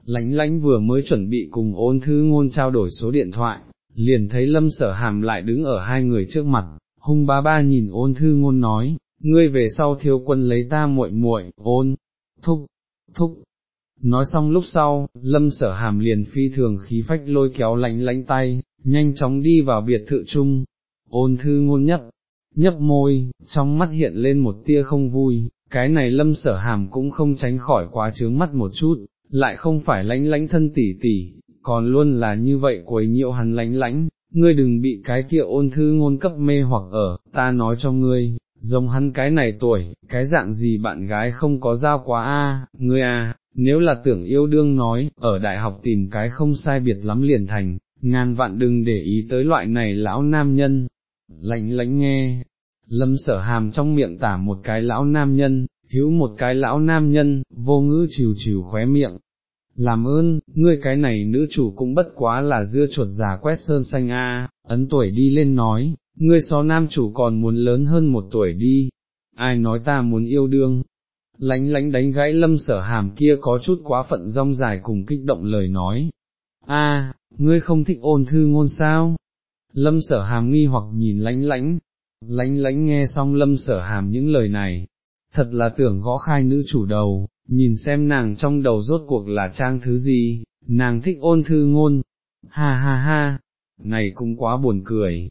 S1: lánh lánh vừa mới chuẩn bị cùng ôn thư ngôn trao đổi số điện thoại, liền thấy lâm sở hàm lại đứng ở hai người trước mặt, hung ba ba nhìn ôn thư ngôn nói, ngươi về sau thiếu quân lấy ta muội muội, ôn, thúc, thúc. Nói xong lúc sau, lâm sở hàm liền phi thường khí phách lôi kéo lánh lánh tay, nhanh chóng đi vào biệt thự chung, ôn thư ngôn nhất, nhấp môi, trong mắt hiện lên một tia không vui, cái này lâm sở hàm cũng không tránh khỏi quá trướng mắt một chút, lại không phải lánh lánh thân tỉ tỉ, còn luôn là như vậy quấy nhiễu hắn lánh lánh, ngươi đừng bị cái kia ôn thư ngôn cấp mê hoặc ở, ta nói cho ngươi, giống hắn cái này tuổi, cái dạng gì bạn gái không có giao quá a, ngươi à, nếu là tưởng yêu đương nói, ở đại học tìm cái không sai biệt lắm liền thành, ngàn vạn đừng để ý tới loại này lão nam nhân, lạnh lạnh nghe, lâm sở hàm trong miệng tả một cái lão nam nhân, hữu một cái lão nam nhân, vô ngữ chiều chiều khóe miệng. Làm ơn, ngươi cái này nữ chủ cũng bất quá là dưa chuột già quét sơn xanh a, ấn tuổi đi lên nói, ngươi so nam chủ còn muốn lớn hơn một tuổi đi, ai nói ta muốn yêu đương. Lánh lánh đánh gãy lâm sở hàm kia có chút quá phận rong dài cùng kích động lời nói. A, ngươi không thích ôn thư ngôn sao? Lâm sở hàm nghi hoặc nhìn lánh lánh, lánh lánh nghe xong lâm sở hàm những lời này, thật là tưởng gõ khai nữ chủ đầu, nhìn xem nàng trong đầu rốt cuộc là trang thứ gì, nàng thích ôn thư ngôn, ha ha ha, này cũng quá buồn cười.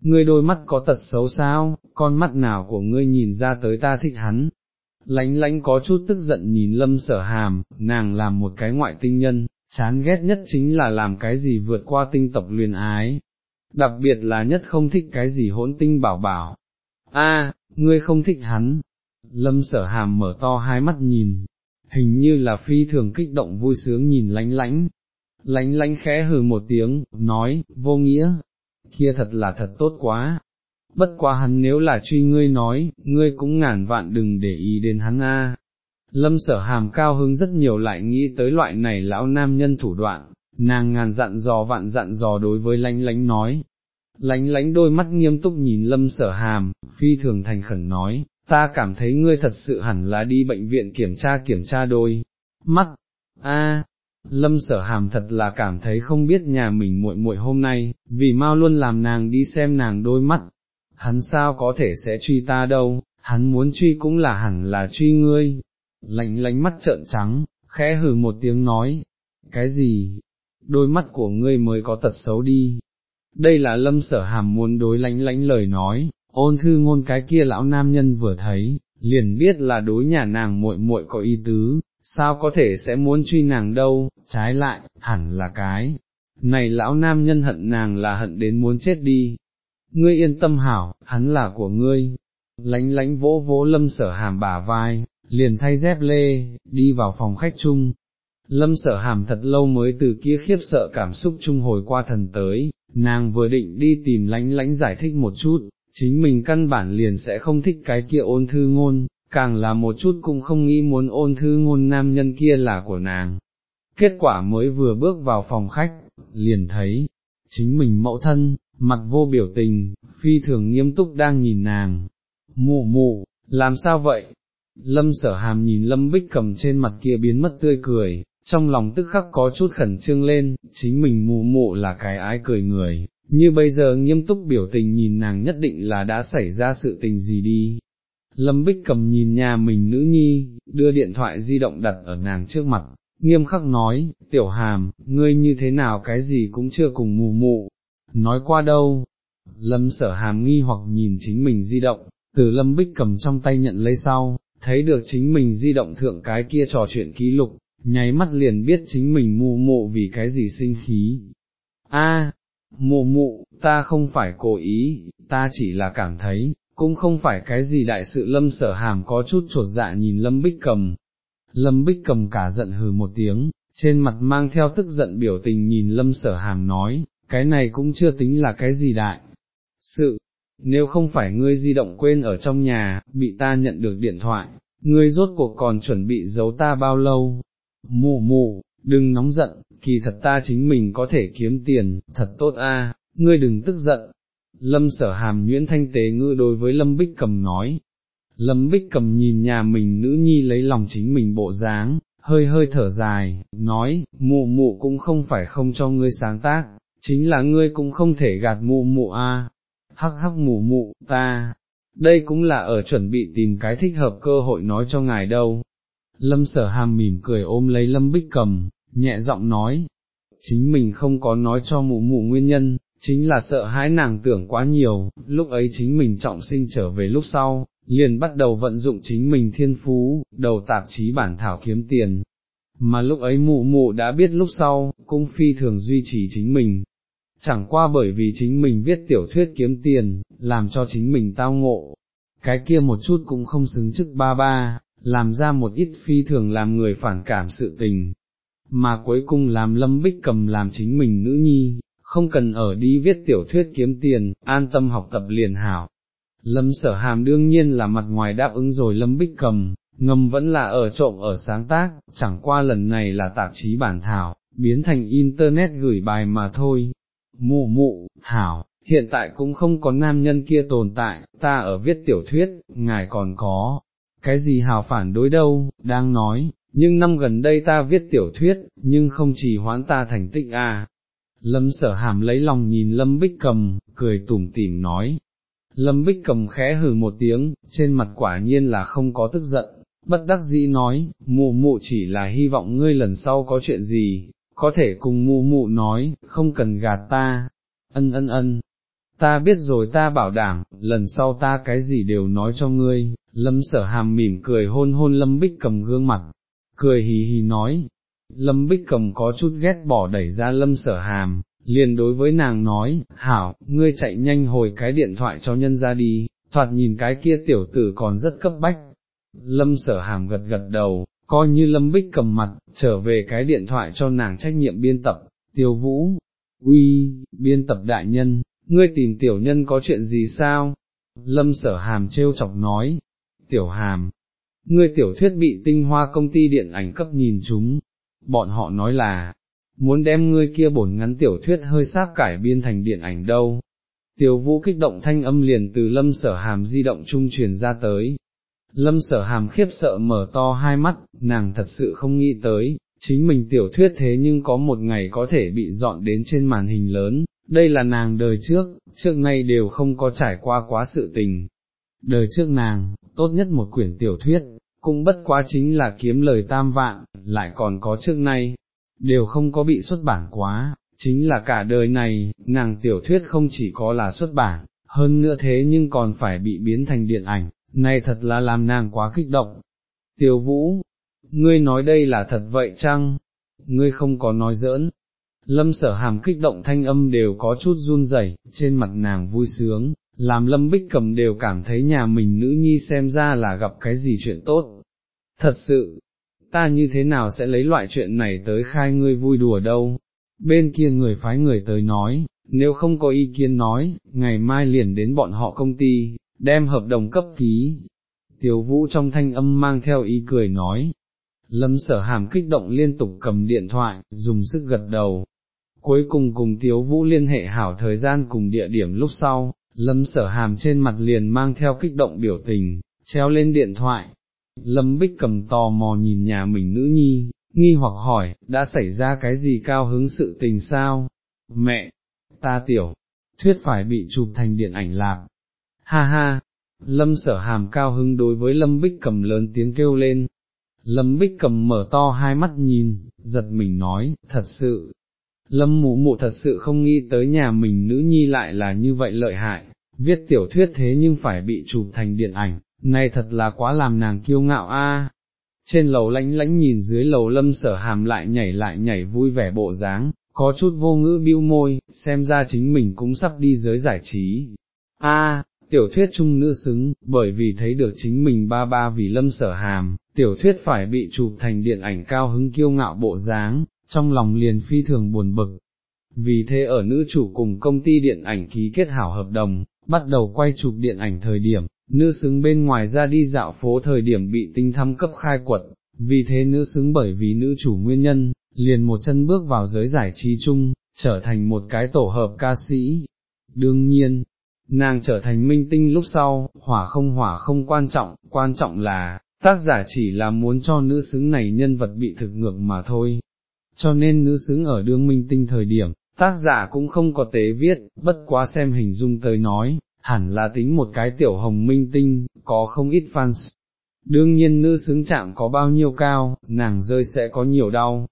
S1: Ngươi đôi mắt có tật xấu sao, con mắt nào của ngươi nhìn ra tới ta thích hắn. Lánh lánh có chút tức giận nhìn lâm sở hàm, nàng làm một cái ngoại tinh nhân, chán ghét nhất chính là làm cái gì vượt qua tinh tộc luyên ái, đặc biệt là nhất không thích cái gì hỗn tinh bảo bảo. A, ngươi không thích hắn. Lâm sở hàm mở to hai mắt nhìn, hình như là phi thường kích động vui sướng nhìn lánh lánh. Lánh lánh khẽ hừ một tiếng, nói, vô nghĩa, kia thật là thật tốt quá. Bất quá hắn nếu là truy ngươi nói, ngươi cũng ngàn vạn đừng để ý đến hắn a. Lâm sở hàm cao hứng rất nhiều lại nghĩ tới loại này lão nam nhân thủ đoạn, nàng ngàn dặn dò vạn dặn dò đối với lánh lánh nói. Lánh lánh đôi mắt nghiêm túc nhìn lâm sở hàm, phi thường thành khẩn nói, ta cảm thấy ngươi thật sự hẳn là đi bệnh viện kiểm tra kiểm tra đôi, mắt, a, lâm sở hàm thật là cảm thấy không biết nhà mình muội muội hôm nay, vì mau luôn làm nàng đi xem nàng đôi mắt, hắn sao có thể sẽ truy ta đâu, hắn muốn truy cũng là hẳn là truy ngươi, lạnh lánh mắt trợn trắng, khẽ hừ một tiếng nói, cái gì, đôi mắt của ngươi mới có tật xấu đi. Đây là lâm sở hàm muốn đối lánh lánh lời nói, ôn thư ngôn cái kia lão nam nhân vừa thấy, liền biết là đối nhà nàng muội muội có ý tứ, sao có thể sẽ muốn truy nàng đâu, trái lại, hẳn là cái. Này lão nam nhân hận nàng là hận đến muốn chết đi. Ngươi yên tâm hảo, hắn là của ngươi. Lánh lánh vỗ vỗ lâm sở hàm bả vai, liền thay dép lê, đi vào phòng khách chung, Lâm sở hàm thật lâu mới từ kia khiếp sợ cảm xúc trung hồi qua thần tới, nàng vừa định đi tìm lánh lánh giải thích một chút, chính mình căn bản liền sẽ không thích cái kia ôn thư ngôn, càng là một chút cũng không nghĩ muốn ôn thư ngôn nam nhân kia là của nàng. Kết quả mới vừa bước vào phòng khách, liền thấy, chính mình mẫu thân, mặt vô biểu tình, phi thường nghiêm túc đang nhìn nàng. Mụ mụ, làm sao vậy? Lâm sở hàm nhìn lâm bích cầm trên mặt kia biến mất tươi cười, trong lòng tức khắc có chút khẩn trương lên, chính mình mù mụ là cái ái cười người, như bây giờ nghiêm túc biểu tình nhìn nàng nhất định là đã xảy ra sự tình gì đi. Lâm Bích cầm nhìn nhà mình nữ nhi, đưa điện thoại di động đặt ở nàng trước mặt, nghiêm khắc nói, tiểu hàm, ngươi như thế nào cái gì cũng chưa cùng mù mụ, nói qua đâu. Lâm sở hàm nghi hoặc nhìn chính mình di động, từ Lâm Bích cầm trong tay nhận lấy sau, thấy được chính mình di động thượng cái kia trò chuyện ký lục, nháy mắt liền biết chính mình mù mụ vì cái gì sinh khí. A, mụ mụ, ta không phải cố ý, ta chỉ là cảm thấy, cũng không phải cái gì đại sự lâm sở hàm có chút trột dạ nhìn lâm bích cầm. Lâm bích cầm cả giận hừ một tiếng, trên mặt mang theo tức giận biểu tình nhìn lâm sở hàm nói, cái này cũng chưa tính là cái gì đại. Sự, nếu không phải ngươi di động quên ở trong nhà, bị ta nhận được điện thoại, ngươi rốt cuộc còn chuẩn bị giấu ta bao lâu, mù mù, đừng nóng giận, kỳ thật ta chính mình có thể kiếm tiền, thật tốt a, ngươi đừng tức giận. Lâm sở hàm nhuyễn thanh tế ngữ đối với Lâm Bích cầm nói, Lâm Bích cầm nhìn nhà mình nữ nhi lấy lòng chính mình bộ dáng, hơi hơi thở dài, nói, mụ mụ cũng không phải không cho ngươi sáng tác, chính là ngươi cũng không thể gạt mụ mụ a. hắc hắc mụ mụ, ta, đây cũng là ở chuẩn bị tìm cái thích hợp cơ hội nói cho ngài đâu. Lâm sở hàm mỉm cười ôm lấy Lâm Bích cầm, nhẹ giọng nói, chính mình không có nói cho mụ mụ nguyên nhân, chính là sợ hãi nàng tưởng quá nhiều, lúc ấy chính mình trọng sinh trở về lúc sau, liền bắt đầu vận dụng chính mình thiên phú, đầu tạp chí bản thảo kiếm tiền. Mà lúc ấy mụ mụ đã biết lúc sau, cũng phi thường duy trì chính mình. Chẳng qua bởi vì chính mình viết tiểu thuyết kiếm tiền, làm cho chính mình tao ngộ. Cái kia một chút cũng không xứng chức ba ba, làm ra một ít phi thường làm người phản cảm sự tình. Mà cuối cùng làm lâm bích cầm làm chính mình nữ nhi, không cần ở đi viết tiểu thuyết kiếm tiền, an tâm học tập liền hảo. Lâm sở hàm đương nhiên là mặt ngoài đáp ứng rồi lâm bích cầm, ngầm vẫn là ở trộm ở sáng tác, chẳng qua lần này là tạp chí bản thảo, biến thành internet gửi bài mà thôi. Mụ mụ, thảo. Hiện tại cũng không có nam nhân kia tồn tại, ta ở viết tiểu thuyết, ngài còn có, cái gì hào phản đối đâu, đang nói, nhưng năm gần đây ta viết tiểu thuyết, nhưng không chỉ hoãn ta thành tích à. Lâm sở hàm lấy lòng nhìn Lâm Bích cầm, cười tủm tỉm nói. Lâm Bích cầm khẽ hừ một tiếng, trên mặt quả nhiên là không có tức giận, bất đắc dĩ nói, mụ mụ chỉ là hy vọng ngươi lần sau có chuyện gì, có thể cùng mụ mụ nói, không cần gạt ta, ân ân ân, ta biết rồi ta bảo đảm, lần sau ta cái gì đều nói cho ngươi, lâm sở hàm mỉm cười hôn hôn lâm bích cầm gương mặt, cười hì hì nói, lâm bích cầm có chút ghét bỏ đẩy ra lâm sở hàm, liền đối với nàng nói, hảo, ngươi chạy nhanh hồi cái điện thoại cho nhân ra đi, thoạt nhìn cái kia tiểu tử còn rất cấp bách. Lâm sở hàm gật gật đầu, coi như lâm bích cầm mặt, trở về cái điện thoại cho nàng trách nhiệm biên tập, tiêu vũ, uy, biên tập đại nhân, ngươi tìm tiểu nhân có chuyện gì sao? Lâm sở hàm trêu chọc nói, tiểu hàm, ngươi tiểu thuyết bị tinh hoa công ty điện ảnh cấp nhìn chúng, bọn họ nói là, muốn đem ngươi kia bổn ngắn tiểu thuyết hơi sáp cải biên thành điện ảnh đâu. Tiểu vũ kích động thanh âm liền từ lâm sở hàm di động trung truyền ra tới. Lâm sở hàm khiếp sợ mở to hai mắt, nàng thật sự không nghĩ tới, chính mình tiểu thuyết thế nhưng có một ngày có thể bị dọn đến trên màn hình lớn, đây là nàng đời trước, trước nay đều không có trải qua quá sự tình. Đời trước nàng, tốt nhất một quyển tiểu thuyết, cũng bất quá chính là kiếm lời tam vạn, lại còn có trước nay, đều không có bị xuất bản quá, chính là cả đời này, nàng tiểu thuyết không chỉ có là xuất bản, hơn nữa thế nhưng còn phải bị biến thành điện ảnh, này thật là làm nàng quá kích động. Tiểu vũ, ngươi nói đây là thật vậy chăng? Ngươi không có nói giỡn. Lâm sở hàm kích động thanh âm đều có chút run rẩy, trên mặt nàng vui sướng, làm lâm bích cầm đều cảm thấy nhà mình nữ nhi xem ra là gặp cái gì chuyện tốt. Thật sự, ta như thế nào sẽ lấy loại chuyện này tới khai ngươi vui đùa đâu, bên kia người phái người tới nói, nếu không có ý kiến nói, ngày mai liền đến bọn họ công ty, đem hợp đồng cấp ký. Tiểu vũ trong thanh âm mang theo ý cười nói, lâm sở hàm kích động liên tục cầm điện thoại, dùng sức gật đầu. Cuối cùng cùng Tiếu Vũ liên hệ hảo thời gian cùng địa điểm lúc sau, lâm sở hàm trên mặt liền mang theo kích động biểu tình, treo lên điện thoại, Lâm Bích cầm tò mò nhìn nhà mình nữ nhi, nghi hoặc hỏi, đã xảy ra cái gì cao hứng sự tình sao? Mẹ, ta tiểu, thuyết phải bị chụp thành điện ảnh lạc. Ha ha, Lâm sở hàm cao hứng đối với Lâm Bích cầm lớn tiếng kêu lên. Lâm Bích cầm mở to hai mắt nhìn, giật mình nói, thật sự. Lâm mụ mụ thật sự không nghĩ tới nhà mình nữ nhi lại là như vậy lợi hại, viết tiểu thuyết thế nhưng phải bị chụp thành điện ảnh, này thật là quá làm nàng kiêu ngạo a. Trên lầu lãnh lãnh nhìn dưới lầu lâm sở hàm lại nhảy lại nhảy vui vẻ bộ dáng, có chút vô ngữ bĩu môi, xem ra chính mình cũng sắp đi giới giải trí. A, tiểu thuyết trung nữ xứng, bởi vì thấy được chính mình ba ba vì lâm sở hàm, tiểu thuyết phải bị chụp thành điện ảnh cao hứng kiêu ngạo bộ dáng, trong lòng liền phi thường buồn bực. Vì thế ở nữ chủ cùng công ty điện ảnh ký kết hảo hợp đồng, bắt đầu quay chụp điện ảnh thời điểm, nữ xứng bên ngoài ra đi dạo phố thời điểm bị tinh thăm cấp khai quật, vì thế nữ xứng bởi vì nữ chủ nguyên nhân, liền một chân bước vào giới giải trí chung, trở thành một cái tổ hợp ca sĩ. Đương nhiên, nàng trở thành minh tinh lúc sau, hỏa không hỏa không quan trọng, quan trọng là, tác giả chỉ là muốn cho nữ xứng này nhân vật bị thực ngược mà thôi. Cho nên nữ xứng ở đương minh tinh thời điểm, tác giả cũng không có tế viết, bất quá xem hình dung tới nói, hẳn là tính một cái tiểu hồng minh tinh, có không ít fans. Đương nhiên nữ xứng chạm có bao nhiêu cao, nàng rơi sẽ có nhiều đau.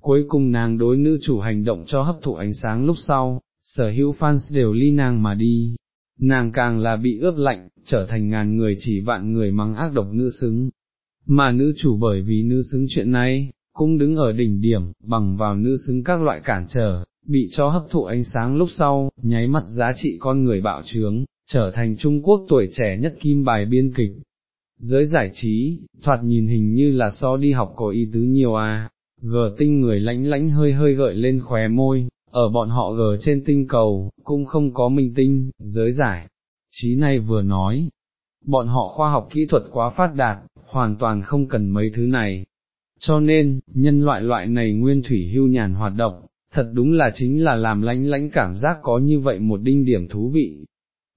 S1: Cuối cùng nàng đối nữ chủ hành động cho hấp thụ ánh sáng lúc sau, sở hữu fans đều ly nàng mà đi. Nàng càng là bị ướp lạnh, trở thành ngàn người chỉ vạn người mắng ác độc nữ xứng. Mà nữ chủ bởi vì nữ xứng chuyện này, cũng đứng ở đỉnh điểm, bằng vào nữ xứng các loại cản trở, bị cho hấp thụ ánh sáng lúc sau, nháy mắt giá trị con người bạo trướng, trở thành Trung Quốc tuổi trẻ nhất kim bài biên kịch. Giới giải trí, thoạt nhìn hình như là so đi học có ý tứ nhiều à, gờ tinh người lãnh lãnh hơi hơi gợi lên khóe môi, ở bọn họ gờ trên tinh cầu, cũng không có minh tinh, giới giải. Chí này vừa nói, bọn họ khoa học kỹ thuật quá phát đạt, hoàn toàn không cần mấy thứ này. Cho nên, nhân loại loại này nguyên thủy hưu nhàn hoạt động, thật đúng là chính là làm lánh lánh cảm giác có như vậy một đinh điểm thú vị.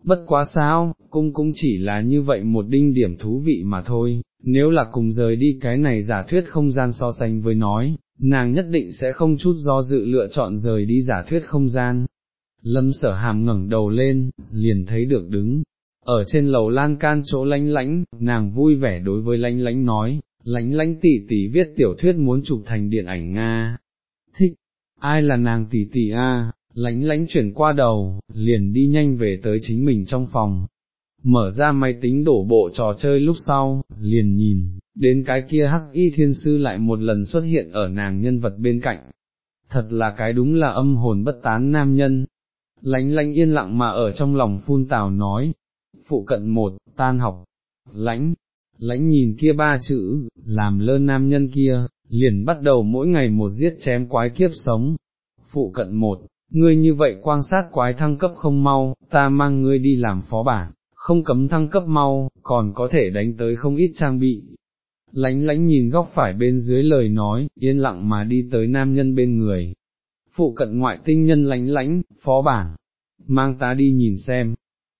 S1: Bất quá sao, cũng cũng chỉ là như vậy một đinh điểm thú vị mà thôi, nếu là cùng rời đi cái này giả thuyết không gian so sánh với nói, nàng nhất định sẽ không chút do dự lựa chọn rời đi giả thuyết không gian. Lâm sở hàm ngẩng đầu lên, liền thấy được đứng, ở trên lầu lan can chỗ lánh lánh, nàng vui vẻ đối với lánh lánh nói, lánh lánh tỷ tỷ viết tiểu thuyết muốn chụp thành điện ảnh Nga. Thích, ai là nàng tỷ tỷ a? lánh lánh chuyển qua đầu, liền đi nhanh về tới chính mình trong phòng. Mở ra máy tính đổ bộ trò chơi lúc sau, liền nhìn, đến cái kia hắc y thiên sư lại một lần xuất hiện ở nàng nhân vật bên cạnh. Thật là cái đúng là âm hồn bất tán nam nhân. Lánh lánh yên lặng mà ở trong lòng phun tào nói, phụ cận một, tan học, lãnh, lãnh nhìn kia ba chữ, làm lơ nam nhân kia, liền bắt đầu mỗi ngày một giết chém quái kiếp sống. Phụ cận một, ngươi như vậy quan sát quái thăng cấp không mau, ta mang ngươi đi làm phó bản, không cấm thăng cấp mau, còn có thể đánh tới không ít trang bị. Lánh lánh nhìn góc phải bên dưới lời nói, yên lặng mà đi tới nam nhân bên người. Phụ cận ngoại tinh nhân lánh lánh, phó bản, mang ta đi nhìn xem,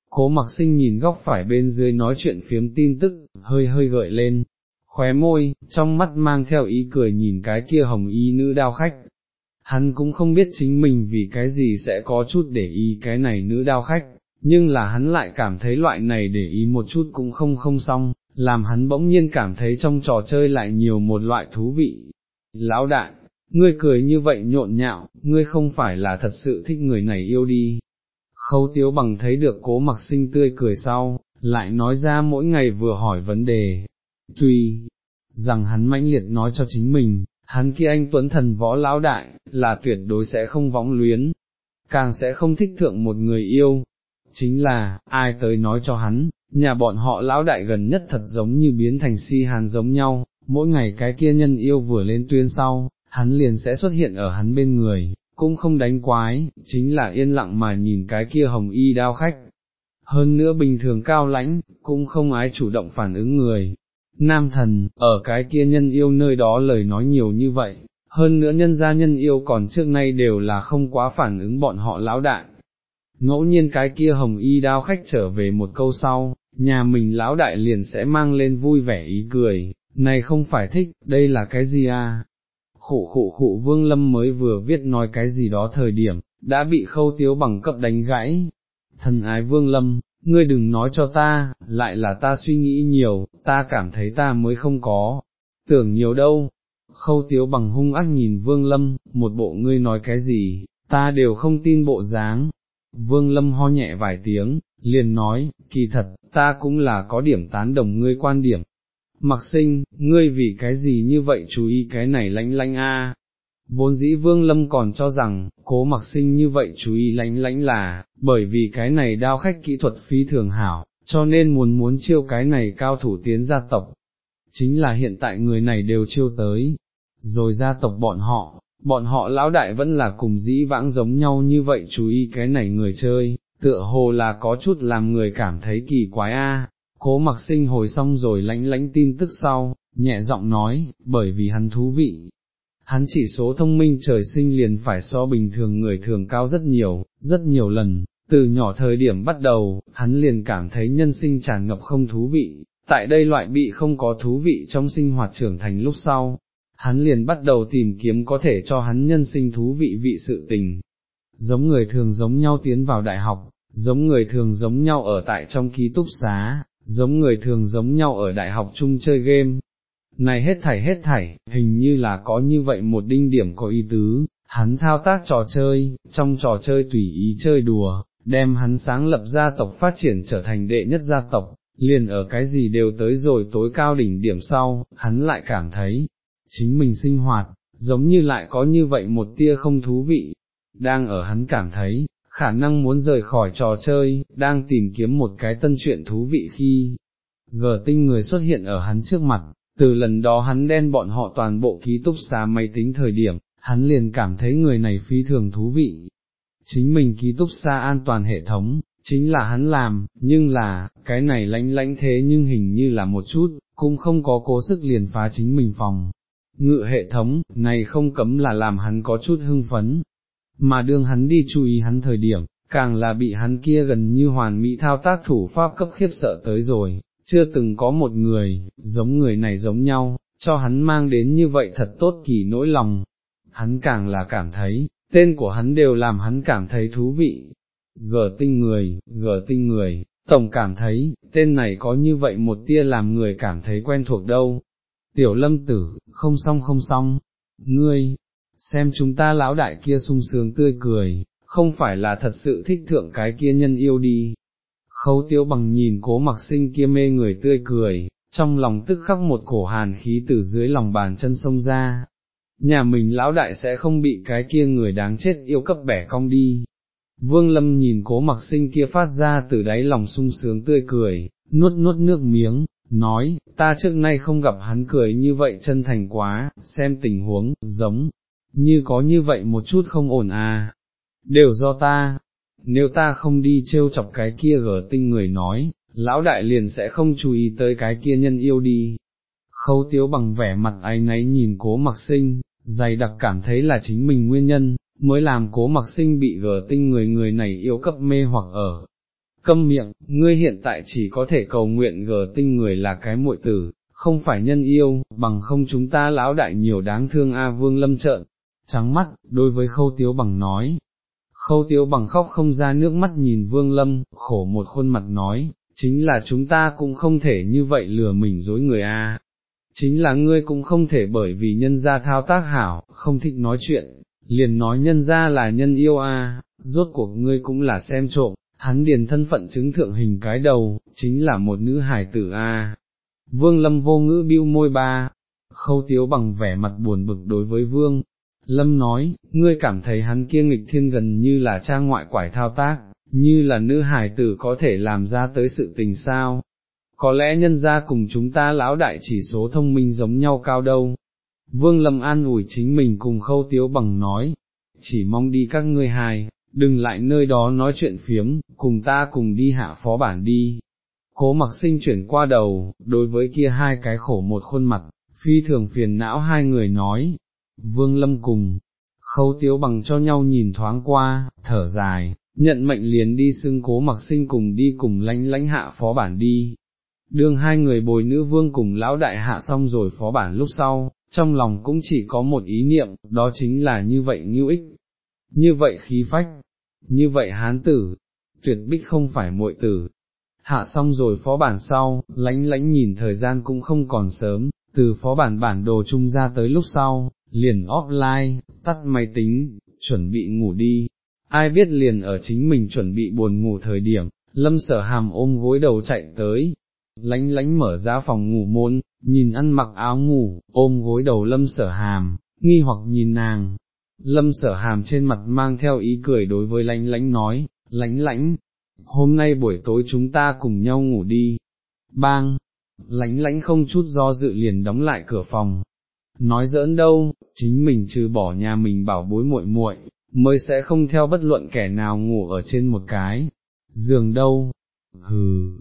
S1: Cố mặc sinh nhìn góc phải bên dưới nói chuyện phiếm tin tức, hơi hơi gợi lên, khóe môi, trong mắt mang theo ý cười nhìn cái kia hồng y nữ đao khách. Hắn cũng không biết chính mình vì cái gì sẽ có chút để ý cái này nữ đao khách, nhưng là hắn lại cảm thấy loại này để ý một chút cũng không không xong, làm hắn bỗng nhiên cảm thấy trong trò chơi lại nhiều một loại thú vị. Lão đại, ngươi cười như vậy nhộn nhạo, ngươi không phải là thật sự thích người này yêu đi, khâu tiếu bằng thấy được cố mặc sinh tươi cười sau, lại nói ra mỗi ngày vừa hỏi vấn đề, tuy rằng hắn mãnh liệt nói cho chính mình, hắn kia anh tuấn thần võ lão đại, là tuyệt đối sẽ không võng luyến, càng sẽ không thích thượng một người yêu, chính là, ai tới nói cho hắn, nhà bọn họ lão đại gần nhất thật giống như biến thành si hàn giống nhau, mỗi ngày cái kia nhân yêu vừa lên tuyên sau, hắn liền sẽ xuất hiện ở hắn bên người, cũng không đánh quái, chính là yên lặng mà nhìn cái kia hồng y đao khách. Hơn nữa bình thường cao lãnh, cũng không ái chủ động phản ứng người. Nam thần, ở cái kia nhân yêu nơi đó lời nói nhiều như vậy, hơn nữa nhân gia nhân yêu còn trước nay đều là không quá phản ứng bọn họ lão đại. Ngẫu nhiên cái kia hồng y đao khách trở về một câu sau, nhà mình lão đại liền sẽ mang lên vui vẻ ý cười, này không phải thích, đây là cái gì à, khụ khụ khụ vương lâm mới vừa viết nói cái gì đó thời điểm, đã bị khâu tiếu bằng cấp đánh gãy. Thần ái vương lâm, ngươi đừng nói cho ta, lại là ta suy nghĩ nhiều, ta cảm thấy ta mới không có, tưởng nhiều đâu. Khâu tiếu bằng hung ác nhìn vương lâm, một bộ ngươi nói cái gì, ta đều không tin bộ dáng. Vương lâm ho nhẹ vài tiếng, liền nói, kỳ thật, ta cũng là có điểm tán đồng ngươi quan điểm, Mặc sinh, ngươi vì cái gì như vậy chú ý cái này lánh lánh a? Vốn dĩ vương lâm còn cho rằng, cố mặc sinh như vậy chú ý lánh lánh là, bởi vì cái này đao khách kỹ thuật phi thường hảo, cho nên muốn muốn chiêu cái này cao thủ tiến gia tộc. Chính là hiện tại người này đều chiêu tới, rồi gia tộc bọn họ, bọn họ lão đại vẫn là cùng dĩ vãng giống nhau như vậy chú ý cái này người chơi, tựa hồ là có chút làm người cảm thấy kỳ quái a. Cố mặc sinh hồi xong rồi lánh lánh tin tức sau, nhẹ giọng nói, bởi vì hắn thú vị. Hắn chỉ số thông minh trời sinh liền phải so bình thường người thường cao rất nhiều, rất nhiều lần, Từ nhỏ thời điểm bắt đầu, hắn liền cảm thấy nhân sinh tràn ngập không thú vị, tại đây loại bị không có thú vị trong sinh hoạt trưởng thành lúc sau, hắn liền bắt đầu tìm kiếm có thể cho hắn nhân sinh thú vị vị sự tình. Giống người thường giống nhau tiến vào đại học, giống người thường giống nhau ở tại trong ký túc xá, giống người thường giống nhau ở đại học chung chơi game. Này hết thảy hết thảy, hình như là có như vậy một đinh điểm có ý tứ, hắn thao tác trò chơi, trong trò chơi tùy ý chơi đùa, đem hắn sáng lập gia tộc phát triển trở thành đệ nhất gia tộc, liền ở cái gì đều tới rồi tối cao đỉnh điểm sau, hắn lại cảm thấy, chính mình sinh hoạt, giống như lại có như vậy một tia không thú vị, đang ở hắn cảm thấy, khả năng muốn rời khỏi trò chơi, đang tìm kiếm một cái tân chuyện thú vị khi, gờ tinh người xuất hiện ở hắn trước mặt, từ lần đó hắn đen bọn họ toàn bộ ký túc xá máy tính thời điểm, hắn liền cảm thấy người này phi thường thú vị. Chính mình ký túc xa an toàn hệ thống, chính là hắn làm, nhưng là, cái này lánh lánh thế nhưng hình như là một chút, cũng không có cố sức liền phá chính mình phòng. Ngự hệ thống, này không cấm là làm hắn có chút hưng phấn, mà đương hắn đi chú ý hắn thời điểm, càng là bị hắn kia gần như hoàn mỹ thao tác thủ pháp cấp khiếp sợ tới rồi, chưa từng có một người, giống người này giống nhau, cho hắn mang đến như vậy thật tốt kỳ nỗi lòng, hắn càng là cảm thấy, tên của hắn đều làm hắn cảm thấy thú vị, gờ tinh người, gờ tinh người, tổng cảm thấy, tên này có như vậy một tia làm người cảm thấy quen thuộc đâu. Tiểu lâm tử, không xong không xong, ngươi, xem chúng ta lão đại kia sung sướng tươi cười, không phải là thật sự thích thượng cái kia nhân yêu đi. Khấu tiêu bằng nhìn cố mặc sinh kia mê người tươi cười, trong lòng tức khắc một cổ hàn khí từ dưới lòng bàn chân sông ra. Nhà mình lão đại sẽ không bị cái kia người đáng chết yêu cấp bẻ cong đi. Vương Lâm nhìn cố mặc sinh kia phát ra từ đáy lòng sung sướng tươi cười, nuốt nuốt nước miếng, nói, ta trước nay không gặp hắn cười như vậy chân thành quá, xem tình huống, giống, như có như vậy một chút không ổn à, đều do ta, nếu ta không đi trêu chọc cái kia gở tinh người nói, lão đại liền sẽ không chú ý tới cái kia nhân yêu đi. Khâu tiếu bằng vẻ mặt áy náy nhìn cố mặc sinh, dày đặc cảm thấy là chính mình nguyên nhân, mới làm cố mặc sinh bị gở tinh người người này yêu cấp mê hoặc ở. Câm miệng, ngươi hiện tại chỉ có thể cầu nguyện gờ tinh người là cái muội tử, không phải nhân yêu, bằng không chúng ta lão đại nhiều đáng thương A vương lâm trợn, trắng mắt, đối với khâu tiếu bằng nói. Khâu tiếu bằng khóc không ra nước mắt nhìn vương lâm, khổ một khuôn mặt nói, chính là chúng ta cũng không thể như vậy lừa mình dối người a. Chính là ngươi cũng không thể bởi vì nhân gia thao tác hảo, không thích nói chuyện, liền nói nhân gia là nhân yêu a, rốt cuộc ngươi cũng là xem trộm, hắn điền thân phận chứng thượng hình cái đầu, chính là một nữ hài tử a. Vương lâm vô ngữ bĩu môi ba, khâu tiếu bằng vẻ mặt buồn bực đối với vương, Lâm nói, ngươi cảm thấy hắn kia nghịch thiên gần như là cha ngoại quải thao tác, như là nữ hải tử có thể làm ra tới sự tình sao. Có lẽ nhân ra cùng chúng ta lão đại chỉ số thông minh giống nhau cao đâu. Vương Lâm an ủi chính mình cùng khâu tiếu bằng nói, chỉ mong đi các ngươi hài, đừng lại nơi đó nói chuyện phiếm, cùng ta cùng đi hạ phó bản đi. Cố mặc sinh chuyển qua đầu, đối với kia hai cái khổ một khuôn mặt, phi thường phiền não hai người nói, Vương Lâm cùng, khâu tiếu bằng cho nhau nhìn thoáng qua, thở dài, nhận mệnh liền đi xưng cố mặc sinh cùng đi cùng lánh lánh hạ phó bản đi. Đương hai người bồi nữ vương cùng lão đại hạ xong rồi phó bản lúc sau, trong lòng cũng chỉ có một ý niệm, đó chính là như vậy như ích, như vậy khí phách, như vậy hán tử, tuyệt bích không phải muội tử. Hạ xong rồi phó bản sau, lánh lánh nhìn thời gian cũng không còn sớm, từ phó bản bản đồ chung ra tới lúc sau, liền offline, tắt máy tính, chuẩn bị ngủ đi, ai biết liền ở chính mình chuẩn bị buồn ngủ thời điểm, lâm sở hàm ôm gối đầu chạy tới, lánh lánh mở ra phòng ngủ môn, nhìn ăn mặc áo ngủ, ôm gối đầu lâm sở hàm, nghi hoặc nhìn nàng, lâm sở hàm trên mặt mang theo ý cười đối với lánh lánh nói, lánh lánh, hôm nay buổi tối chúng ta cùng nhau ngủ đi, bang, lánh lánh không chút do dự liền đóng lại cửa phòng, nói giỡn đâu, chính mình trừ bỏ nhà mình bảo bối muội muội, mới sẽ không theo bất luận kẻ nào ngủ ở trên một cái, giường đâu, hừ.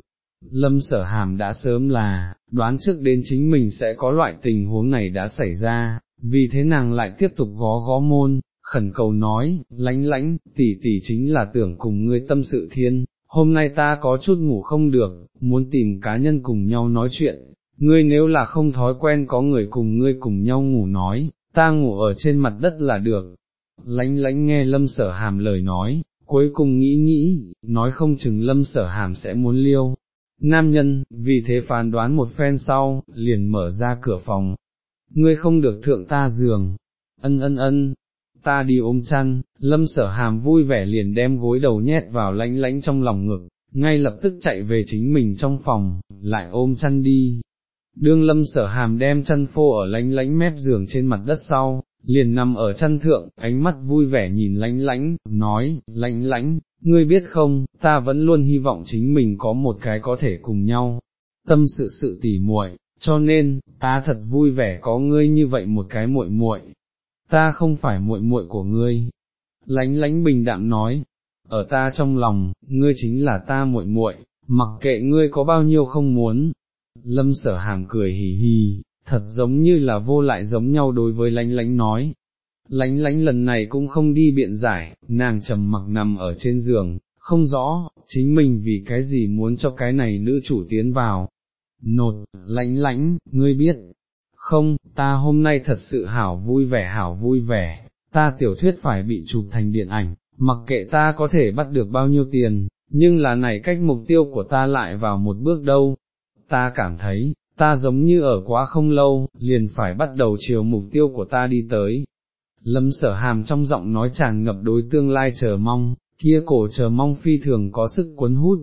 S1: Lâm sở hàm đã sớm là, đoán trước đến chính mình sẽ có loại tình huống này đã xảy ra, vì thế nàng lại tiếp tục gó gó môn, khẩn cầu nói, lánh lánh, tỷ tỷ chính là tưởng cùng ngươi tâm sự thiên, hôm nay ta có chút ngủ không được, muốn tìm cá nhân cùng nhau nói chuyện, ngươi nếu là không thói quen có người cùng ngươi cùng nhau ngủ nói, ta ngủ ở trên mặt đất là được. Lánh lánh nghe lâm sở hàm lời nói, cuối cùng nghĩ nghĩ, nói không chừng lâm sở hàm sẽ muốn liêu. Nam nhân, vì thế phán đoán một phen sau, liền mở ra cửa phòng. Ngươi không được thượng ta giường. Ân ân ân, ta đi ôm chăn, lâm sở hàm vui vẻ liền đem gối đầu nhét vào lánh lánh trong lòng ngực, ngay lập tức chạy về chính mình trong phòng, lại ôm chăn đi. Đương lâm sở hàm đem chăn phô ở lánh lánh mép giường trên mặt đất sau, liền nằm ở chăn thượng, ánh mắt vui vẻ nhìn lánh lánh, nói, lánh lánh, ngươi biết không, ta vẫn luôn hy vọng chính mình có một cái có thể cùng nhau, tâm sự sự tỉ muội, cho nên, ta thật vui vẻ có ngươi như vậy một cái muội muội, ta không phải muội muội của ngươi. Lánh lánh bình đạm nói, ở ta trong lòng, ngươi chính là ta muội muội, mặc kệ ngươi có bao nhiêu không muốn. Lâm sở hàm cười hì hì, thật giống như là vô lại giống nhau đối với lánh lánh nói. Lánh lánh lần này cũng không đi biện giải, nàng trầm mặc nằm ở trên giường, không rõ, chính mình vì cái gì muốn cho cái này nữ chủ tiến vào. Nột, lãnh lãnh, ngươi biết, không, ta hôm nay thật sự hảo vui vẻ hảo vui vẻ, ta tiểu thuyết phải bị chụp thành điện ảnh, mặc kệ ta có thể bắt được bao nhiêu tiền, nhưng là này cách mục tiêu của ta lại vào một bước đâu, ta cảm thấy, ta giống như ở quá không lâu, liền phải bắt đầu chiều mục tiêu của ta đi tới. Lâm sở hàm trong giọng nói tràn ngập đối tương lai chờ mong, kia cổ chờ mong phi thường có sức cuốn hút,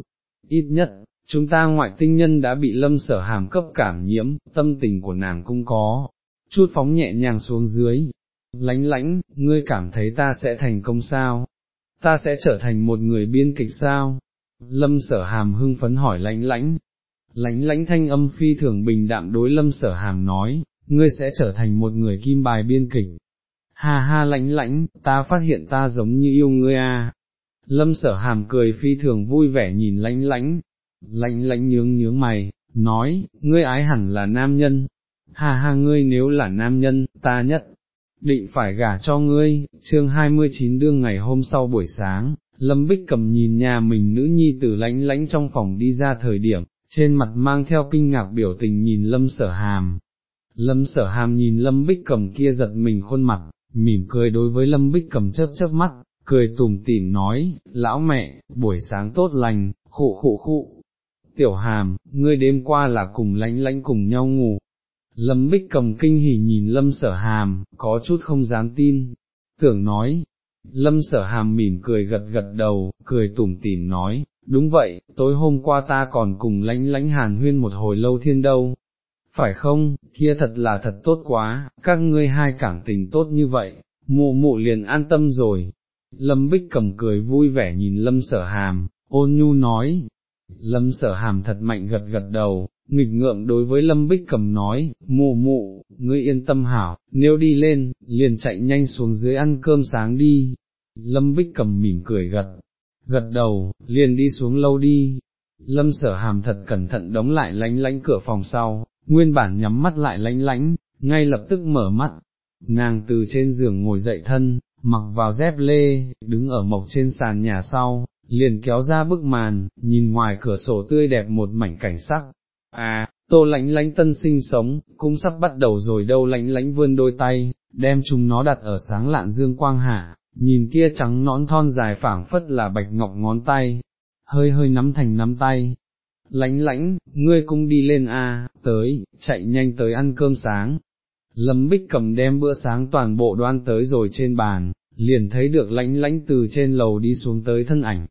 S1: ít nhất, chúng ta ngoại tinh nhân đã bị lâm sở hàm cấp cảm nhiễm, tâm tình của nàng cũng có, chút phóng nhẹ nhàng xuống dưới, lánh lánh, ngươi cảm thấy ta sẽ thành công sao, ta sẽ trở thành một người biên kịch sao, lâm sở hàm hưng phấn hỏi lánh lánh, lánh lánh thanh âm phi thường bình đạm đối lâm sở hàm nói, ngươi sẽ trở thành một người kim bài biên kịch. Ha ha lánh lánh, ta phát hiện ta giống như yêu ngươi à. Lâm sở hàm cười phi thường vui vẻ nhìn lánh lánh, lạnh lạnh nhướng nhướng mày, nói, ngươi ái hẳn là nam nhân, ha ha ngươi nếu là nam nhân, ta nhất, định phải gả cho ngươi, chương 29 đương ngày hôm sau buổi sáng, Lâm Bích cầm nhìn nhà mình nữ nhi từ lánh lánh trong phòng đi ra thời điểm, trên mặt mang theo kinh ngạc biểu tình nhìn Lâm sở hàm. Lâm sở hàm nhìn Lâm Bích cầm kia giật mình khuôn mặt, mỉm cười đối với Lâm Bích cầm chớp chớp mắt, cười tủm tỉm nói, lão mẹ, buổi sáng tốt lành, khụ khụ khụ, tiểu hàm, ngươi đêm qua là cùng lánh lánh cùng nhau ngủ. Lâm Bích cầm kinh hỉ nhìn Lâm sở hàm, có chút không dám tin, tưởng nói, Lâm sở hàm mỉm cười gật gật đầu, cười tủm tỉm nói, đúng vậy, tối hôm qua ta còn cùng lánh lánh hàn huyên một hồi lâu thiên đâu. Phải không, kia thật là thật tốt quá, các ngươi hai cảm tình tốt như vậy, mụ mụ liền an tâm rồi. Lâm Bích cầm cười vui vẻ nhìn Lâm sở hàm, ôn nhu nói, Lâm sở hàm thật mạnh gật gật đầu, nghịch ngượng đối với Lâm Bích cầm nói, mụ mụ, ngươi yên tâm hảo, nếu đi lên, liền chạy nhanh xuống dưới ăn cơm sáng đi. Lâm Bích cầm mỉm cười gật, gật đầu, liền đi xuống lâu đi. Lâm sở hàm thật cẩn thận đóng lại lánh lánh cửa phòng sau, nguyên bản nhắm mắt lại lánh lánh, ngay lập tức mở mắt. Nàng từ trên giường ngồi dậy thân, mặc vào dép lê, đứng ở mộc trên sàn nhà sau, liền kéo ra bức màn, nhìn ngoài cửa sổ tươi đẹp một mảnh cảnh sắc. À, tô lãnh lãnh tân sinh sống, cũng sắp bắt đầu rồi đâu lãnh lãnh vươn đôi tay, đem chúng nó đặt ở sáng lạn dương quang hạ, nhìn kia trắng nõn thon dài phảng phất là bạch ngọc ngón tay, hơi hơi nắm thành nắm tay. lãnh lãnh ngươi cũng đi lên a, tới, chạy nhanh tới ăn cơm sáng. Lâm Bích cầm đem bữa sáng toàn bộ đoan tới rồi trên bàn, liền thấy được lãnh lãnh từ trên lầu đi xuống tới thân ảnh,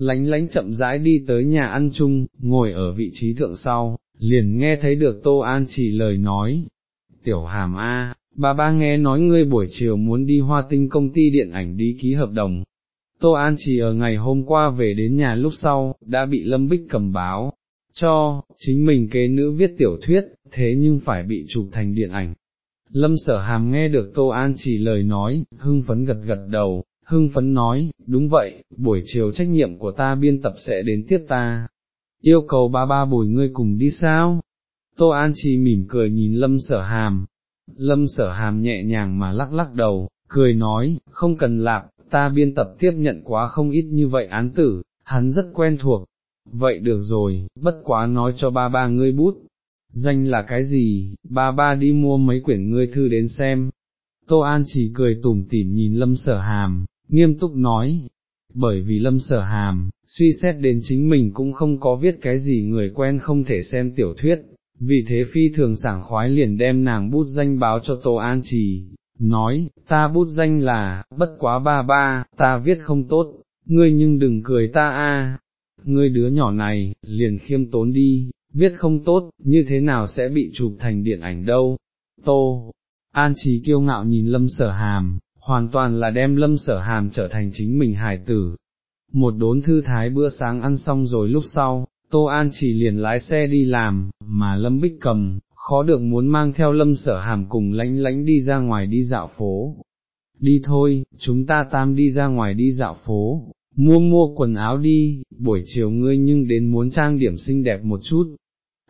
S1: lánh lánh chậm rãi đi tới nhà ăn chung, ngồi ở vị trí thượng sau, liền nghe thấy được Tô An chỉ lời nói, tiểu hàm A, bà ba nghe nói ngươi buổi chiều muốn đi hoa tinh công ty điện ảnh đi ký hợp đồng. Tô An chỉ ở ngày hôm qua về đến nhà lúc sau, đã bị Lâm Bích cầm báo, cho, chính mình kế nữ viết tiểu thuyết, thế nhưng phải bị chụp thành điện ảnh. Lâm sở hàm nghe được Tô An chỉ lời nói, hưng phấn gật gật đầu, hưng phấn nói, đúng vậy, buổi chiều trách nhiệm của ta biên tập sẽ đến tiếp ta, yêu cầu ba ba bồi ngươi cùng đi sao? Tô An Chi mỉm cười nhìn lâm sở hàm, lâm sở hàm nhẹ nhàng mà lắc lắc đầu, cười nói, không cần lạp, ta biên tập tiếp nhận quá không ít như vậy án tử, hắn rất quen thuộc. Vậy được rồi, bất quá nói cho ba ba ngươi bút. Danh là cái gì, ba ba đi mua mấy quyển ngươi thư đến xem. Tô An chỉ cười tủm tỉm nhìn lâm sở hàm, nghiêm túc nói, bởi vì lâm sở hàm, suy xét đến chính mình cũng không có viết cái gì người quen không thể xem tiểu thuyết, vì thế phi thường sảng khoái liền đem nàng bút danh báo cho Tô An Trì, nói, ta bút danh là, bất quá ba ba, ta viết không tốt, ngươi nhưng đừng cười ta a, ngươi đứa nhỏ này, liền khiêm tốn đi, viết không tốt, như thế nào sẽ bị chụp thành điện ảnh đâu, Tô. An Trì kiêu ngạo nhìn lâm sở hàm, hoàn toàn là đem lâm sở hàm trở thành chính mình Hải tử. Một đốn thư thái bữa sáng ăn xong rồi lúc sau, Tô An chỉ liền lái xe đi làm, mà lâm bích cầm, khó được muốn mang theo lâm sở hàm cùng lánh lánh đi ra ngoài đi dạo phố. Đi thôi, chúng ta tam đi ra ngoài đi dạo phố, mua mua quần áo đi, buổi chiều ngươi nhưng đến muốn trang điểm xinh đẹp một chút.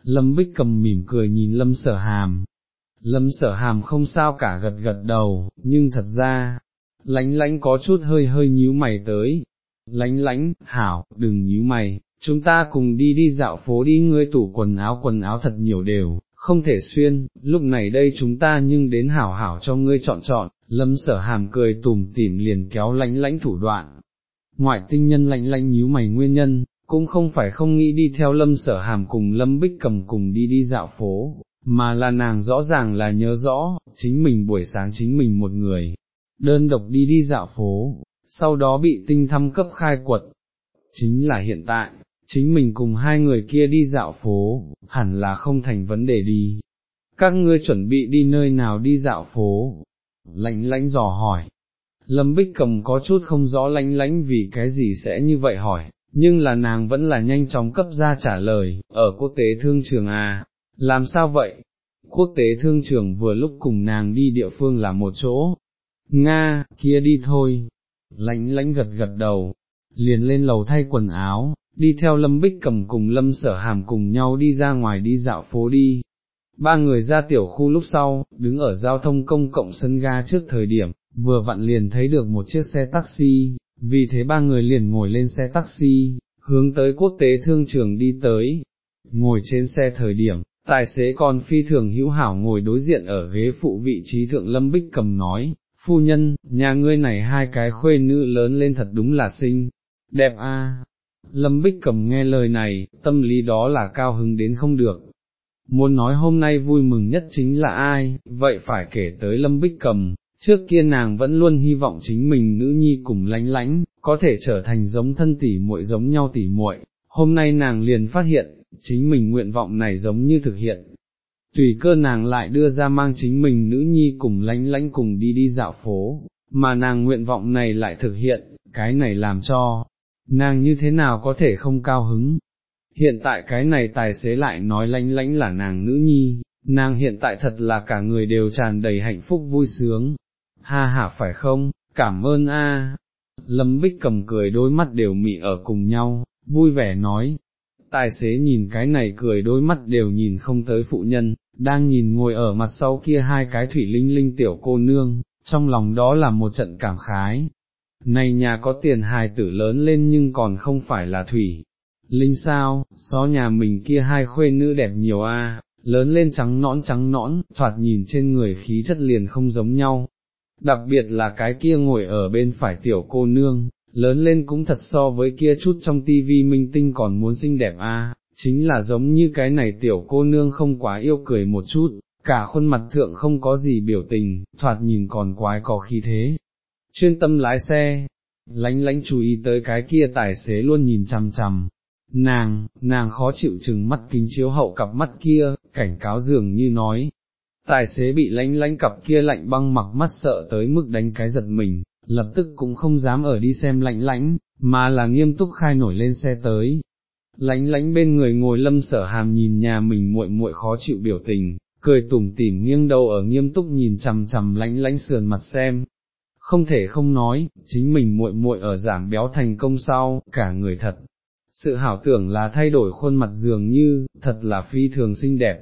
S1: Lâm Bích cầm mỉm cười nhìn Lâm sở hàm, lâm sở hàm không sao cả gật gật đầu, nhưng thật ra, lánh lánh có chút hơi hơi nhíu mày tới, lánh lánh, hảo, đừng nhíu mày, chúng ta cùng đi đi dạo phố đi ngươi tủ quần áo quần áo thật nhiều đều, không thể xuyên, lúc này đây chúng ta nhưng đến hảo hảo cho ngươi chọn chọn, lâm sở hàm cười tùm tỉm liền kéo lánh lánh thủ đoạn. Ngoại tinh nhân lánh lánh nhíu mày nguyên nhân, cũng không phải không nghĩ đi theo lâm sở hàm cùng lâm bích cầm cùng đi đi dạo phố, mà là nàng rõ ràng là nhớ rõ, chính mình buổi sáng chính mình một người, đơn độc đi đi dạo phố, sau đó bị tinh thăm cấp khai quật. Chính là hiện tại, chính mình cùng hai người kia đi dạo phố, hẳn là không thành vấn đề đi. Các ngươi chuẩn bị đi nơi nào đi dạo phố? Lạnh lãnh dò hỏi. Lâm Bích cầm có chút không rõ lãnh lãnh vì cái gì sẽ như vậy hỏi, nhưng là nàng vẫn là nhanh chóng cấp ra trả lời, ở quốc tế thương trường à, làm sao vậy? Quốc tế thương trường vừa lúc cùng nàng đi địa phương là một chỗ. Nga, kia đi thôi. Lánh lánh gật gật đầu, liền lên lầu thay quần áo, đi theo Lâm Bích cầm cùng Lâm sở hàm cùng nhau đi ra ngoài đi dạo phố đi. Ba người ra tiểu khu lúc sau, đứng ở giao thông công cộng sân ga trước thời điểm, vừa vặn liền thấy được một chiếc xe taxi, vì thế ba người liền ngồi lên xe taxi, hướng tới quốc tế thương trường đi tới. Ngồi trên xe thời điểm, Tài xế còn phi thường hữu hảo ngồi đối diện ở ghế phụ vị trí thượng lâm bích cầm nói, phu nhân, nhà ngươi này hai cái khuê nữ lớn lên thật đúng là xinh, đẹp a. Lâm bích cầm nghe lời này, tâm lý đó là cao hứng đến không được. Muốn nói hôm nay vui mừng nhất chính là ai, vậy phải kể tới lâm bích cầm, trước kia nàng vẫn luôn hy vọng chính mình nữ nhi cùng lánh lánh, có thể trở thành giống thân tỷ muội giống nhau tỷ muội. hôm nay nàng liền phát hiện, chính mình nguyện vọng này giống như thực hiện. Tùy cơ nàng lại đưa ra mang chính mình nữ nhi cùng lánh lánh cùng đi đi dạo phố, mà nàng nguyện vọng này lại thực hiện, cái này làm cho, nàng như thế nào có thể không cao hứng. Hiện tại cái này tài xế lại nói lánh lánh là nàng nữ nhi, nàng hiện tại thật là cả người đều tràn đầy hạnh phúc vui sướng. Ha ha phải không, cảm ơn a. Lâm Bích cầm cười đôi mắt đều mị ở cùng nhau, vui vẻ nói, tài xế nhìn cái này cười đôi mắt đều nhìn không tới phụ nhân, đang nhìn ngồi ở mặt sau kia hai cái thủy linh linh tiểu cô nương, trong lòng đó là một trận cảm khái. Này nhà có tiền hài tử lớn lên nhưng còn không phải là thủy. Linh sao, xó nhà mình kia hai khuê nữ đẹp nhiều a, lớn lên trắng nõn trắng nõn, thoạt nhìn trên người khí chất liền không giống nhau. Đặc biệt là cái kia ngồi ở bên phải tiểu cô nương, lớn lên cũng thật so với kia chút trong tivi minh tinh còn muốn xinh đẹp a, chính là giống như cái này tiểu cô nương không quá yêu cười một chút, cả khuôn mặt thượng không có gì biểu tình, thoạt nhìn còn quái có khí thế. Chuyên tâm lái xe, lánh lánh chú ý tới cái kia tài xế luôn nhìn chằm chằm. Nàng, nàng khó chịu chừng mắt kính chiếu hậu cặp mắt kia, cảnh cáo dường như nói. Tài xế bị lánh lánh cặp kia lạnh băng mặc mắt sợ tới mức đánh cái giật mình, lập tức cũng không dám ở đi xem lạnh lãnh, mà là nghiêm túc khai nổi lên xe tới. Lánh lánh bên người ngồi lâm sở hàm nhìn nhà mình muội muội khó chịu biểu tình, cười tủm tỉm nghiêng đầu ở nghiêm túc nhìn chằm chằm lánh lánh sườn mặt xem. Không thể không nói, chính mình muội muội ở giảm béo thành công sau, cả người thật. Sự hảo tưởng là thay đổi khuôn mặt dường như, thật là phi thường xinh đẹp.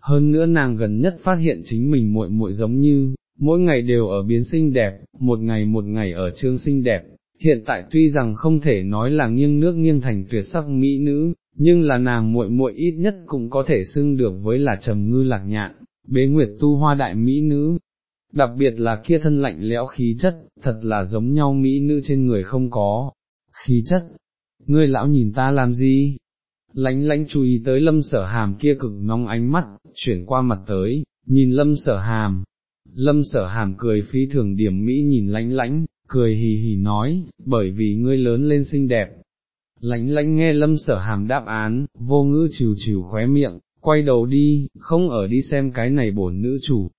S1: Hơn nữa nàng gần nhất phát hiện chính mình muội muội giống như, mỗi ngày đều ở biến xinh đẹp, một ngày một ngày ở trương xinh đẹp, hiện tại tuy rằng không thể nói là nghiêng nước nghiêng thành tuyệt sắc mỹ nữ, nhưng là nàng muội muội ít nhất cũng có thể xưng được với là trầm ngư lạc nhạn, bế nguyệt tu hoa đại mỹ nữ. Đặc biệt là kia thân lạnh lẽo khí chất, thật là giống nhau mỹ nữ trên người không có, khí chất. Ngươi lão nhìn ta làm gì? Lánh lánh chú ý tới lâm sở hàm kia cực nóng ánh mắt, chuyển qua mặt tới, nhìn lâm sở hàm. Lâm sở hàm cười phi thường điểm mỹ nhìn lánh lánh, cười hì hì nói, bởi vì ngươi lớn lên xinh đẹp. Lánh lánh nghe lâm sở hàm đáp án, vô ngữ chiều chiều khóe miệng, quay đầu đi, không ở đi xem cái này bổn nữ chủ.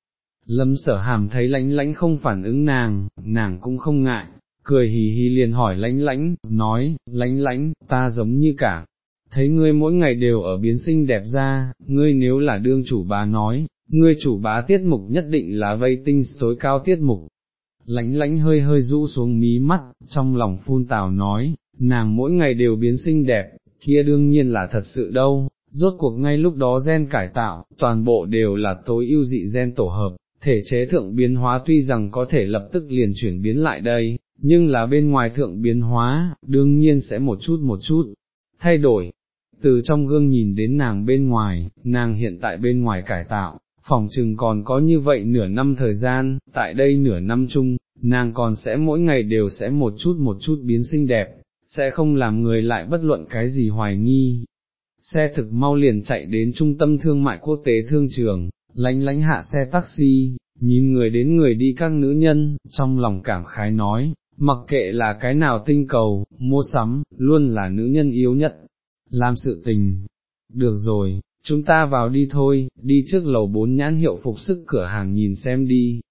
S1: Lâm sở hàm thấy lánh lánh không phản ứng nàng, nàng cũng không ngại, cười hì hì liền hỏi lánh lánh, nói, lánh lánh, ta giống như cả, thấy ngươi mỗi ngày đều ở biến sinh đẹp ra, ngươi nếu là đương chủ bà nói, ngươi chủ bá tiết mục nhất định là vây tinh tối cao tiết mục. Lánh lánh hơi hơi rũ xuống mí mắt, trong lòng phun tào nói, nàng mỗi ngày đều biến xinh đẹp, kia đương nhiên là thật sự đâu, rốt cuộc ngay lúc đó gen cải tạo, toàn bộ đều là tối ưu dị gen tổ hợp, thể chế thượng biến hóa tuy rằng có thể lập tức liền chuyển biến lại đây, nhưng là bên ngoài thượng biến hóa, đương nhiên sẽ một chút một chút, thay đổi. Từ trong gương nhìn đến nàng bên ngoài, nàng hiện tại bên ngoài cải tạo, phòng chừng còn có như vậy nửa năm thời gian, tại đây nửa năm chung, nàng còn sẽ mỗi ngày đều sẽ một chút một chút biến xinh đẹp, sẽ không làm người lại bất luận cái gì hoài nghi. Xe thực mau liền chạy đến trung tâm thương mại quốc tế thương trường, lánh lánh hạ xe taxi, nhìn người đến người đi các nữ nhân, trong lòng cảm khái nói, mặc kệ là cái nào tinh cầu, mua sắm, luôn là nữ nhân yếu nhất, làm sự tình. Được rồi, chúng ta vào đi thôi, đi trước lầu bốn nhãn hiệu phục sức cửa hàng nhìn xem đi.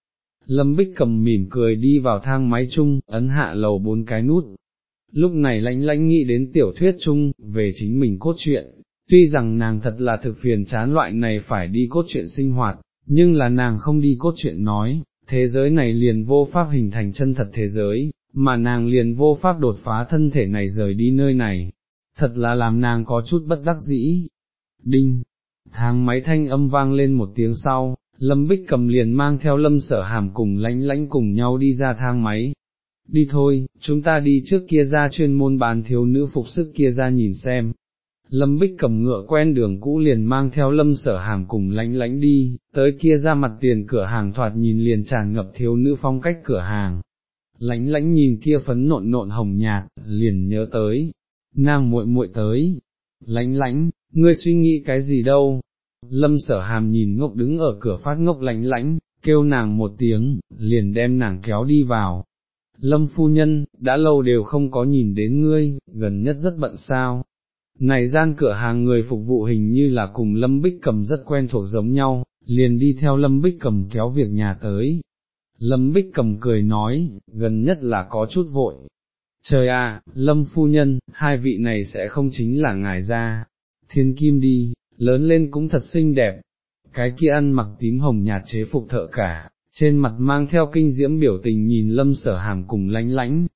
S1: Lâm Bích cầm mỉm cười đi vào thang máy chung, ấn hạ lầu bốn cái nút. Lúc này lãnh lãnh nghĩ đến tiểu thuyết chung, về chính mình cốt truyện, tuy rằng nàng thật là thực phiền chán loại này phải đi cốt truyện sinh hoạt, nhưng là nàng không đi cốt truyện nói, thế giới này liền vô pháp hình thành chân thật thế giới, mà nàng liền vô pháp đột phá thân thể này rời đi nơi này, thật là làm nàng có chút bất đắc dĩ. Đinh, thang máy thanh âm vang lên một tiếng sau, Lâm Bích cầm liền mang theo Lâm sở hàm cùng lánh lánh cùng nhau đi ra thang máy. Đi thôi, chúng ta đi trước kia ra chuyên môn bán thiếu nữ phục sức kia ra nhìn xem. Lâm Bích cầm ngựa quen đường cũ liền mang theo Lâm sở hàm cùng lánh lánh đi, tới kia ra mặt tiền cửa hàng thoạt nhìn liền tràn ngập thiếu nữ phong cách cửa hàng. Lánh lánh nhìn kia phấn nộn nộn hồng nhạt, liền nhớ tới, nàng muội muội tới, lánh lánh, ngươi suy nghĩ cái gì đâu, lâm sở hàm nhìn ngốc đứng ở cửa phát ngốc lánh lánh, kêu nàng một tiếng, liền đem nàng kéo đi vào. Lâm phu nhân, đã lâu đều không có nhìn đến ngươi, gần nhất rất bận sao. Này gian cửa hàng người phục vụ hình như là cùng Lâm Bích cầm rất quen thuộc giống nhau, liền đi theo Lâm Bích cầm kéo việc nhà tới. Lâm Bích cầm cười nói, gần nhất là có chút vội, Trời à, lâm phu nhân, hai vị này sẽ không chính là ngài ra, thiên kim đi, lớn lên cũng thật xinh đẹp, cái kia ăn mặc tím hồng nhạt chế phục thợ cả, trên mặt mang theo kinh diễm biểu tình nhìn lâm sở hàm cùng lánh lánh.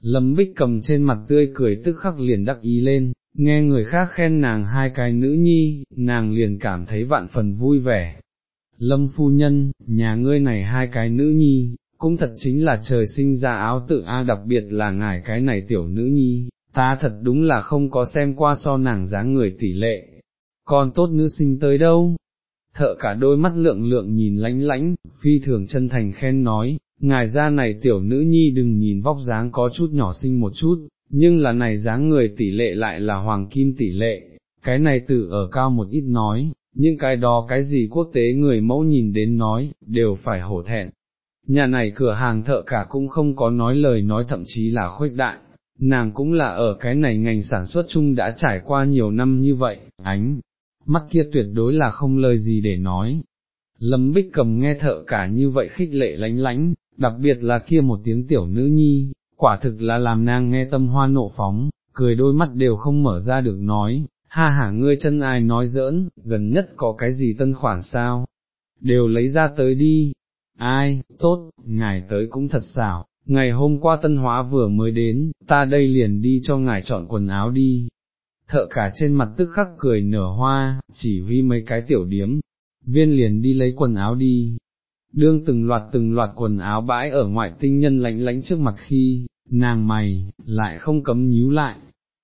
S1: Lâm bích cầm trên mặt tươi cười tức khắc liền đắc ý lên, nghe người khác khen nàng hai cái nữ nhi, nàng liền cảm thấy vạn phần vui vẻ. Lâm phu nhân, nhà ngươi này hai cái nữ nhi, cũng thật chính là trời sinh ra áo tự A đặc biệt là ngài cái này tiểu nữ nhi, ta thật đúng là không có xem qua so nàng dáng người tỷ lệ, còn tốt nữ sinh tới đâu. Thợ cả đôi mắt lượng lượng nhìn lánh lánh, phi thường chân thành khen nói, ngài ra này tiểu nữ nhi đừng nhìn vóc dáng có chút nhỏ xinh một chút, nhưng là này dáng người tỷ lệ lại là hoàng kim tỷ lệ, cái này tự ở cao một ít nói, nhưng cái đó cái gì quốc tế người mẫu nhìn đến nói, đều phải hổ thẹn, nhà này cửa hàng thợ cả cũng không có nói lời nói thậm chí là khuếch đại, nàng cũng là ở cái này ngành sản xuất chung đã trải qua nhiều năm như vậy, ánh, mắt kia tuyệt đối là không lời gì để nói. Lâm Bích cầm nghe thợ cả như vậy khích lệ lánh lánh, đặc biệt là kia một tiếng tiểu nữ nhi, quả thực là làm nàng nghe tâm hoa nộ phóng, cười đôi mắt đều không mở ra được nói, ha hả ngươi chân ai nói giỡn, gần nhất có cái gì tân khoản sao, đều lấy ra tới đi, ai, tốt, ngài tới cũng thật xảo, ngày hôm qua tân hóa vừa mới đến, ta đây liền đi cho ngài chọn quần áo đi. Thợ cả trên mặt tức khắc cười nở hoa, chỉ huy mấy cái tiểu điếm, viên liền đi lấy quần áo đi. đương từng loạt từng loạt quần áo bãi ở ngoại tinh nhân lánh lánh trước mặt khi, nàng mày, lại không cấm nhíu lại,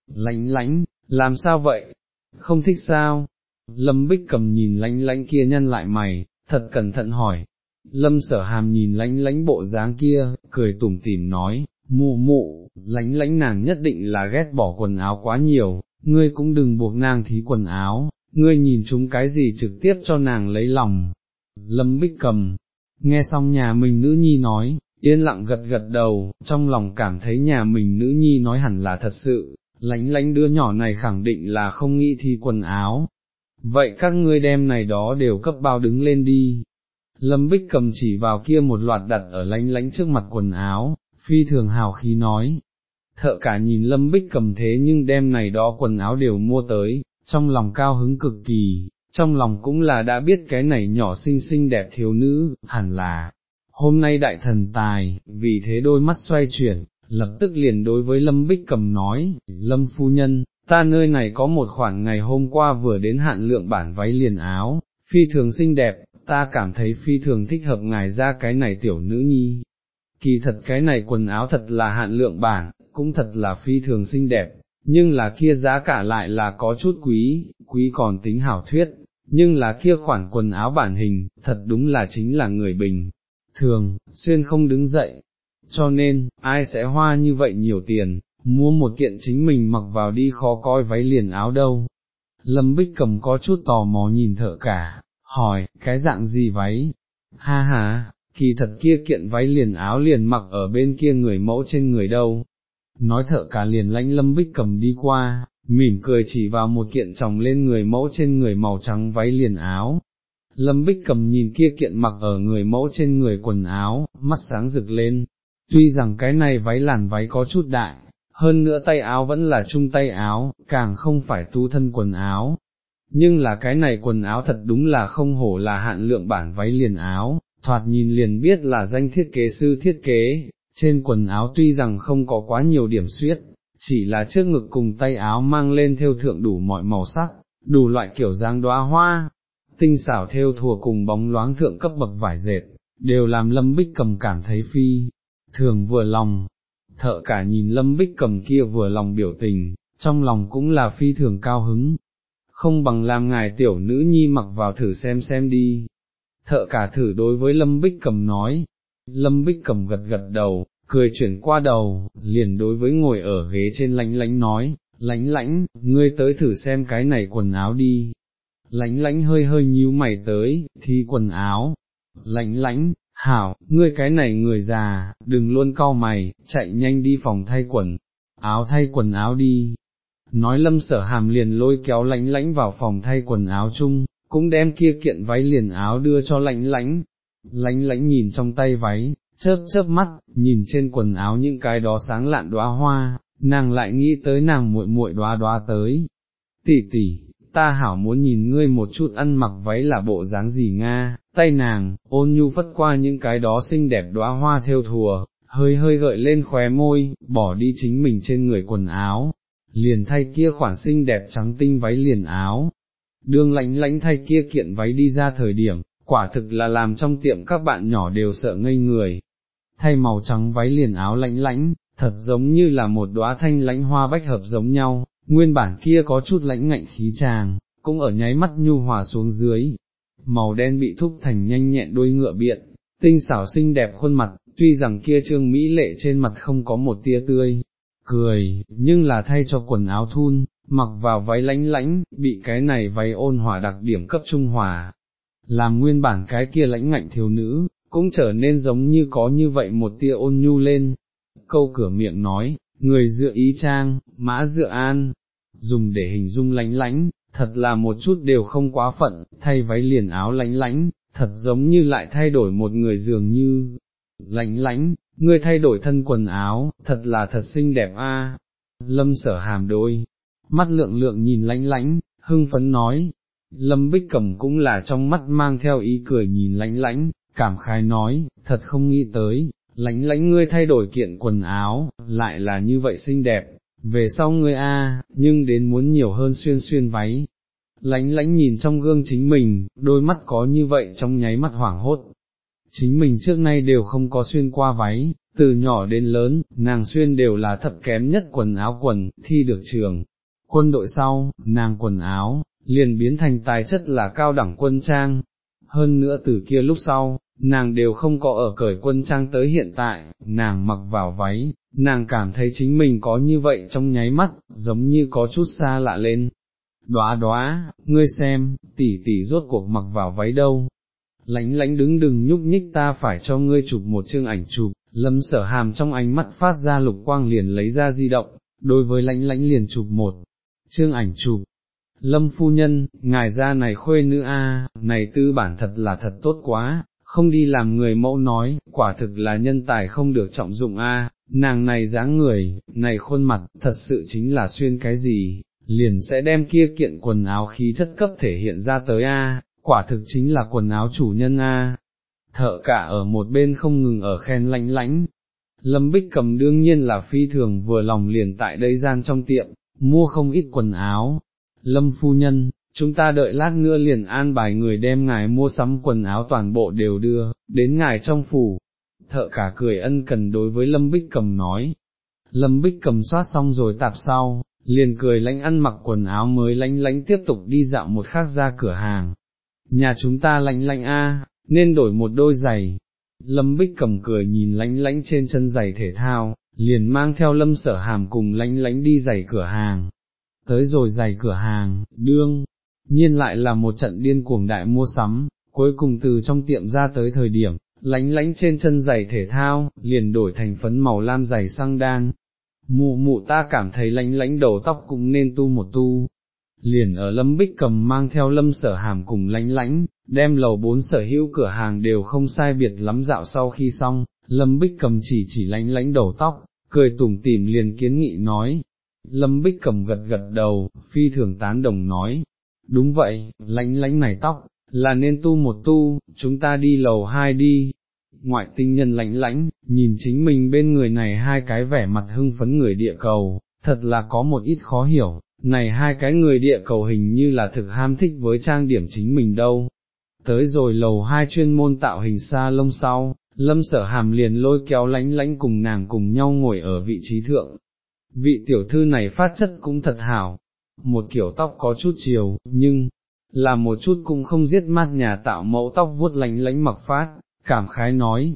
S1: lánh lánh, làm sao vậy, không thích sao, lâm bích cầm nhìn lánh lánh kia nhân lại mày, thật cẩn thận hỏi, lâm sở hàm nhìn lánh lánh bộ dáng kia, cười tủm tỉm nói, mụ mụ, lánh lánh nàng nhất định là ghét bỏ quần áo quá nhiều, ngươi cũng đừng buộc nàng thí quần áo, ngươi nhìn chúng cái gì trực tiếp cho nàng lấy lòng. Lâm Bích cầm, nghe xong nhà mình nữ nhi nói, yên lặng gật gật đầu, trong lòng cảm thấy nhà mình nữ nhi nói hẳn là thật sự, lánh lánh đứa nhỏ này khẳng định là không nghĩ thi quần áo. Vậy các ngươi đem này đó đều cấp bao đứng lên đi. Lâm Bích cầm chỉ vào kia một loạt đặt ở lánh lánh trước mặt quần áo, phi thường hào khí nói. Thợ cả nhìn Lâm Bích cầm thế nhưng đem này đó quần áo đều mua tới, trong lòng cao hứng cực kỳ, trong lòng cũng là đã biết cái này nhỏ xinh xinh đẹp thiếu nữ, hẳn là, hôm nay đại thần tài, vì thế đôi mắt xoay chuyển, lập tức liền đối với Lâm Bích cầm nói, Lâm phu nhân, ta nơi này có một khoản ngày hôm qua vừa đến hạn lượng bản váy liền áo, phi thường xinh đẹp, ta cảm thấy phi thường thích hợp ngài ra cái này tiểu nữ nhi. Kỳ thật cái này quần áo thật là hạn lượng bản, cũng thật là phi thường xinh đẹp, nhưng là kia giá cả lại là có chút quý, quý còn tính hảo thuyết, nhưng là kia khoản quần áo bản hình, thật đúng là chính là người bình, thường, xuyên không đứng dậy, cho nên, ai sẽ hoa như vậy nhiều tiền, mua một kiện chính mình mặc vào đi khó coi váy liền áo đâu. Lâm Bích cầm có chút tò mò nhìn thợ cả, hỏi, cái dạng gì váy? Ha ha, kỳ thật kia kiện váy liền áo liền mặc ở bên kia người mẫu trên người đâu. Nói thợ cả liền lãnh Lâm Bích cầm đi qua, mỉm cười chỉ vào một kiện tròng lên người mẫu trên người màu trắng váy liền áo. Lâm Bích cầm nhìn kia kiện mặc ở người mẫu trên người quần áo, mắt sáng rực lên, tuy rằng cái này váy làn váy có chút đại, hơn nữa tay áo vẫn là chung tay áo, càng không phải tu thân quần áo. Nhưng là cái này quần áo thật đúng là không hổ là hạn lượng bản váy liền áo, thoạt nhìn liền biết là danh thiết kế sư thiết kế, trên quần áo tuy rằng không có quá nhiều điểm suyết, chỉ là trước ngực cùng tay áo mang lên theo thượng đủ mọi màu sắc, đủ loại kiểu dáng đóa hoa, tinh xảo theo thùa cùng bóng loáng thượng cấp bậc vải dệt, đều làm lâm bích cầm cảm thấy phi, thường vừa lòng, thợ cả nhìn lâm bích cầm kia vừa lòng biểu tình, trong lòng cũng là phi thường cao hứng, không bằng làm ngài tiểu nữ nhi mặc vào thử xem xem đi. Thợ cả thử đối với lâm bích cầm nói, lâm bích cầm gật gật đầu, cười chuyển qua đầu, liền đối với ngồi ở ghế trên lánh lánh nói, lánh lánh, ngươi tới thử xem cái này quần áo đi. Lánh lánh hơi hơi nhíu mày tới, thi quần áo. Lánh lánh, hảo, ngươi cái này người già, đừng luôn cau mày, chạy nhanh đi phòng thay quần, áo thay quần áo đi. Nói lâm sở hàm liền lôi kéo lãnh lãnh vào phòng thay quần áo chung, cũng đem kia kiện váy liền áo đưa cho lãnh lãnh. Lãnh lãnh nhìn trong tay váy, chớp chớp mắt, nhìn trên quần áo những cái đó sáng lạn đóa hoa, nàng lại nghĩ tới nàng muội muội đóa đóa tới. Tỷ tỷ, ta hảo muốn nhìn ngươi một chút ăn mặc váy là bộ dáng gì nga, tay nàng, ôn nhu vất qua những cái đó xinh đẹp đóa hoa theo thùa, hơi hơi gợi lên khóe môi, bỏ đi chính mình trên người quần áo, liền thay kia khoản xinh đẹp trắng tinh váy liền áo. Đương lãnh lãnh thay kia kiện váy đi ra thời điểm, quả thực là làm trong tiệm các bạn nhỏ đều sợ ngây người. Thay màu trắng váy liền áo lãnh lãnh, thật giống như là một đóa thanh lãnh hoa bách hợp giống nhau, nguyên bản kia có chút lãnh ngạnh khí tràng, cũng ở nháy mắt nhu hòa xuống dưới, màu đen bị thúc thành nhanh nhẹn đôi ngựa biện, tinh xảo xinh đẹp khuôn mặt, tuy rằng kia trương mỹ lệ trên mặt không có một tia tươi, cười, nhưng là thay cho quần áo thun, mặc vào váy lánh lãnh bị cái này váy ôn hòa đặc điểm cấp trung hòa, làm nguyên bản cái kia lãnh ngạnh thiếu nữ, cũng trở nên giống như có như vậy một tia ôn nhu lên. Câu cửa miệng nói, người dựa ý trang, mã dựa an, dùng để hình dung lánh lánh, thật là một chút đều không quá phận, thay váy liền áo lánh lánh, thật giống như lại thay đổi một người dường như, lánh lánh, ngươi thay đổi thân quần áo, thật là thật xinh đẹp a. Lâm sở hàm đôi, mắt lượng lượng nhìn lánh lánh, hưng phấn nói, Lâm Bích Cẩm cũng là trong mắt mang theo ý cười nhìn lánh lánh, cảm khái nói, thật không nghĩ tới, lánh lánh ngươi thay đổi kiện quần áo, lại là như vậy xinh đẹp, về sau ngươi a, nhưng đến muốn nhiều hơn xuyên xuyên váy. Lánh lánh nhìn trong gương chính mình, đôi mắt có như vậy trong nháy mắt hoảng hốt chính mình trước nay đều không có xuyên qua váy, từ nhỏ đến lớn, nàng xuyên đều là thập kém nhất quần áo quần, thi được trường. Quân đội sau, nàng quần áo, liền biến thành tài chất là cao đẳng quân trang. Hơn nữa từ kia lúc sau, nàng đều không có ở cởi quân trang tới hiện tại, nàng mặc vào váy, nàng cảm thấy chính mình có như vậy trong nháy mắt, giống như có chút xa lạ lên. Đóa đóa, ngươi xem, tỷ tỷ rốt cuộc mặc vào váy đâu. Lánh lánh đứng đừng nhúc nhích ta phải cho ngươi chụp một chương ảnh chụp, lâm sở hàm trong ánh mắt phát ra lục quang liền lấy ra di động, đối với lánh lánh liền chụp một chương ảnh chụp. Lâm phu nhân, ngài ra này khuê nữ a, này tư bản thật là thật tốt quá, không đi làm người mẫu nói, quả thực là nhân tài không được trọng dụng a, nàng này dáng người, này khuôn mặt, thật sự chính là xuyên cái gì, liền sẽ đem kia kiện quần áo khí chất cấp thể hiện ra tới a, quả thực chính là quần áo chủ nhân a. Thợ cả ở một bên không ngừng ở khen lánh lánh. Lâm Bích cầm đương nhiên là phi thường vừa lòng liền tại đây gian trong tiệm, mua không ít quần áo. Lâm phu nhân, chúng ta đợi lát nữa liền an bài người đem ngài mua sắm quần áo toàn bộ đều đưa, đến ngài trong phủ. Thợ cả cười ân cần đối với Lâm Bích cầm nói. Lâm Bích cầm soát xong rồi tạp sau, liền cười lánh ăn mặc quần áo mới lánh lánh tiếp tục đi dạo một khác ra cửa hàng. Nhà chúng ta lạnh lạnh a, nên đổi một đôi giày. Lâm Bích cầm cười nhìn lánh lánh trên chân giày thể thao, liền mang theo lâm sở hàm cùng lánh lánh đi giày cửa hàng. Tới rồi giày cửa hàng, đương, nhiên lại là một trận điên cuồng đại mua sắm, cuối cùng từ trong tiệm ra tới thời điểm, lánh lánh trên chân giày thể thao, liền đổi thành phấn màu lam giày sang đan. Mụ mụ ta cảm thấy lánh lánh đầu tóc cũng nên tu một tu. Liền ở lâm bích cầm mang theo lâm sở hàm cùng lánh lánh, đem lầu bốn sở hữu cửa hàng đều không sai biệt lắm dạo sau khi xong, lâm bích cầm chỉ chỉ lánh lánh đầu tóc, cười tủm tỉm liền kiến nghị nói. Lâm bích cầm gật gật đầu, phi thường tán đồng nói, đúng vậy, lánh lánh này tóc, là nên tu một tu, chúng ta đi lầu hai đi. Ngoại tinh nhân lãnh lãnh nhìn chính mình bên người này hai cái vẻ mặt hưng phấn người địa cầu, thật là có một ít khó hiểu, này hai cái người địa cầu hình như là thực ham thích với trang điểm chính mình đâu. Tới rồi lầu hai chuyên môn tạo hình xa lông sau, lâm sở hàm liền lôi kéo lánh lánh cùng nàng cùng nhau ngồi ở vị trí thượng. Vị tiểu thư này phát chất cũng thật hảo, một kiểu tóc có chút chiều, nhưng, là một chút cũng không giết mát nhà tạo mẫu tóc vuốt lánh lánh mặc phát, cảm khái nói,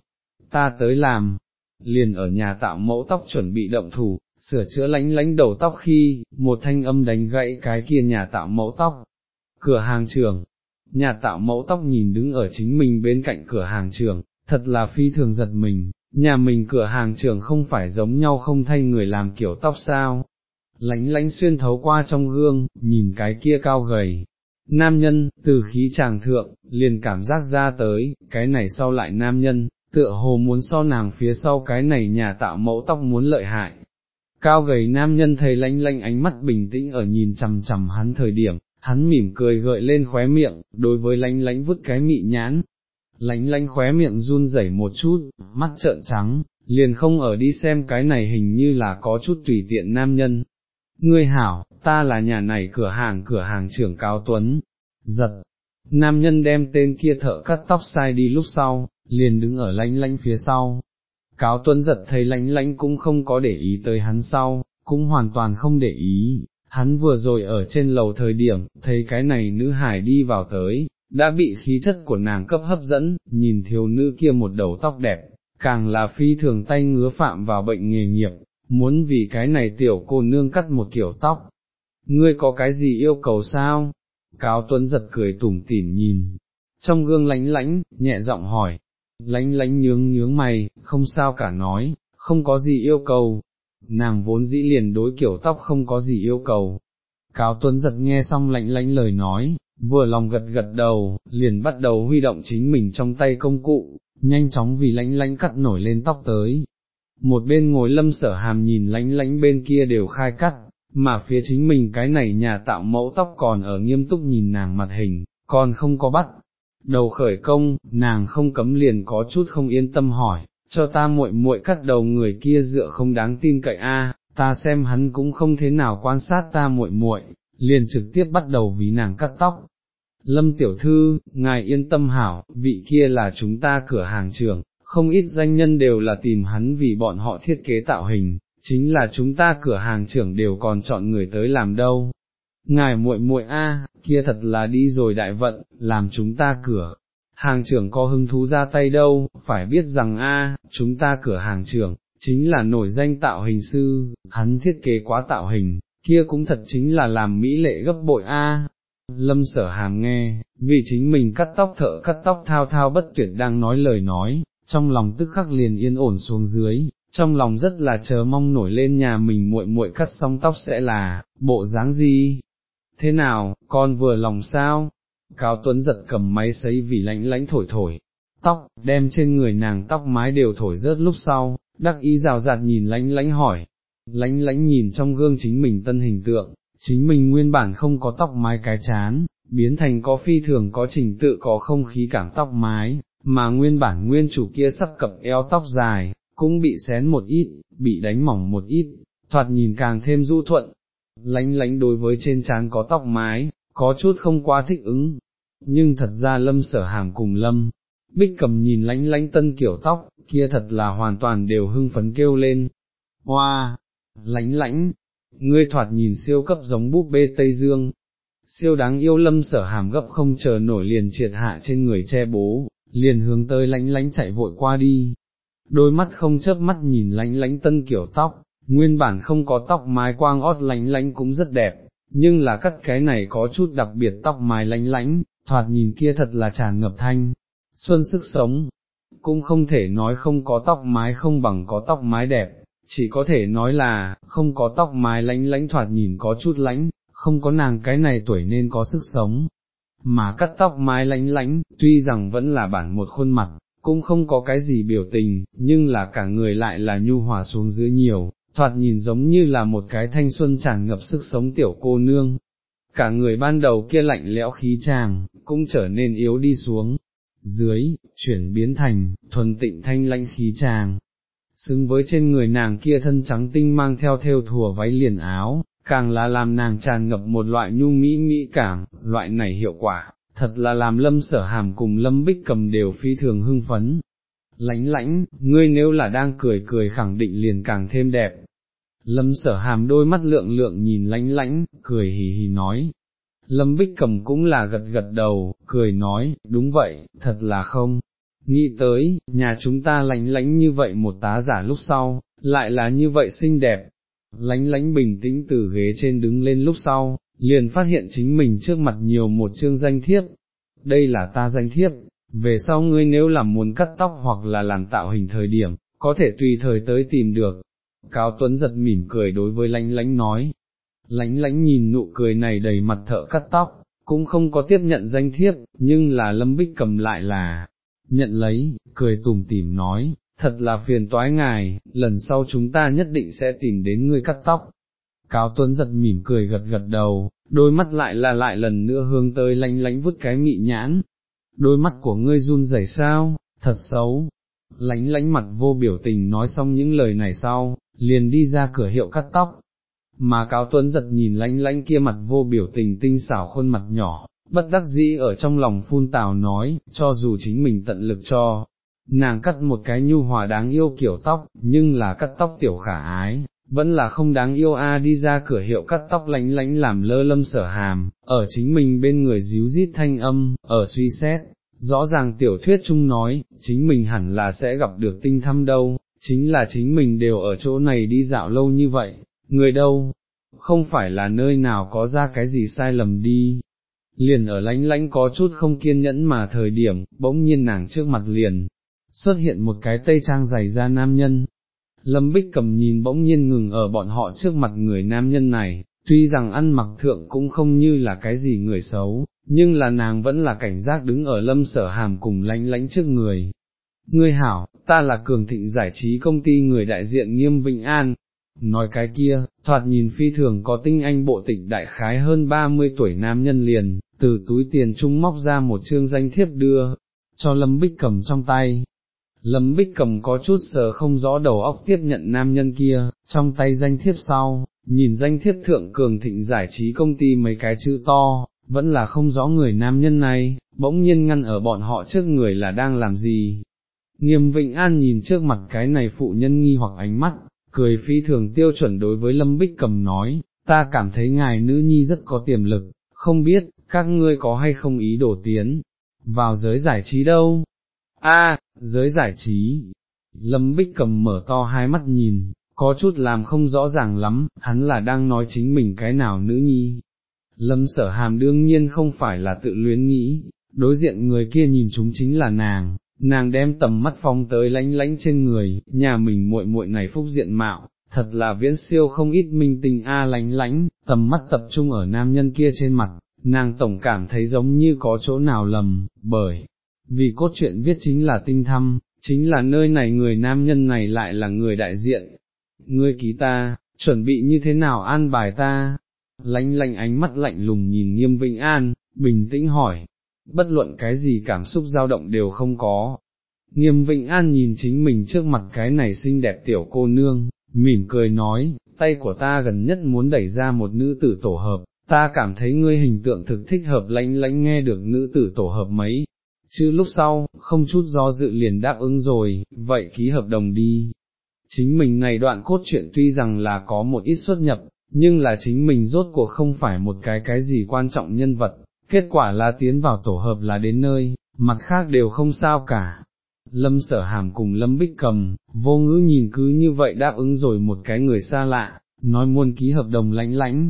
S1: ta tới làm, liền ở nhà tạo mẫu tóc chuẩn bị động thủ, sửa chữa lánh lánh đầu tóc khi, một thanh âm đánh gãy cái kia nhà tạo mẫu tóc. Cửa hàng trường, nhà tạo mẫu tóc nhìn đứng ở chính mình bên cạnh cửa hàng trường, thật là phi thường giật mình, nhà mình cửa hàng trường không phải giống nhau không thay người làm kiểu tóc sao, lánh lánh xuyên thấu qua trong gương, nhìn cái kia cao gầy. Nam nhân, từ khí tràng thượng, liền cảm giác ra tới, cái này sau lại nam nhân, tựa hồ muốn so nàng phía sau cái này nhà tạo mẫu tóc muốn lợi hại. Cao gầy nam nhân thấy lanh lanh ánh mắt bình tĩnh ở nhìn chằm chằm hắn thời điểm, hắn mỉm cười gợi lên khóe miệng, đối với lanh lánh vứt cái mị nhãn. Lánh lánh khóe miệng run rẩy một chút, mắt trợn trắng, liền không ở đi xem cái này hình như là có chút tùy tiện nam nhân, ngươi hảo, ta là nhà này cửa hàng cửa hàng trưởng Cao Tuấn, giật, nam nhân đem tên kia thợ cắt tóc sai đi lúc sau, liền đứng ở lánh lánh phía sau. Cáo Tuấn giật thấy lánh lánh cũng không có để ý tới hắn sau, cũng hoàn toàn không để ý, hắn vừa rồi ở trên lầu thời điểm, thấy cái này nữ hải đi vào tới, đã bị khí chất của nàng cấp hấp dẫn, nhìn thiếu nữ kia một đầu tóc đẹp, càng là phi thường tay ngứa phạm vào bệnh nghề nghiệp, muốn vì cái này tiểu cô nương cắt một kiểu tóc, ngươi có cái gì yêu cầu sao? Cáo Tuấn giật cười tủm tỉm nhìn, trong gương lánh lánh, nhẹ giọng hỏi, lánh lánh nhướng nhướng mày, không sao cả nói, không có gì yêu cầu, nàng vốn dĩ liền đối kiểu tóc không có gì yêu cầu. Cáo Tuấn giật nghe xong lạnh lánh lời nói, vừa lòng gật gật đầu, liền bắt đầu huy động chính mình trong tay công cụ, nhanh chóng vì lánh lánh cắt nổi lên tóc tới, một bên ngồi lâm sở hàm nhìn lánh lánh bên kia đều khai cắt, mà phía chính mình cái này nhà tạo mẫu tóc còn ở nghiêm túc nhìn nàng mặt hình, còn không có bắt. Đầu khởi công, nàng không cấm liền có chút không yên tâm hỏi, cho ta muội muội cắt đầu người kia dựa không đáng tin cậy a, ta xem hắn cũng không thế nào quan sát ta muội muội, liền trực tiếp bắt đầu vì nàng cắt tóc. Lâm tiểu thư, ngài yên tâm hảo, vị kia là chúng ta cửa hàng trưởng, không ít danh nhân đều là tìm hắn vì bọn họ thiết kế tạo hình, chính là chúng ta cửa hàng trưởng đều còn chọn người tới làm đâu. Ngài muội muội a, kia thật là đi rồi đại vận, làm chúng ta cửa. Hàng trưởng có hứng thú ra tay đâu, phải biết rằng a, chúng ta cửa hàng trưởng, chính là nổi danh tạo hình sư, hắn thiết kế quá tạo hình, kia cũng thật chính là làm mỹ lệ gấp bội a. Lâm sở hàm nghe, vì chính mình cắt tóc thợ cắt tóc thao thao bất tuyệt đang nói lời nói, trong lòng tức khắc liền yên ổn xuống dưới, trong lòng rất là chờ mong nổi lên nhà mình muội muội cắt xong tóc sẽ là, bộ dáng gì? Thế nào, con vừa lòng sao? Cao Tuấn giật cầm máy sấy vì lánh lánh thổi thổi, tóc, đem trên người nàng tóc mái đều thổi rớt lúc sau, đắc ý rào rạt nhìn lánh lánh hỏi, lánh lánh nhìn trong gương chính mình tân hình tượng, chính mình nguyên bản không có tóc mái cái chán, biến thành có phi thường có trình tự có không khí cảm tóc mái, mà nguyên bản nguyên chủ kia sắp cập eo tóc dài, cũng bị xén một ít, bị đánh mỏng một ít, thoạt nhìn càng thêm du thuận, lánh lánh đối với trên trán có tóc mái, có chút không quá thích ứng, nhưng thật ra lâm sở hàm cùng lâm, bích cầm nhìn lánh lánh tân kiểu tóc, kia thật là hoàn toàn đều hưng phấn kêu lên, hoa, lánh lánh, ngươi thoạt nhìn siêu cấp giống búp bê Tây Dương, siêu đáng yêu lâm sở hàm gấp không chờ nổi liền triệt hạ trên người che bố, liền hướng tới lánh lánh chạy vội qua đi, đôi mắt không chớp mắt nhìn lánh lánh tân kiểu tóc, nguyên bản không có tóc mái quang ót lánh lánh cũng rất đẹp, nhưng là cắt cái này có chút đặc biệt tóc mái lánh lánh, thoạt nhìn kia thật là tràn ngập thanh, xuân sức sống, cũng không thể nói không có tóc mái không bằng có tóc mái đẹp, chỉ có thể nói là, không có tóc mái lánh lánh thoạt nhìn có chút lánh, không có nàng cái này tuổi nên có sức sống, mà cắt tóc mái lánh lánh, tuy rằng vẫn là bản một khuôn mặt, cũng không có cái gì biểu tình, nhưng là cả người lại là nhu hòa xuống dưới nhiều, thoạt nhìn giống như là một cái thanh xuân tràn ngập sức sống tiểu cô nương. Cả người ban đầu kia lạnh lẽo khí chàng cũng trở nên yếu đi xuống, dưới, chuyển biến thành, thuần tịnh thanh lãnh khí chàng, Xứng với trên người nàng kia thân trắng tinh mang theo theo thùa váy liền áo, càng là làm nàng tràn ngập một loại nhu mỹ mỹ cảm, loại này hiệu quả, thật là làm lâm sở hàm cùng lâm bích cầm đều phi thường hưng phấn. lãnh lãnh, ngươi nếu là đang cười cười khẳng định liền càng thêm đẹp. Lâm sở hàm đôi mắt lượng lượng nhìn lánh lãnh, cười hì hì nói. Lâm bích cầm cũng là gật gật đầu, cười nói, đúng vậy, thật là không. Nghĩ tới, nhà chúng ta lánh lánh như vậy một tá giả lúc sau, lại là như vậy xinh đẹp. Lánh lánh bình tĩnh từ ghế trên đứng lên lúc sau, liền phát hiện chính mình trước mặt nhiều một chương danh thiếp, đây là ta danh thiếp, về sau ngươi nếu làm muốn cắt tóc hoặc là làm tạo hình thời điểm, có thể tùy thời tới tìm được. Cao Tuấn giật mỉm cười đối với lánh lánh nói, lánh lánh nhìn nụ cười này đầy mặt thợ cắt tóc, cũng không có tiếp nhận danh thiếp, nhưng là Lâm Bích cầm lại là, nhận lấy, cười tủm tỉm nói, thật là phiền toái ngài, lần sau chúng ta nhất định sẽ tìm đến ngươi cắt tóc, Cao Tuấn giật mỉm cười gật gật đầu, đôi mắt lại là lại lần nữa hướng tới lánh lánh vứt cái mị nhãn. Đôi mắt của ngươi run rẩy sao, thật xấu. Lánh lánh mặt vô biểu tình nói xong những lời này sau, liền đi ra cửa hiệu cắt tóc. Mà Cáo Tuấn giật nhìn lánh lánh kia mặt vô biểu tình tinh xảo khuôn mặt nhỏ, bất đắc dĩ ở trong lòng phun tào nói, cho dù chính mình tận lực cho, nàng cắt một cái nhu hòa đáng yêu kiểu tóc, nhưng là cắt tóc tiểu khả ái, vẫn là không đáng yêu a đi ra cửa hiệu cắt tóc lánh lánh làm lơ lâm sở hàm, ở chính mình bên người díu rít thanh âm, ở suy xét, rõ ràng tiểu thuyết chung nói, chính mình hẳn là sẽ gặp được tinh thăm đâu, chính là chính mình đều ở chỗ này đi dạo lâu như vậy, người đâu, không phải là nơi nào có ra cái gì sai lầm đi. Liền ở lánh lánh có chút không kiên nhẫn mà thời điểm, bỗng nhiên nàng trước mặt liền, xuất hiện một cái tây trang dày ra nam nhân, Lâm Bích cầm nhìn bỗng nhiên ngừng ở bọn họ trước mặt người nam nhân này, tuy rằng ăn mặc thượng cũng không như là cái gì người xấu, nhưng là nàng vẫn là cảnh giác đứng ở lâm sở hàm cùng lánh lánh trước người. Ngươi hảo, ta là cường thịnh giải trí công ty người đại diện nghiêm Vĩnh An. Nói cái kia, thoạt nhìn phi thường có tinh anh bộ tịch đại khái hơn 30 tuổi nam nhân liền, từ túi tiền trung móc ra một chương danh thiếp đưa, cho Lâm Bích cầm trong tay, Lâm Bích cầm có chút sờ không rõ đầu óc tiếp nhận nam nhân kia, trong tay danh thiếp sau, nhìn danh thiếp thượng cường thịnh giải trí công ty mấy cái chữ to, vẫn là không rõ người nam nhân này, bỗng nhiên ngăn ở bọn họ trước người là đang làm gì. Nghiêm Vịnh An nhìn trước mặt cái này phụ nhân nghi hoặc ánh mắt, cười phi thường tiêu chuẩn đối với Lâm Bích cầm nói, ta cảm thấy ngài nữ nhi rất có tiềm lực, không biết, các ngươi có hay không ý đổ tiến, vào giới giải trí đâu. A, giới giải trí. Lâm Bích cầm mở to hai mắt nhìn, có chút làm không rõ ràng lắm, hắn là đang nói chính mình cái nào nữ nhi. Lâm sở hàm đương nhiên không phải là tự luyến nghĩ, đối diện người kia nhìn chúng chính là nàng, nàng đem tầm mắt phong tới lánh lánh trên người, nhà mình muội muội này phúc diện mạo, thật là viễn siêu không ít minh tình a lánh lánh, tầm mắt tập trung ở nam nhân kia trên mặt, nàng tổng cảm thấy giống như có chỗ nào lầm, bởi vì cốt truyện viết chính là tinh thăm, chính là nơi này người nam nhân này lại là người đại diện. Ngươi ký ta, chuẩn bị như thế nào an bài ta? Lánh lánh ánh mắt lạnh lùng nhìn nghiêm vĩnh an, bình tĩnh hỏi, bất luận cái gì cảm xúc dao động đều không có. Nghiêm vịnh An nhìn chính mình trước mặt cái này xinh đẹp tiểu cô nương, mỉm cười nói, tay của ta gần nhất muốn đẩy ra một nữ tử tổ hợp, ta cảm thấy ngươi hình tượng thực thích hợp lãnh lãnh nghe được nữ tử tổ hợp mấy, chứ lúc sau, không chút do dự liền đáp ứng rồi, vậy ký hợp đồng đi. Chính mình này đoạn cốt truyện tuy rằng là có một ít xuất nhập, nhưng là chính mình rốt cuộc không phải một cái cái gì quan trọng nhân vật, kết quả là tiến vào tổ hợp là đến nơi, mặt khác đều không sao cả. Lâm sở hàm cùng Lâm Bích cầm, vô ngữ nhìn cứ như vậy đáp ứng rồi một cái người xa lạ, nói muốn ký hợp đồng lãnh lãnh.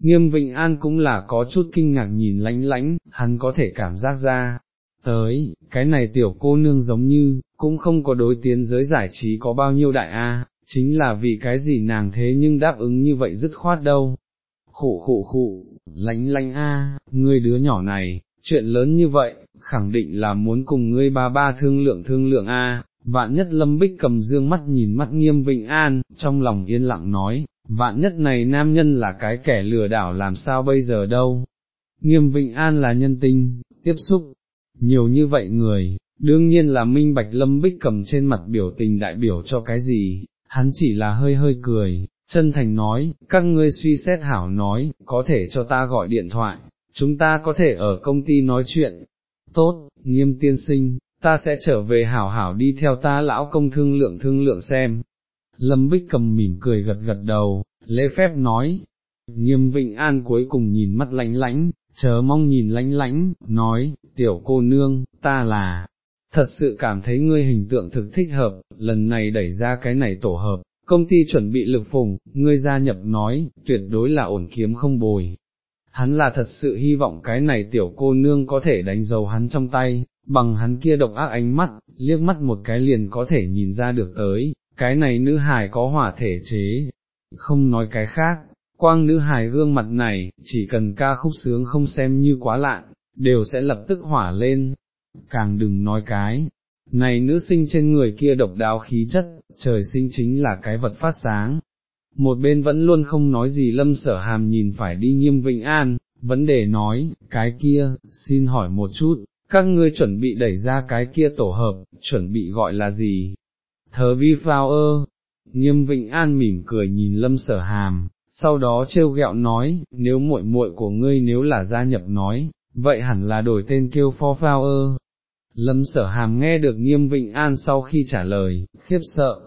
S1: Nghiêm Vịnh An cũng là có chút kinh ngạc nhìn lãnh lãnh, hắn có thể cảm giác ra, tới, cái này tiểu cô nương giống như, cũng không có đối tiến giới giải trí có bao nhiêu đại a, chính là vì cái gì nàng thế nhưng đáp ứng như vậy dứt khoát đâu. Khụ khụ khụ, lánh lánh a, ngươi đứa nhỏ này, chuyện lớn như vậy, khẳng định là muốn cùng ngươi ba ba thương lượng thương lượng a. Vạn nhất lâm bích cầm dương mắt nhìn mắt nghiêm vịnh an, trong lòng yên lặng nói, vạn nhất này nam nhân là cái kẻ lừa đảo làm sao bây giờ đâu. Nghiêm vịnh an là nhân tinh, tiếp xúc, nhiều như vậy người, đương nhiên là minh bạch lâm bích cầm trên mặt biểu tình đại biểu cho cái gì, hắn chỉ là hơi hơi cười, chân thành nói, các ngươi suy xét hảo nói, có thể cho ta gọi điện thoại, chúng ta có thể ở công ty nói chuyện, tốt, nghiêm tiên sinh, ta sẽ trở về hảo hảo đi theo ta lão công thương lượng thương lượng xem. Lâm Bích cầm mỉm cười gật gật đầu, lễ phép nói, nghiêm vịnh an cuối cùng nhìn mắt lánh lánh, chờ mong nhìn lánh lánh, nói, tiểu cô nương, ta là, thật sự cảm thấy ngươi hình tượng thực thích hợp, lần này đẩy ra cái này tổ hợp, công ty chuẩn bị lực phùng, ngươi gia nhập nói, tuyệt đối là ổn kiếm không bồi. Hắn là thật sự hy vọng cái này tiểu cô nương có thể đánh dầu hắn trong tay, bằng hắn kia độc ác ánh mắt, liếc mắt một cái liền có thể nhìn ra được tới, cái này nữ hài có hỏa thể chế, không nói cái khác, quang nữ hài gương mặt này, chỉ cần ca khúc sướng không xem như quá lạ, đều sẽ lập tức hỏa lên, càng đừng nói cái, này nữ sinh trên người kia độc đáo khí chất, trời sinh chính là cái vật phát sáng. Một bên vẫn luôn không nói gì lâm sở hàm nhìn phải đi nghiêm vĩnh an, vấn đề nói, cái kia, xin hỏi một chút, các ngươi chuẩn bị đẩy ra cái kia tổ hợp, chuẩn bị gọi là gì? Thờ vi flower, nghiêm vĩnh an mỉm cười nhìn lâm sở hàm, sau đó trêu ghẹo nói, nếu muội muội của ngươi nếu là gia nhập nói, vậy hẳn là đổi tên kêu for flower, Lâm sở hàm nghe được nghiêm vịnh an sau khi trả lời, khiếp sợ,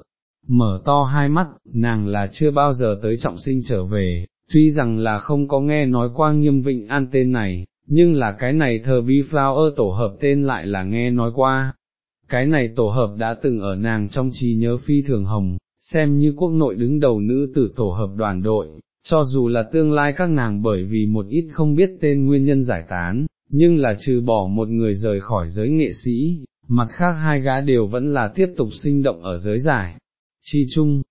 S1: mở to hai mắt, nàng là chưa bao giờ tới trọng sinh trở về, tuy rằng là không có nghe nói qua nghiêm vịnh an tên này, nhưng là cái này thờ vi flower tổ hợp tên lại là nghe nói qua. Cái này tổ hợp đã từng ở nàng trong trí nhớ phi thường hồng, xem như quốc nội đứng đầu nữ tử tổ hợp đoàn đội, cho dù là tương lai các nàng bởi vì một ít không biết tên nguyên nhân giải tán, nhưng là trừ bỏ một người rời khỏi giới nghệ sĩ, mặt khác hai gã đều vẫn là tiếp tục sinh động ở giới giải. Chi chung,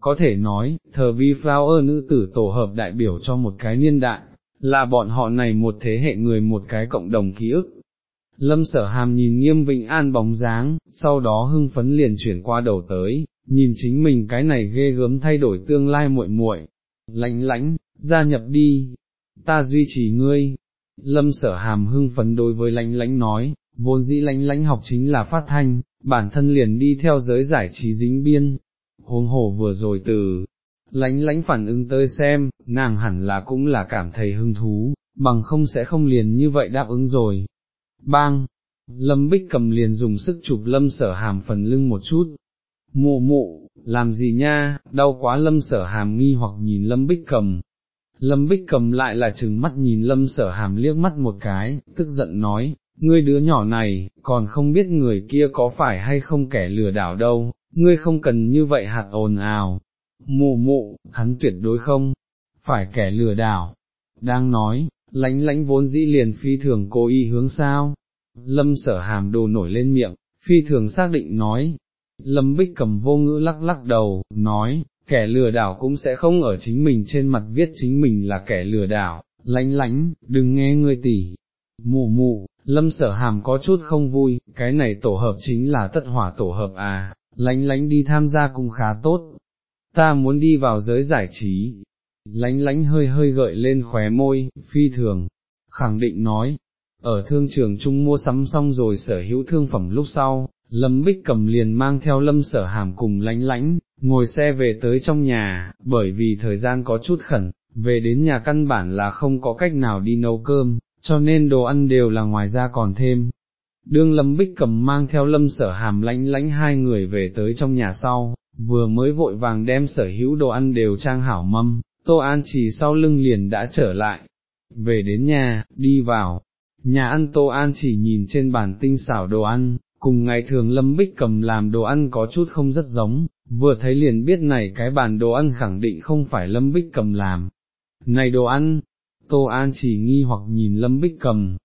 S1: có thể nói, thờ vi flower nữ tử tổ hợp đại biểu cho một cái niên đại, là bọn họ này một thế hệ người một cái cộng đồng ký ức. Lâm sở hàm nhìn nghiêm vịnh an bóng dáng, sau đó hưng phấn liền chuyển qua đầu tới, nhìn chính mình cái này ghê gớm thay đổi tương lai muội muội, lãnh lãnh, gia nhập đi, ta duy trì ngươi, Lâm sở hàm hưng phấn đối với lánh lánh nói, vốn dĩ lánh lánh học chính là phát thanh, bản thân liền đi theo giới giải trí dính biên, huống hồ vừa rồi từ, lánh lánh phản ứng tới xem, nàng hẳn là cũng là cảm thấy hứng thú, bằng không sẽ không liền như vậy đáp ứng rồi. Bang! Lâm Bích cầm liền dùng sức chụp lâm sở hàm phần lưng một chút. Mụ mụ, làm gì nha, đau quá lâm sở hàm nghi hoặc nhìn lâm bích cầm. Lâm bích cầm lại là chừng mắt nhìn lâm sở hàm liếc mắt một cái, tức giận nói, ngươi đứa nhỏ này, còn không biết người kia có phải hay không kẻ lừa đảo đâu, ngươi không cần như vậy hạt ồn ào. Mụ mụ, hắn tuyệt đối không, phải kẻ lừa đảo. Đang nói, lánh lánh vốn dĩ liền phi thường cố ý hướng sao. Lâm sở hàm đồ nổi lên miệng, phi thường xác định nói, Lâm Bích cầm vô ngữ lắc lắc đầu, nói, kẻ lừa đảo cũng sẽ không ở chính mình trên mặt viết chính mình là kẻ lừa đảo, lánh lánh, đừng nghe ngươi tỉ. Mù mù, lâm sở hàm có chút không vui, cái này tổ hợp chính là tất hỏa tổ hợp à, lánh lánh đi tham gia cũng khá tốt. Ta muốn đi vào giới giải trí. Lánh lánh hơi hơi gợi lên khóe môi, phi thường, khẳng định nói, ở thương trường chung mua sắm xong rồi sở hữu thương phẩm lúc sau, Lâm Bích cầm liền mang theo lâm sở hàm cùng lánh lánh, ngồi xe về tới trong nhà, bởi vì thời gian có chút khẩn, về đến nhà căn bản là không có cách nào đi nấu cơm, cho nên đồ ăn đều là ngoài ra còn thêm. Đương Lâm Bích cầm mang theo lâm sở hàm lánh lánh hai người về tới trong nhà sau, vừa mới vội vàng đem sở hữu đồ ăn đều trang hảo mâm, Tô An chỉ sau lưng liền đã trở lại. Về đến nhà, đi vào, nhà ăn Tô An chỉ nhìn trên bàn tinh xảo đồ ăn, cùng ngày thường Lâm Bích cầm làm đồ ăn có chút không rất giống, vừa thấy liền biết này cái bàn đồ ăn khẳng định không phải Lâm Bích cầm làm. Này đồ ăn, Tô An chỉ nghi hoặc nhìn Lâm Bích cầm.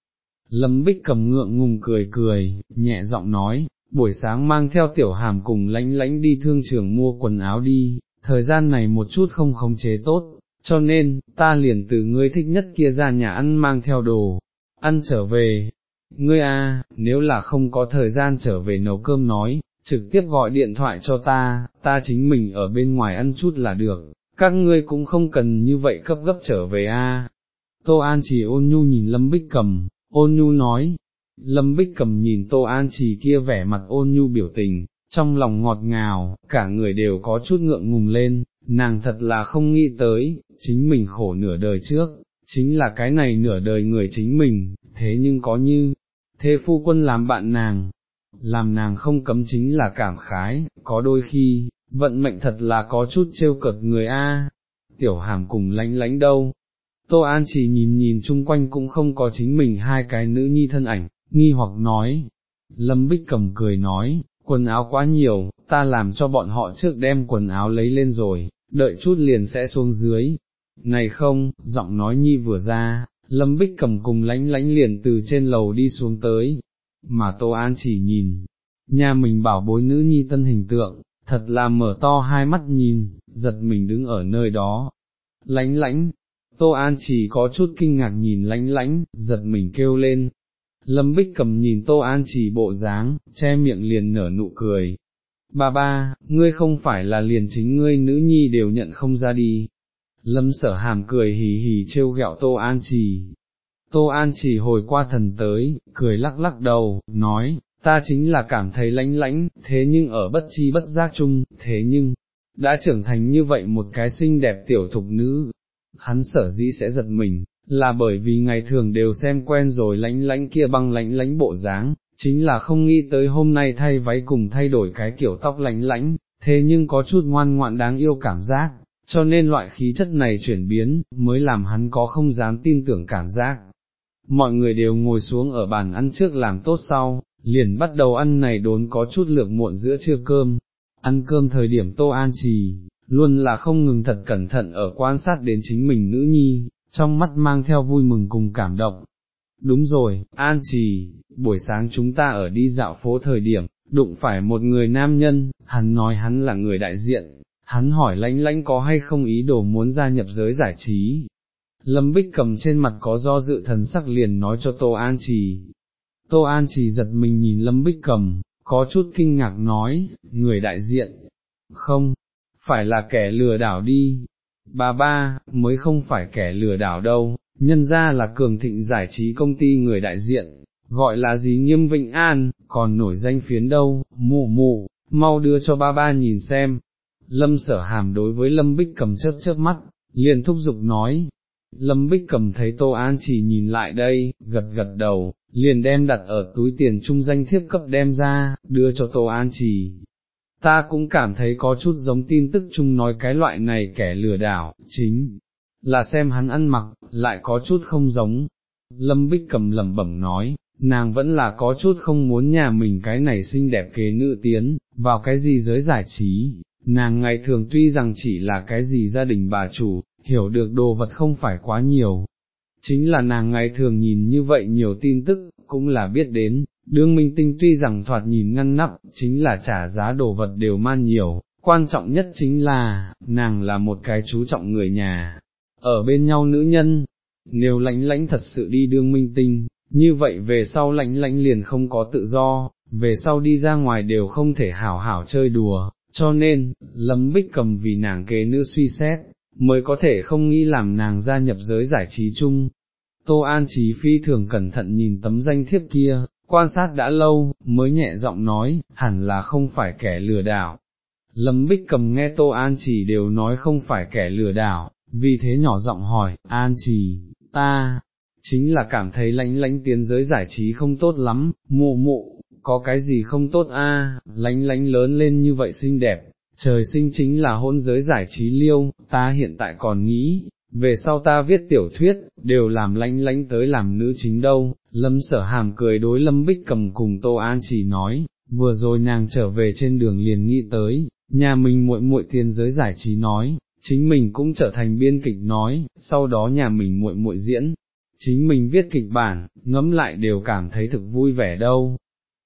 S1: Lâm Bích cầm ngượng ngùng cười cười, nhẹ giọng nói, buổi sáng mang theo tiểu hàm cùng lãnh lãnh đi thương trường mua quần áo đi, thời gian này một chút không khống chế tốt, cho nên, ta liền từ ngươi thích nhất kia ra nhà ăn mang theo đồ, ăn trở về, ngươi a, nếu là không có thời gian trở về nấu cơm nói, trực tiếp gọi điện thoại cho ta, ta chính mình ở bên ngoài ăn chút là được, các ngươi cũng không cần như vậy cấp gấp trở về a. Tô An chỉ ôn nhu nhìn Lâm Bích cầm, ôn nhu nói, Lâm Bích cầm nhìn Tô An chỉ kia vẻ mặt ôn nhu biểu tình, trong lòng ngọt ngào, cả người đều có chút ngượng ngùng lên, nàng thật là không nghĩ tới, chính mình khổ nửa đời trước, chính là cái này nửa đời người chính mình, thế nhưng có như, thế phu quân làm bạn nàng, làm nàng không cấm chính là cảm khái, có đôi khi, vận mệnh thật là có chút trêu cợt người A, tiểu hàm cùng lánh lánh đâu. Tô An chỉ nhìn nhìn chung quanh cũng không có chính mình hai cái nữ nhi thân ảnh, nghi hoặc nói, Lâm Bích cầm cười nói, quần áo quá nhiều, ta làm cho bọn họ trước đem quần áo lấy lên rồi, đợi chút liền sẽ xuống dưới. Này không, giọng nói nhi vừa ra, Lâm Bích cầm cùng lánh lánh liền từ trên lầu đi xuống tới, mà Tô An chỉ nhìn, nhà mình bảo bối nữ nhi tân hình tượng, thật là mở to hai mắt nhìn, giật mình đứng ở nơi đó. Lánh lánh, Tô An chỉ có chút kinh ngạc nhìn lánh lánh, giật mình kêu lên. Lâm Bích cầm nhìn Tô An chỉ bộ dáng, che miệng liền nở nụ cười. Ba ba, ngươi không phải là liền chính ngươi nữ nhi đều nhận không ra đi, lâm sở hàm cười hì hì trêu ghẹo Tô An Trì. Tô An Trì hồi qua thần tới, cười lắc lắc đầu, nói, ta chính là cảm thấy lãnh lãnh thế nhưng ở bất chi bất giác chung, thế nhưng, đã trưởng thành như vậy một cái xinh đẹp tiểu thục nữ, hắn sở dĩ sẽ giật mình, là bởi vì ngày thường đều xem quen rồi lãnh lãnh kia băng lãnh lãnh bộ dáng, chính là không nghĩ tới hôm nay thay váy cùng thay đổi cái kiểu tóc lãnh lãnh thế nhưng có chút ngoan ngoạn đáng yêu cảm giác, cho nên loại khí chất này chuyển biến, mới làm hắn có không dám tin tưởng cảm giác. Mọi người đều ngồi xuống ở bàn ăn trước làm tốt sau, liền bắt đầu ăn này đốn có chút lược muộn giữa trưa cơm, ăn cơm thời điểm tô an trì, luôn là không ngừng thật cẩn thận ở quan sát đến chính mình nữ nhi, trong mắt mang theo vui mừng cùng cảm động. Đúng rồi, An Trì, buổi sáng chúng ta ở đi dạo phố thời điểm, đụng phải một người nam nhân, hắn nói hắn là người đại diện, hắn hỏi lãnh lãnh có hay không ý đồ muốn gia nhập giới giải trí. Lâm Bích cầm trên mặt có do dự thần sắc liền nói cho Tô An Trì. Tô An Trì giật mình nhìn Lâm Bích cầm, có chút kinh ngạc nói, người đại diện, không, phải là kẻ lừa đảo đi, ba ba, mới không phải kẻ lừa đảo đâu, nhân ra là cường thịnh giải trí công ty người đại diện, gọi là gì nghiêm vịnh an, còn nổi danh phiến đâu, mù mù, mau đưa cho ba ba nhìn xem, lâm sở hàm đối với lâm bích cầm chớp chớp mắt, liền thúc giục nói, Lâm Bích cầm thấy Tô An chỉ nhìn lại đây, gật gật đầu, liền đem đặt ở túi tiền trung danh thiếp cấp đem ra, đưa cho Tô An chỉ. Ta cũng cảm thấy có chút giống tin tức chung nói cái loại này kẻ lừa đảo, chính là xem hắn ăn mặc, lại có chút không giống. Lâm Bích cầm lẩm bẩm nói, nàng vẫn là có chút không muốn nhà mình cái này xinh đẹp kế nữ tiến, vào cái gì giới giải trí, nàng ngày thường tuy rằng chỉ là cái gì gia đình bà chủ, hiểu được đồ vật không phải quá nhiều. Chính là nàng ngày thường nhìn như vậy nhiều tin tức, cũng là biết đến, đương minh tinh tuy rằng thoạt nhìn ngăn nắp, chính là trả giá đồ vật đều man nhiều, quan trọng nhất chính là, nàng là một cái chú trọng người nhà, ở bên nhau nữ nhân, nếu lãnh lãnh thật sự đi đương minh tinh, như vậy về sau lãnh lãnh liền không có tự do, về sau đi ra ngoài đều không thể hảo hảo chơi đùa, cho nên, Lâm Bích cầm vì nàng kế nữ suy xét, mới có thể không nghĩ làm nàng gia nhập giới giải trí chung. Tô An Chí phi thường cẩn thận nhìn tấm danh thiếp kia, quan sát đã lâu, mới nhẹ giọng nói, hẳn là không phải kẻ lừa đảo. Lâm Bích cầm nghe Tô An Chỉ đều nói không phải kẻ lừa đảo, vì thế nhỏ giọng hỏi, An Chỉ, ta, chính là cảm thấy lãnh lãnh tiến giới giải trí không tốt lắm, mụ mụ, có cái gì không tốt a? lánh lánh lớn lên như vậy xinh đẹp, trời sinh chính là hôn giới giải trí liêu, ta hiện tại còn nghĩ, về sau ta viết tiểu thuyết, đều làm lánh lánh tới làm nữ chính đâu, lâm sở hàm cười đối lâm bích cầm cùng Tô An chỉ nói, vừa rồi nàng trở về trên đường liền nghĩ tới, nhà mình muội muội tiền giới giải trí nói, chính mình cũng trở thành biên kịch nói, sau đó nhà mình muội muội diễn, chính mình viết kịch bản, ngẫm lại đều cảm thấy thực vui vẻ đâu.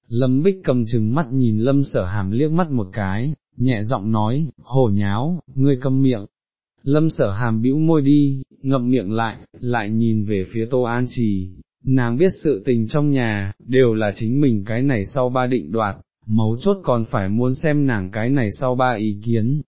S1: Lâm Bích cầm chừng mắt nhìn Lâm sở hàm liếc mắt một cái, nhẹ giọng nói, hồ nháo, ngươi câm miệng. Lâm sở hàm bĩu môi đi, ngậm miệng lại, lại nhìn về phía Tô An Trì, nàng biết sự tình trong nhà, đều là chính mình cái này sau ba định đoạt, mấu chốt còn phải muốn xem nàng cái này sau ba ý kiến.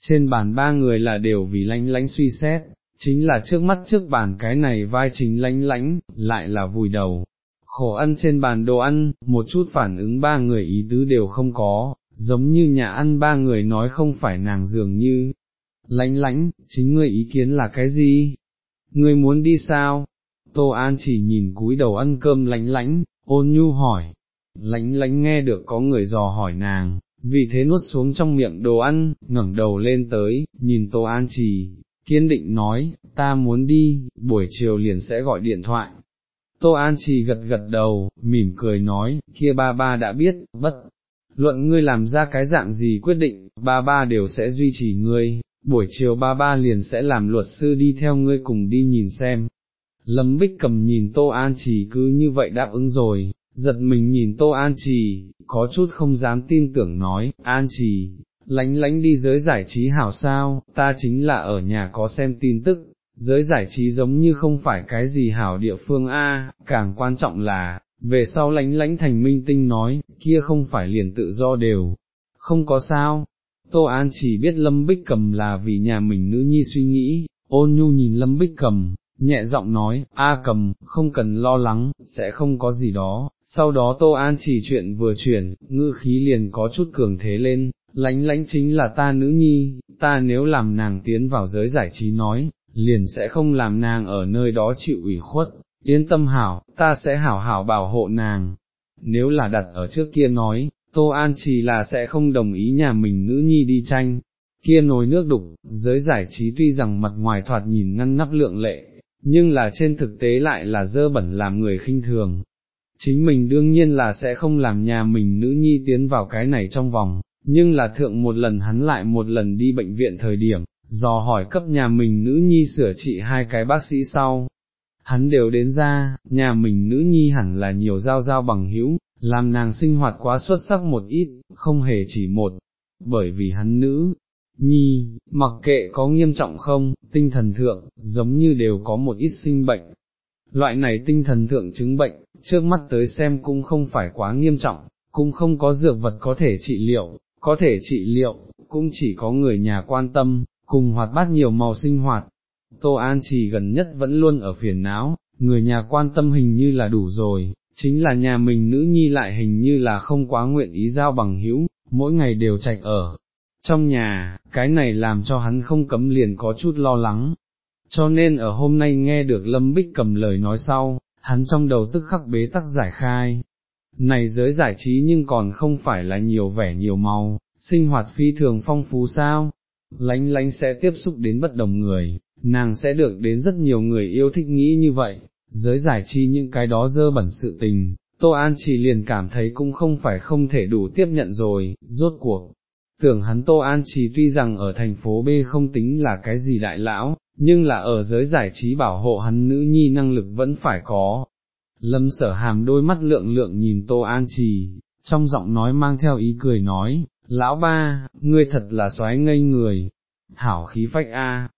S1: Trên bàn ba người là đều vì lánh lánh suy xét, chính là trước mắt trước bàn cái này vai chính lánh lánh, lại là vùi đầu. Khổ ăn trên bàn đồ ăn, một chút phản ứng ba người ý tứ đều không có, giống như nhà ăn ba người nói không phải nàng dường như. Lánh lánh, chính ngươi ý kiến là cái gì? Ngươi muốn đi sao? Tô An chỉ nhìn cúi đầu ăn cơm lánh lánh, ôn nhu hỏi. Lánh lánh nghe được có người dò hỏi nàng, vì thế nuốt xuống trong miệng đồ ăn, ngẩng đầu lên tới, nhìn Tô An chỉ, kiên định nói, ta muốn đi, buổi chiều liền sẽ gọi điện thoại. Tô An chỉ gật gật đầu, mỉm cười nói, kia ba ba đã biết, bất, luận ngươi làm ra cái dạng gì quyết định, ba ba đều sẽ duy trì ngươi, buổi chiều ba ba liền sẽ làm luật sư đi theo ngươi cùng đi nhìn xem. Lâm Bích cầm nhìn Tô An chỉ cứ như vậy đáp ứng rồi, giật mình nhìn Tô An Trì, có chút không dám tin tưởng nói, An Trì, lánh lánh đi giới giải trí hảo sao, ta chính là ở nhà có xem tin tức, giới giải trí giống như không phải cái gì hảo địa phương A, càng quan trọng là, về sau lánh lánh thành minh tinh nói, kia không phải liền tự do đều, không có sao. Tô An chỉ biết Lâm Bích Cầm là vì nhà mình nữ nhi suy nghĩ, ôn nhu nhìn Lâm Bích Cầm, nhẹ giọng nói, A Cầm, không cần lo lắng, sẽ không có gì đó, sau đó Tô An chỉ chuyện vừa chuyển, ngư khí liền có chút cường thế lên, lánh lánh chính là ta nữ nhi, ta nếu làm nàng tiến vào giới giải trí nói, liền sẽ không làm nàng ở nơi đó chịu ủy khuất, yên tâm hảo, ta sẽ hảo hảo bảo hộ nàng. Nếu là đặt ở trước kia nói, Tô An chỉ là sẽ không đồng ý nhà mình nữ nhi đi tranh, kia nồi nước đục, giới giải trí tuy rằng mặt ngoài thoạt nhìn ngăn nắp lượng lệ, nhưng là trên thực tế lại là dơ bẩn làm người khinh thường. Chính mình đương nhiên là sẽ không làm nhà mình nữ nhi tiến vào cái này trong vòng, nhưng là thượng một lần hắn lại một lần đi bệnh viện thời điểm, dò hỏi cấp nhà mình nữ nhi sửa trị hai cái bác sĩ sau. Hắn đều đến ra, nhà mình nữ nhi hẳn là nhiều giao giao bằng hữu, làm nàng sinh hoạt quá xuất sắc một ít, không hề chỉ một, bởi vì hắn nữ, nhi, mặc kệ có nghiêm trọng không, tinh thần thượng, giống như đều có một ít sinh bệnh. Loại này tinh thần thượng chứng bệnh, trước mắt tới xem cũng không phải quá nghiêm trọng, cũng không có dược vật có thể trị liệu, có thể trị liệu, cũng chỉ có người nhà quan tâm, cùng hoạt bát nhiều màu sinh hoạt. Tô An chỉ gần nhất vẫn luôn ở phiền não, người nhà quan tâm hình như là đủ rồi, chính là nhà mình nữ nhi lại hình như là không quá nguyện ý giao bằng hữu, mỗi ngày đều chạy ở, trong nhà, cái này làm cho hắn không cấm liền có chút lo lắng. cho nên ở hôm nay nghe được Lâm Bích cầm lời nói sau, hắn trong đầu tức khắc bế tắc giải khai. Này giới giải trí nhưng còn không phải là nhiều vẻ nhiều màu, sinh hoạt phi thường phong phú sao, lánh lánh sẽ tiếp xúc đến bất đồng người, nàng sẽ được đến rất nhiều người yêu thích nghĩ như vậy, giới giải trí những cái đó dơ bẩn sự tình, Tô An chỉ liền cảm thấy cũng không phải không thể đủ tiếp nhận rồi, rốt cuộc. Tưởng hắn Tô An trì tuy rằng ở thành phố B không tính là cái gì đại lão, nhưng là ở giới giải trí bảo hộ hắn nữ nhi năng lực vẫn phải có. Lâm sở hàm đôi mắt lượng lượng nhìn Tô An Trì, trong giọng nói mang theo ý cười nói, lão ba, ngươi thật là xoái ngây người, hảo khí phách a.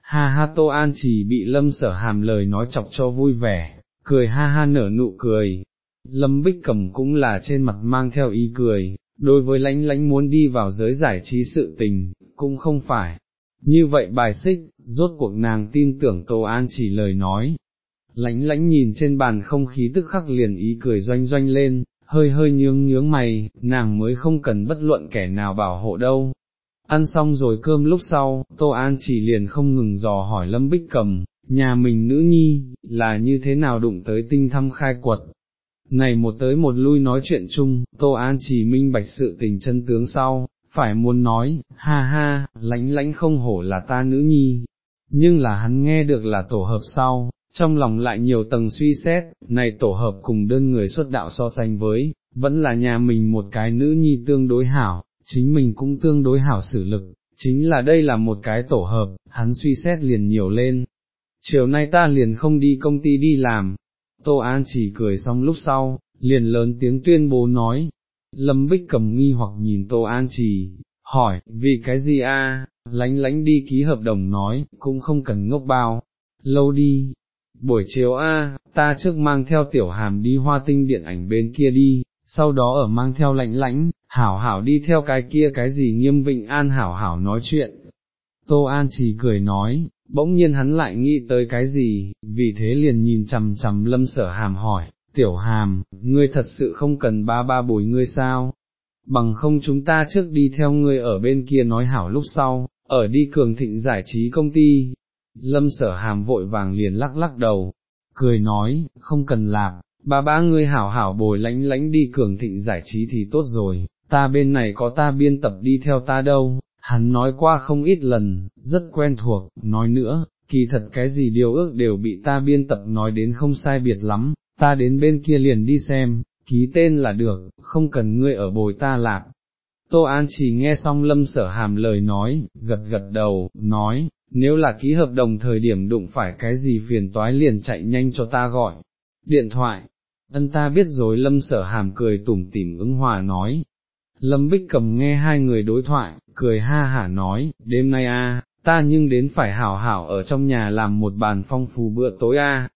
S1: Ha ha Tô An chỉ bị lâm sở hàm lời nói chọc cho vui vẻ, cười ha ha nở nụ cười. Lâm Bích Cầm cũng là trên mặt mang theo ý cười, đối với lãnh lãnh muốn đi vào giới giải trí sự tình, cũng không phải, như vậy bài xích, rốt cuộc nàng tin tưởng Tô An chỉ lời nói. lãnh lãnh nhìn trên bàn không khí tức khắc liền ý cười doanh doanh lên, hơi hơi nhướng nhướng mày, nàng mới không cần bất luận kẻ nào bảo hộ đâu. Ăn xong rồi cơm lúc sau, Tô An chỉ liền không ngừng dò hỏi Lâm Bích Cầm, nhà mình nữ nhi, là như thế nào đụng tới tinh thăm khai quật. Này một tới một lui nói chuyện chung, Tô An chỉ minh bạch sự tình chân tướng sau, phải muốn nói, ha ha, lãnh lãnh không hổ là ta nữ nhi, nhưng là hắn nghe được là tổ hợp sau, trong lòng lại nhiều tầng suy xét, này tổ hợp cùng đơn người xuất đạo so sánh với, vẫn là nhà mình một cái nữ nhi tương đối hảo, chính mình cũng tương đối hảo xử lực, chính là đây là một cái tổ hợp, hắn suy xét liền nhiều lên. Chiều nay ta liền không đi công ty đi làm, Tô An chỉ cười xong lúc sau, liền lớn tiếng tuyên bố nói, Lâm Bích cầm nghi hoặc nhìn Tô An Trì, hỏi, vì cái gì a? lánh lánh đi ký hợp đồng nói, cũng không cần ngốc bao, lâu đi, buổi chiều a, ta trước mang theo tiểu hàm đi hoa tinh điện ảnh bên kia đi, sau đó ở mang theo lạnh lãnh, hảo hảo đi theo cái kia cái gì nghiêm vịnh an hảo hảo nói chuyện. Tô An chỉ cười nói, bỗng nhiên hắn lại nghĩ tới cái gì, vì thế liền nhìn chằm chằm lâm sở hàm hỏi, tiểu hàm, ngươi thật sự không cần ba ba bồi ngươi sao, bằng không chúng ta trước đi theo ngươi ở bên kia nói hảo lúc sau, ở đi cường thịnh giải trí công ty. Lâm sở hàm vội vàng liền lắc lắc đầu, cười nói, không cần làm, ba ba ngươi hảo hảo bồi lánh lánh đi cường thịnh giải trí thì tốt rồi, ta bên này có ta biên tập đi theo ta đâu, hắn nói qua không ít lần, rất quen thuộc, nói nữa, kỳ thật cái gì điều ước đều bị ta biên tập nói đến không sai biệt lắm, ta đến bên kia liền đi xem, ký tên là được, không cần ngươi ở bồi ta lạc. Tô An chỉ nghe xong lâm sở hàm lời nói, gật gật đầu, nói, nếu là ký hợp đồng thời điểm đụng phải cái gì phiền toái liền chạy nhanh cho ta gọi. Điện thoại, ân ta biết rồi lâm sở hàm cười tủm tỉm ứng hòa nói. Lâm Bích cầm nghe hai người đối thoại, cười ha hả nói, đêm nay a, ta nhưng đến phải hảo hảo ở trong nhà làm một bàn phong phú bữa tối a.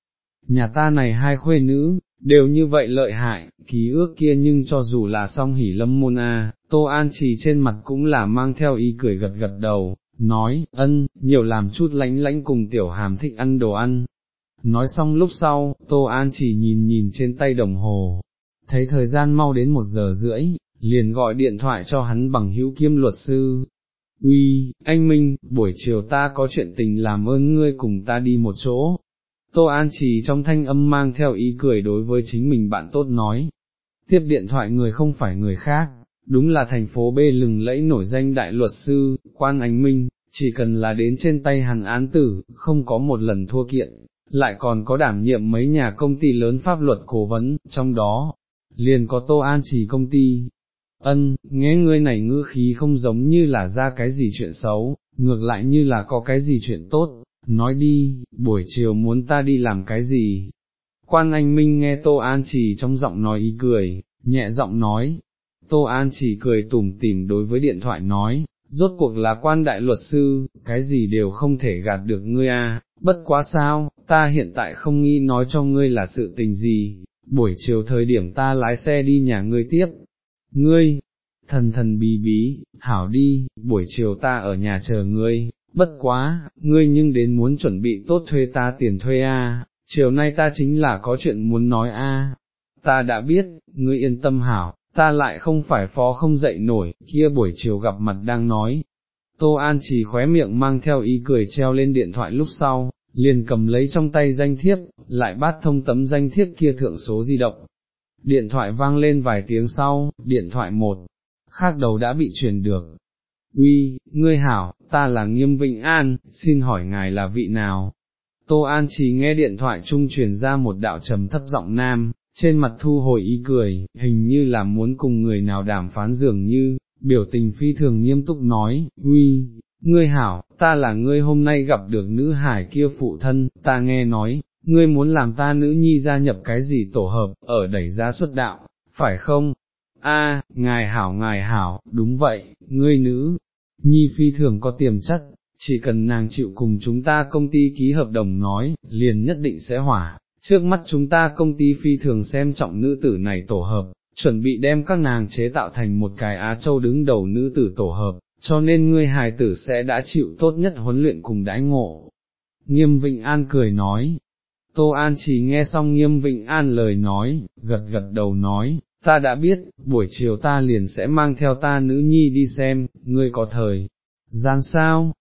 S1: Nhà ta này hai khuê nữ, đều như vậy lợi hại, ký ước kia nhưng cho dù là song hỉ lâm môn a, Tô An chỉ trên mặt cũng là mang theo ý cười gật gật đầu, nói, ân, nhiều làm chút lánh lánh cùng tiểu hàm thích ăn đồ ăn. Nói xong lúc sau, Tô An chỉ nhìn nhìn trên tay đồng hồ, thấy thời gian mau đến một giờ rưỡi, liền gọi điện thoại cho hắn bằng hữu kiêm luật sư. Uy, anh Minh, buổi chiều ta có chuyện tình làm ơn ngươi cùng ta đi một chỗ, Tô An chỉ trong thanh âm mang theo ý cười đối với chính mình bạn tốt nói. Tiếp điện thoại người không phải người khác, đúng là thành phố B lừng lẫy nổi danh đại luật sư, quan ánh minh, chỉ cần là đến trên tay hàn án tử, không có một lần thua kiện, lại còn có đảm nhiệm mấy nhà công ty lớn pháp luật cố vấn, trong đó, liền có Tô An chỉ công ty. Ân, nghe ngươi này ngữ khí không giống như là ra cái gì chuyện xấu, ngược lại như là có cái gì chuyện tốt, nói đi, buổi chiều muốn ta đi làm cái gì? Quan Anh Minh nghe Tô An chỉ trong giọng nói ý cười, nhẹ giọng nói, Tô An chỉ cười tủm tỉm đối với điện thoại nói, rốt cuộc là quan đại luật sư, cái gì đều không thể gạt được ngươi à, bất quá sao, ta hiện tại không nghĩ nói cho ngươi là sự tình gì, buổi chiều thời điểm ta lái xe đi nhà ngươi tiếp, ngươi, thần thần bí bí, hảo đi, buổi chiều ta ở nhà chờ ngươi, bất quá, ngươi nhưng đến muốn chuẩn bị tốt thuê ta tiền thuê a, chiều nay ta chính là có chuyện muốn nói a. Ta đã biết, ngươi yên tâm hảo, ta lại không phải phó không dậy nổi, kia buổi chiều gặp mặt đang nói. Tô An chỉ khóe miệng mang theo ý cười treo lên điện thoại lúc sau, liền cầm lấy trong tay danh thiếp, lại bắt thông tấm danh thiếp kia thượng số di động. Điện thoại vang lên vài tiếng sau, điện thoại một, khác đầu đã bị truyền được. Uy, ngươi hảo, ta là Nghiêm Vịnh An, xin hỏi ngài là vị nào? Tô An chỉ nghe điện thoại trung truyền ra một đạo trầm thấp giọng nam, trên mặt thu hồi ý cười, hình như là muốn cùng người nào đàm phán dường như, biểu tình phi thường nghiêm túc nói, uy, ngươi hảo, ta là ngươi hôm nay gặp được nữ hải kia phụ thân, ta nghe nói, ngươi muốn làm ta nữ nhi gia nhập cái gì tổ hợp, ở đẩy giá xuất đạo, phải không? A, ngài hảo ngài hảo, đúng vậy, ngươi nữ, nhi phi thường có tiềm chất, chỉ cần nàng chịu cùng chúng ta công ty ký hợp đồng nói, liền nhất định sẽ hỏa, trước mắt chúng ta công ty phi thường xem trọng nữ tử này tổ hợp, chuẩn bị đem các nàng chế tạo thành một cái Á Châu đứng đầu nữ tử tổ hợp, cho nên ngươi hài tử sẽ đã chịu tốt nhất huấn luyện cùng đãi ngộ. Nghiêm Vịnh An cười nói, Tô An chỉ nghe xong Nghiêm Vịnh An lời nói, gật gật đầu nói, ta đã biết, buổi chiều ta liền sẽ mang theo ta nữ nhi đi xem, ngươi có thời, gian sao,